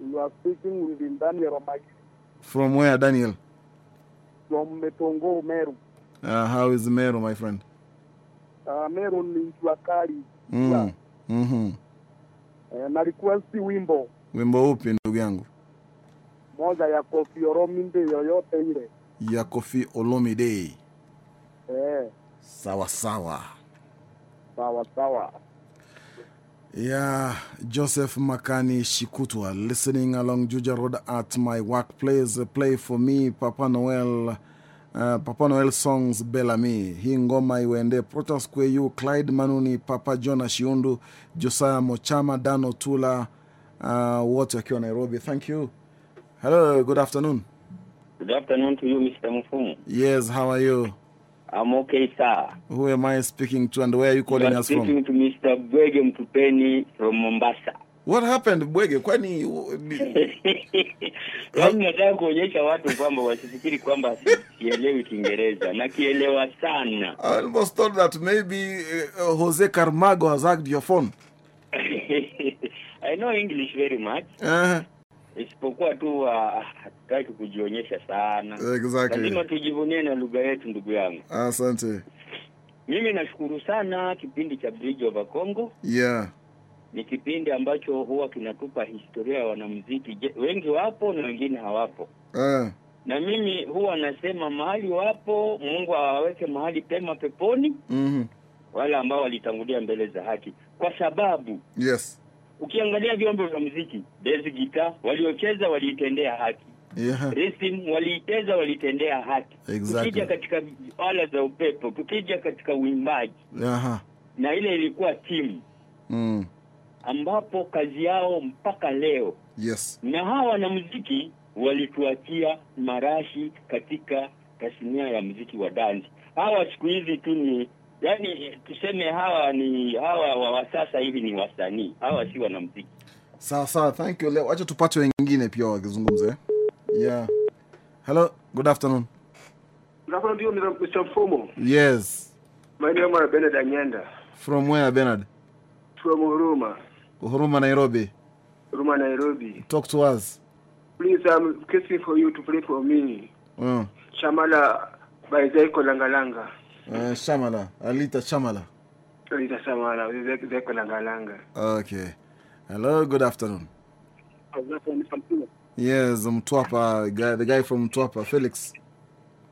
S35: You are speaking with Daniel Omagi
S1: From where, Daniel?
S35: from Metongo, Meru.
S1: Uh, how is Meru, my friend?
S35: Uh, Meru ni jua kali.
S1: Mm. Mm -hmm.
S36: Eh, na request wimbo
S1: Wimbo upi ndugu yangu?
S36: moja ya Koffi Olomide yoyote ile.
S1: Ya Koffi Olomide.
S36: Eh,
S1: Sawa sawa.
S36: sawa sawa.
S1: Yeah, Joseph Makani Shikutwa, listening along Juja Road at my workplace. Play for me Papa Noel, uh, Papa Noel songs Bellamy. Hii ngoma iwende Protas Kweyu, Clyde Manuni, Papa Jonah Shiundu, Josiah Mochama, Dano Tula, uh, wote wakiwa Nairobi. Thank you. Hello, good afternoon.
S37: Good afternoon to you, Mr. Mufumu.
S1: Yes, how are you?
S37: I'm okay, sir.
S1: Who am I speaking to and where are you calling
S37: You
S1: us from?
S37: speaking to Mr. Bwege Mtupeni from Mombasa.
S1: What happened, Bwege? Kwani
S37: Yaani nataka kuonyesha watu kwamba wasifikiri kwamba si- sielewi Kiingereza na kielewa sana.
S1: I almost thought that maybe uh, Jose Carmago has hacked your phone.
S37: I know English very much.
S1: Uh,
S37: Isipokuwa tu uh, hatutaki kujionyesha sana.
S1: Exactly.
S37: Lazima tujivunie na lugha yetu ndugu yangu.
S1: asante.
S37: Mimi nashukuru sana kipindi cha Bridge over Congo.
S1: Yeah.
S37: ni kipindi ambacho huwa kinatupa historia ya wanamuziki. Je, wengi wapo na wengine hawapo,
S1: Uh,
S37: na mimi huwa nasema mahali wapo, Mungu awaweke mahali pema peponi,
S1: mhm.
S37: wale ambao walitangulia mbele za haki, kwa sababu
S1: Yes.
S37: Ukiangalia vyombo vya muziki, bezi guitar waliocheza waliitendea haki
S1: Yeah.
S37: Rhythm waliiteza walitendea haki.
S1: Exactly.
S37: Tukija katika ala za upepo, tukija katika uimbaji,
S1: Aha.
S37: na ile ilikuwa timu
S1: Mm.
S37: ambapo kazi yao mpaka leo
S1: Yes.
S37: na hawa wanamuziki walituachia marashi katika tasnia ya muziki wa dansi. Hawa siku hizi tu ni yani, tuseme hawa ni hawa wa sasa hivi ni wasanii, hawa si wanamuziki.
S1: Sawa sawa, thank you. Leo acha tupate wengine pia wakizungumza. Yeah. Hello, good afternoon.
S38: Ndio Mr. Mfumo.
S1: Yes.
S38: My name is Bernard Anyanda
S1: From where, Bernard?
S38: from Huruma,
S1: Huruma, Nairobi.
S38: Huruma, Nairobi.
S1: Talk to us.
S38: Please, I'm requesting for you to play for me.
S1: Mm.
S38: Shamala by Zaiko Langalanga.
S1: Uh, Shamala, Alita Shamala.
S38: Alita Shamala, Zeko Langalanga.
S1: Okay. Hello, good afternoon. Yes, Mtwapa, guy, the guy from Mtwapa, Felix.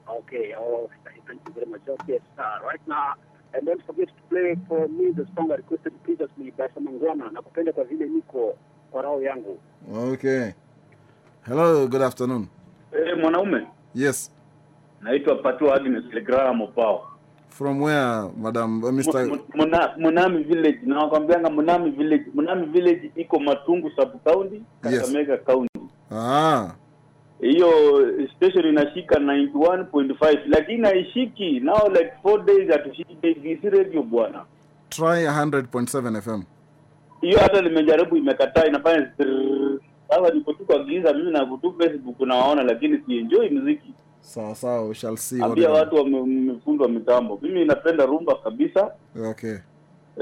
S35: Okay, oh, thank you very much. Okay, uh, right now, and don't forget to play for me the song I requested previously by Samangwana, nakupenda kwa vile niko kwa roho yangu.
S1: Okay. Hello, good afternoon.
S39: Eh, mwanaume
S1: Yes.
S39: naitwa Patua Agnes Legrara Mopao
S1: From where, Madam? Uh, Mr.
S39: Muna, Munami Village. Na wakwambianga Munami Village. Munami Village iko Matungu sub county Kakamega yes. county.
S1: Ah,
S39: hiyo station inashika 91.5 lakini haishiki. Now like 4 days hatushiki KBC radio bwana.
S1: Try 100.7 FM.
S39: hiyo hata nimejaribu imekataa inafanya sasa niko tu kwa giza mimi na kutu Facebook nawaona lakini si enjoy muziki
S1: Sawa sawa, we shall see. what
S39: ambia watu wame- wamefundwa mitambo mimi napenda rumba kabisa
S1: Okay.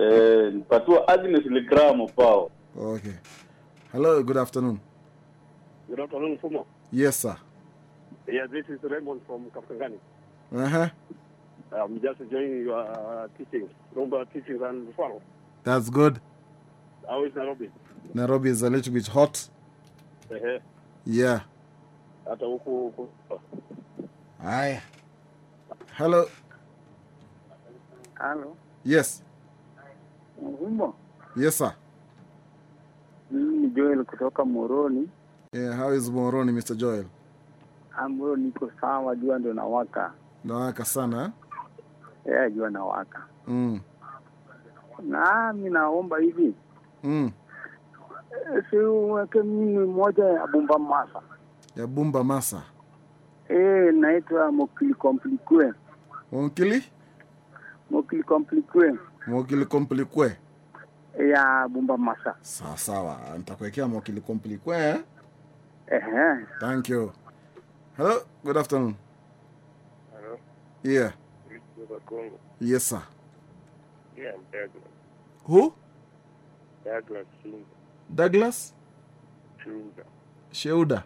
S39: eh, patua Agnes Legramo pao
S1: Okay. Hello, good afternoon.
S35: Good afternoon, Fumo.
S1: Yes, sir.
S35: Yeah, this is Raymond from Kapkangani.
S1: Uh huh.
S35: I'm just enjoying your uh, teaching, Rumba teaching and follow.
S1: That's good.
S35: How is Nairobi?
S1: Nairobi is a little bit hot.
S35: Ehe,
S1: Yeah.
S35: hata huku huku.
S1: Aye. halo.
S36: Halo,
S1: Yes.
S36: Mvumbo.
S1: Yes, sir.
S36: Mimi ni Joel kutoka Moroni.
S1: Yeah, how is Moroni, Mr. Joel?
S36: Amro niko sawa, jua ndio nawaka.
S1: Nawaka sana.
S36: Yeah, jua nawaka.
S1: eh? Mm.
S36: Nami naomba hivi
S1: Mm.
S36: eh, si uweke mimi moja ya Bumba Masa.
S1: Ya Bumba Masa.
S36: Eh, naitwa Mokili Komplikwe.
S1: Mokili?
S36: Mokili Komplikwe
S1: Mokili Komplikwe.
S36: ya Bumba Masa.
S1: Sawa sawa. Nitakuwekea Mokili Komplikwe. eh?
S36: Ehe.
S1: Thank you. Hello, good afternoon.
S35: Hello,
S1: Yeah.
S35: Congo.
S1: Yes, sir.
S35: Yeah, I'm Douglas.
S1: Who?
S35: Douglas Chunga.
S1: Douglas
S35: Chunga.
S1: Sheuda.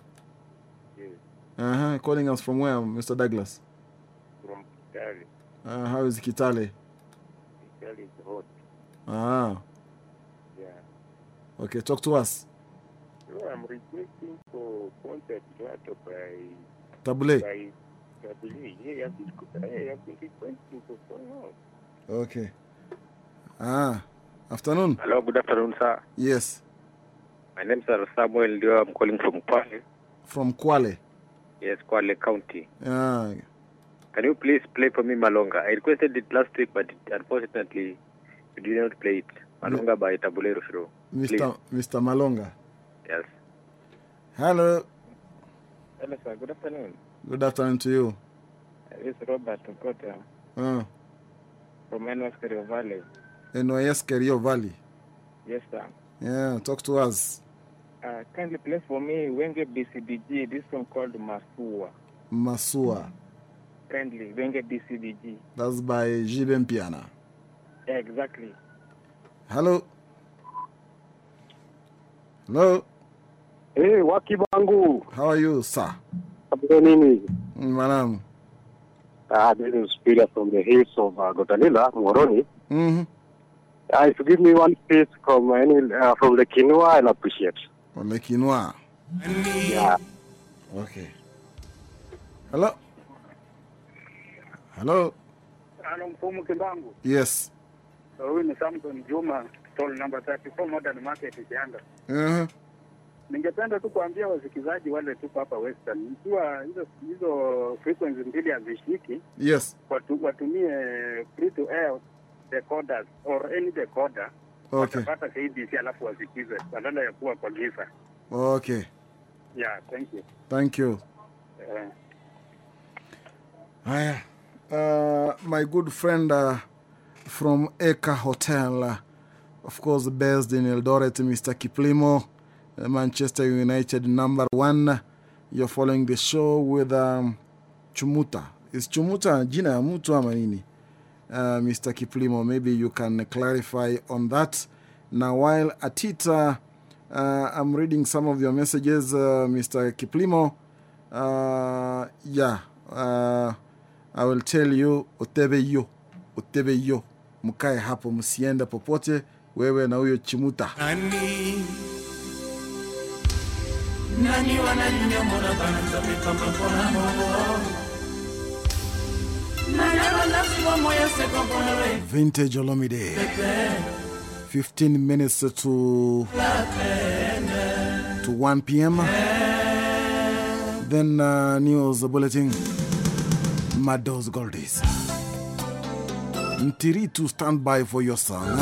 S35: Yes,
S1: Uh huh. Calling us from where, Mr. Douglas?
S35: from Kitale.
S1: Uh, how is Kitale?
S35: Kitale is hot.
S1: Ah.
S35: Yeah.
S1: Okay, talk to us.
S40: So I'm requesting for concert Lato by
S1: Tabu Ley.
S40: by Tabu Ley. Yeah, I've been, hey, I've been requesting for so long.
S1: Okay. Ah, afternoon.
S41: Hello, good afternoon, sir.
S1: Yes,
S41: My name is Samuel Ndio. I'm calling from Kwale.
S1: from Kwale.
S41: Yes, Kwale County.
S1: Ah,
S41: Can you please play for me Malonga? I requested it last week, but it, unfortunately, you did not play it. Malonga by Tabu Ley Rochereau.
S1: Mr. Mr. Malonga.
S41: Yes.
S1: Hello.
S40: Hello, sir. Good afternoon.
S1: Good afternoon to you.
S40: This is Robert Okota
S1: Uh,
S40: from NYS Kerio Valley.
S1: NYS Kerio Valley.
S40: Yes, sir.
S1: Yeah, talk to us.
S40: Uh, kindly play for me Wenge BCBG, this song called Masua.
S1: Masua.
S40: Kindly, Wenge BCBG.
S1: That's by JB
S40: Mpiana. Exactly.
S1: Hello. Hello.
S42: Hey, Wakibangu.
S1: How are you, sir?
S42: Habari nini?
S1: Mwanangu.
S42: Ah, this is Peter from the hills of uh, Gotalila, Moroni.
S1: Mm-hmm.
S42: Uh, if you give me one piece from any uh, from the quinoa, I'll appreciate.
S1: The quinoa.
S42: Yeah.
S1: Okay. Hello. Hello.
S35: Halo mfumu Kimbangu.
S1: Yes.
S35: Huyu ni Samson Juma, stall number 34 Modern Market Kianda.
S1: Uh-huh.
S35: Ningependa tu kuambia wasikizaji wale tuko hapa Western, ikiwa hizo hizo frequency mbili hazishiki,
S1: Yes.
S35: watu, watumie free to air decoders or any decoder
S1: Okay.
S35: watapata KBC alafu wasikize badala ya kuwa kwa giza.
S1: Okay.
S35: Yeah, thank you.
S1: Thank you. Haya. Uh, my good friend uh, from Eka Hotel, uh, of course, based in Eldoret, Mr. Kiplimo, uh, Manchester United number one. You're following the show with um, Chumuta. Is Chumuta jina ya mtu ama nini? Uh, Mr. Kiplimo, maybe you can clarify on that. Now, while Atita, uh, I'm reading some of your messages, uh, Mr. Kiplimo. Uh, yeah, uh, I will tell you utebe yo, utebe yo, mkae hapo, musienda popote, wewe na huyo Chimuta.
S12: nani nani wananyonyomona bana nzambe
S1: Vintage Olomide. 15 minutes to, to 1 p.m. Then uh, news bulletin. Mados Goldies. Ntiri to stand by for your song.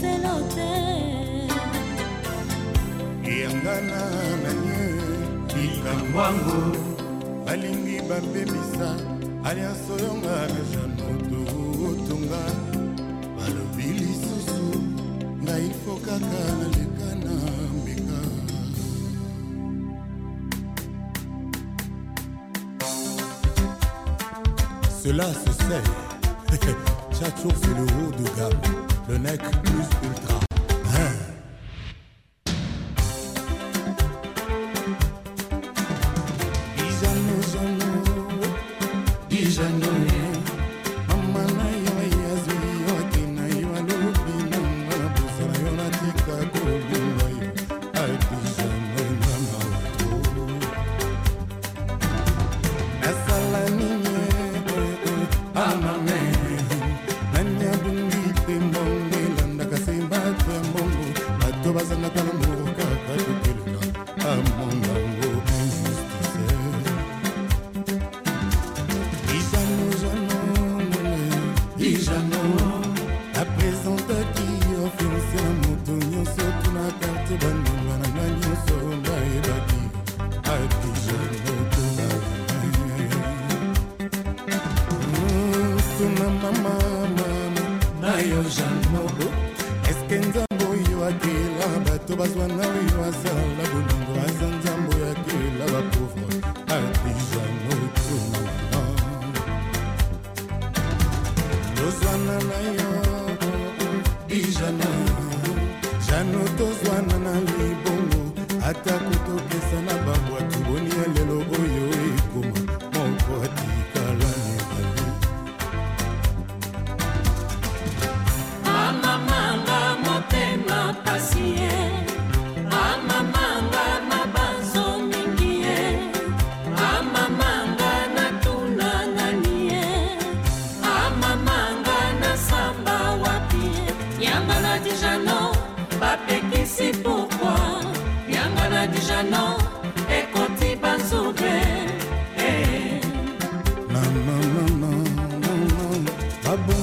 S43: Zelo te
S4: eyangana na nye likambo yango balingi bapemisa alianso yonga na janoto otonga balobi lisusu ngai fo kaka naleka na mbeka Cela se sait. Chacho, c'est le haut de gamme. Le nec plus ultra. a.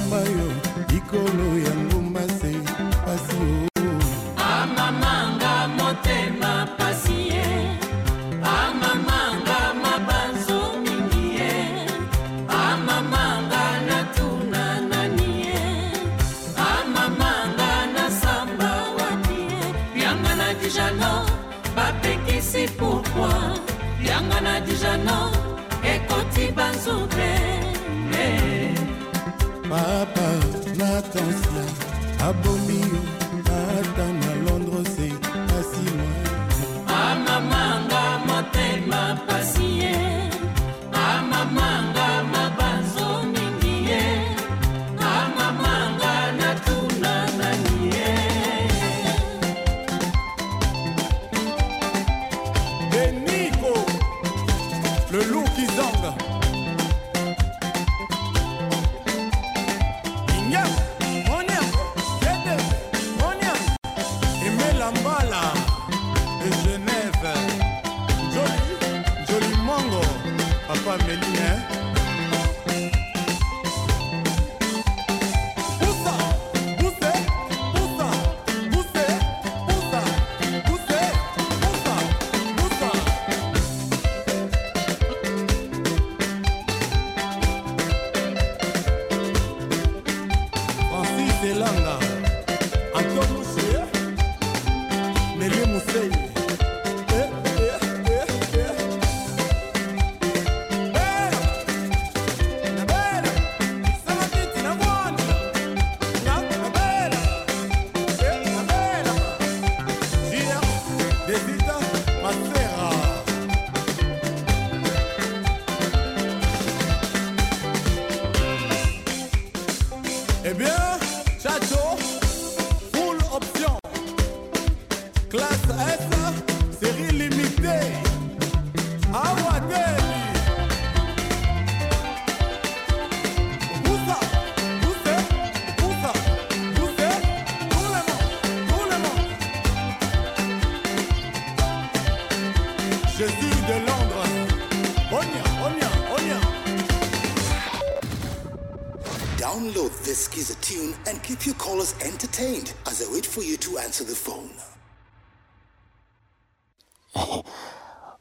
S4: this a tune and keep your callers entertained as I wait for you to answer the phone.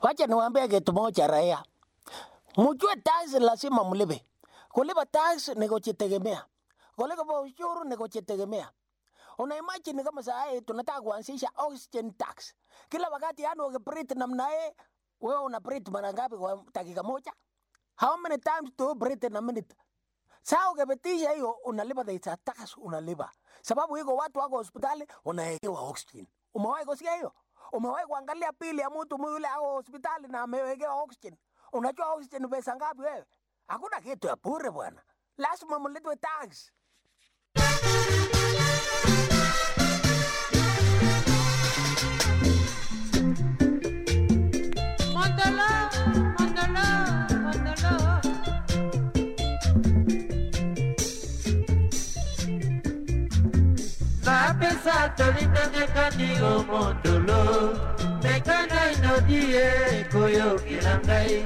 S44: Wacha niwaambie kitu moja raia, mjue tax lazima mlipe. Kulipa tax ni kujitegemea, kulipa ushuru ni kujitegemea. Una imagine kama saa hii tunataka kuanzisha oxygen tax. Kila wakati yani ukibreathe namna hii, wewe una breathe mara ngapi kwa dakika moja? How many times do you breathe in a minute? Saa ukipitisha hiyo unalipa the tax unalipa. Sababu iko watu wako hospitali wanawekewa oxygen. Umewahi kusikia hiyo? Umewahi kuangalia pili ya mtu yule ako hospitali na amewekewa oxygen? Unajua oxygen pesa ngapi wewe? Hakuna kitu ya bure bwana, lazima mlipwe tax.
S3: Napesa tolingangakani o mondolo mekana inodi ye koyokela ngai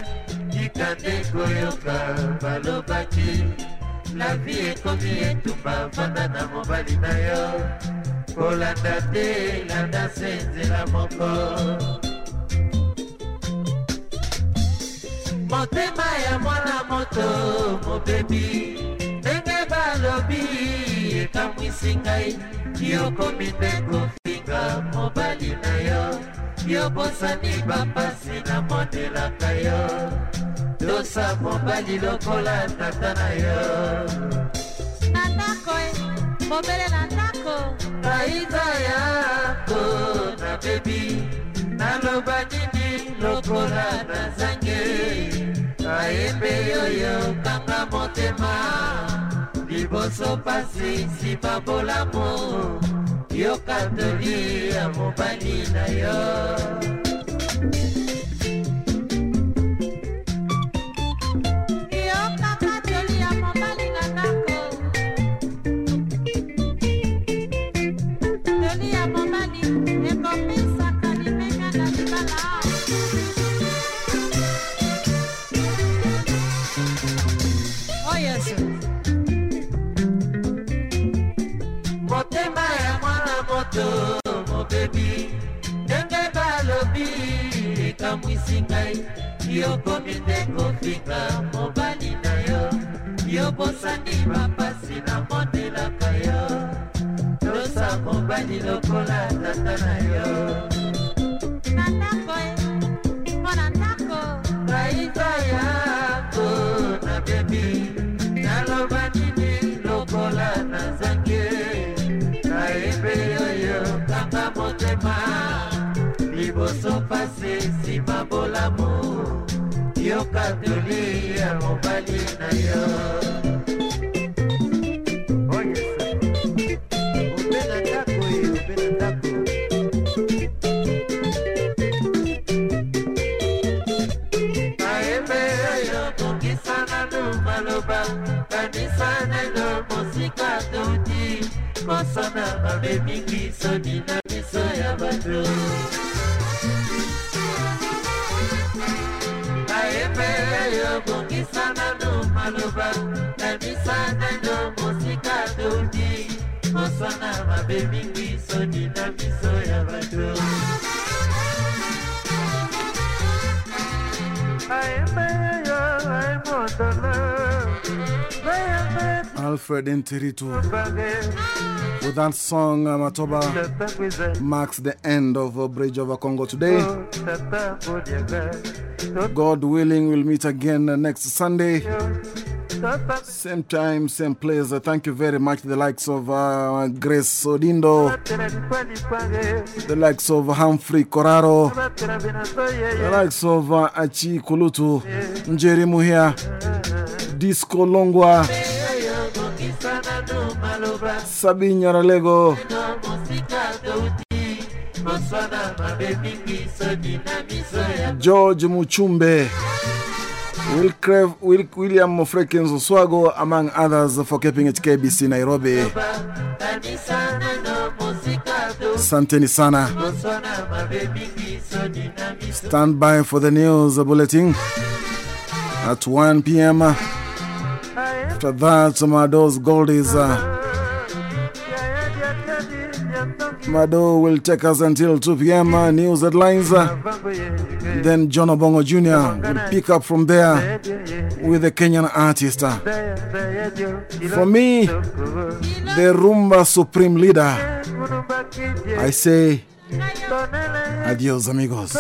S3: tika nde koyoka balobaki. Lavi ekomi etumba vanda na mobali na yo. Kolanda te landa se nzela moko. Motema ya mwana moto mobebi ndenge bala balobi ekamwisi ngai yokomi nde kofinga mobali na yo. Yobosani bampasi namondelaka yo. Tosa mobali lokola tata na yo.
S45: Na ndako e mobele na ndako.
S3: Aiza yako na bebi. Naloba nini lokola nazange ayembe yoyo kanga motema liboso pasi nsima bolamu yokatoli ya mobali na yo ekamwisi ngai yokomi nde kofinga mobali na yo. Yobosani bapasi namondelaka yo. Tosa mobali lokola tata na yo.
S45: Na na
S3: bolamu yoka toli ya mobali na yo. Kanisa nano mosika touti. Mosana mabe mingi soni na miso ya bato. maloba na misana yo mosika tondi. Kosana mabe mingi soni na miso ya bato.
S1: Ayembeyo aymondala alfred enterito With that song, uh, Matoba marks the end of Bridge over Congo today. God willing, we'll meet again uh, next Sunday. Same time, same place. Uh, thank you very much, the likes of uh, Grace Odindo, the likes of Humphrey Coraro, the likes of uh, Achi Kulutu, Njeri Muhia, Disco Longwa, Sabi Nyaralego, George Muchumbe, Will Crave, Will, William Frekens Oswago, among others, for keeping it KBC Nairobi. Santeni sana. Stand by for the news bulletin at 1 p.m. After that, Mado's Goldies. Uh, Mado will take us until 2 p.m. Uh, news headlines. Uh, then John Obongo Jr. will pick up from there with a Kenyan artist. For me, the Rumba Supreme Leader, I say adios, amigos.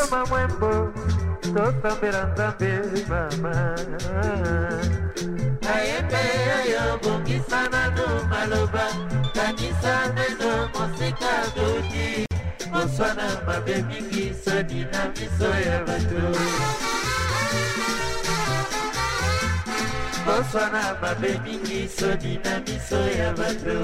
S3: Ayembe oyo bongisa nanu maloba. Kanisa neno mosika dodi koswana mabe mingi soni na miso ya bato koswana mabe mingi soni na miso ya bato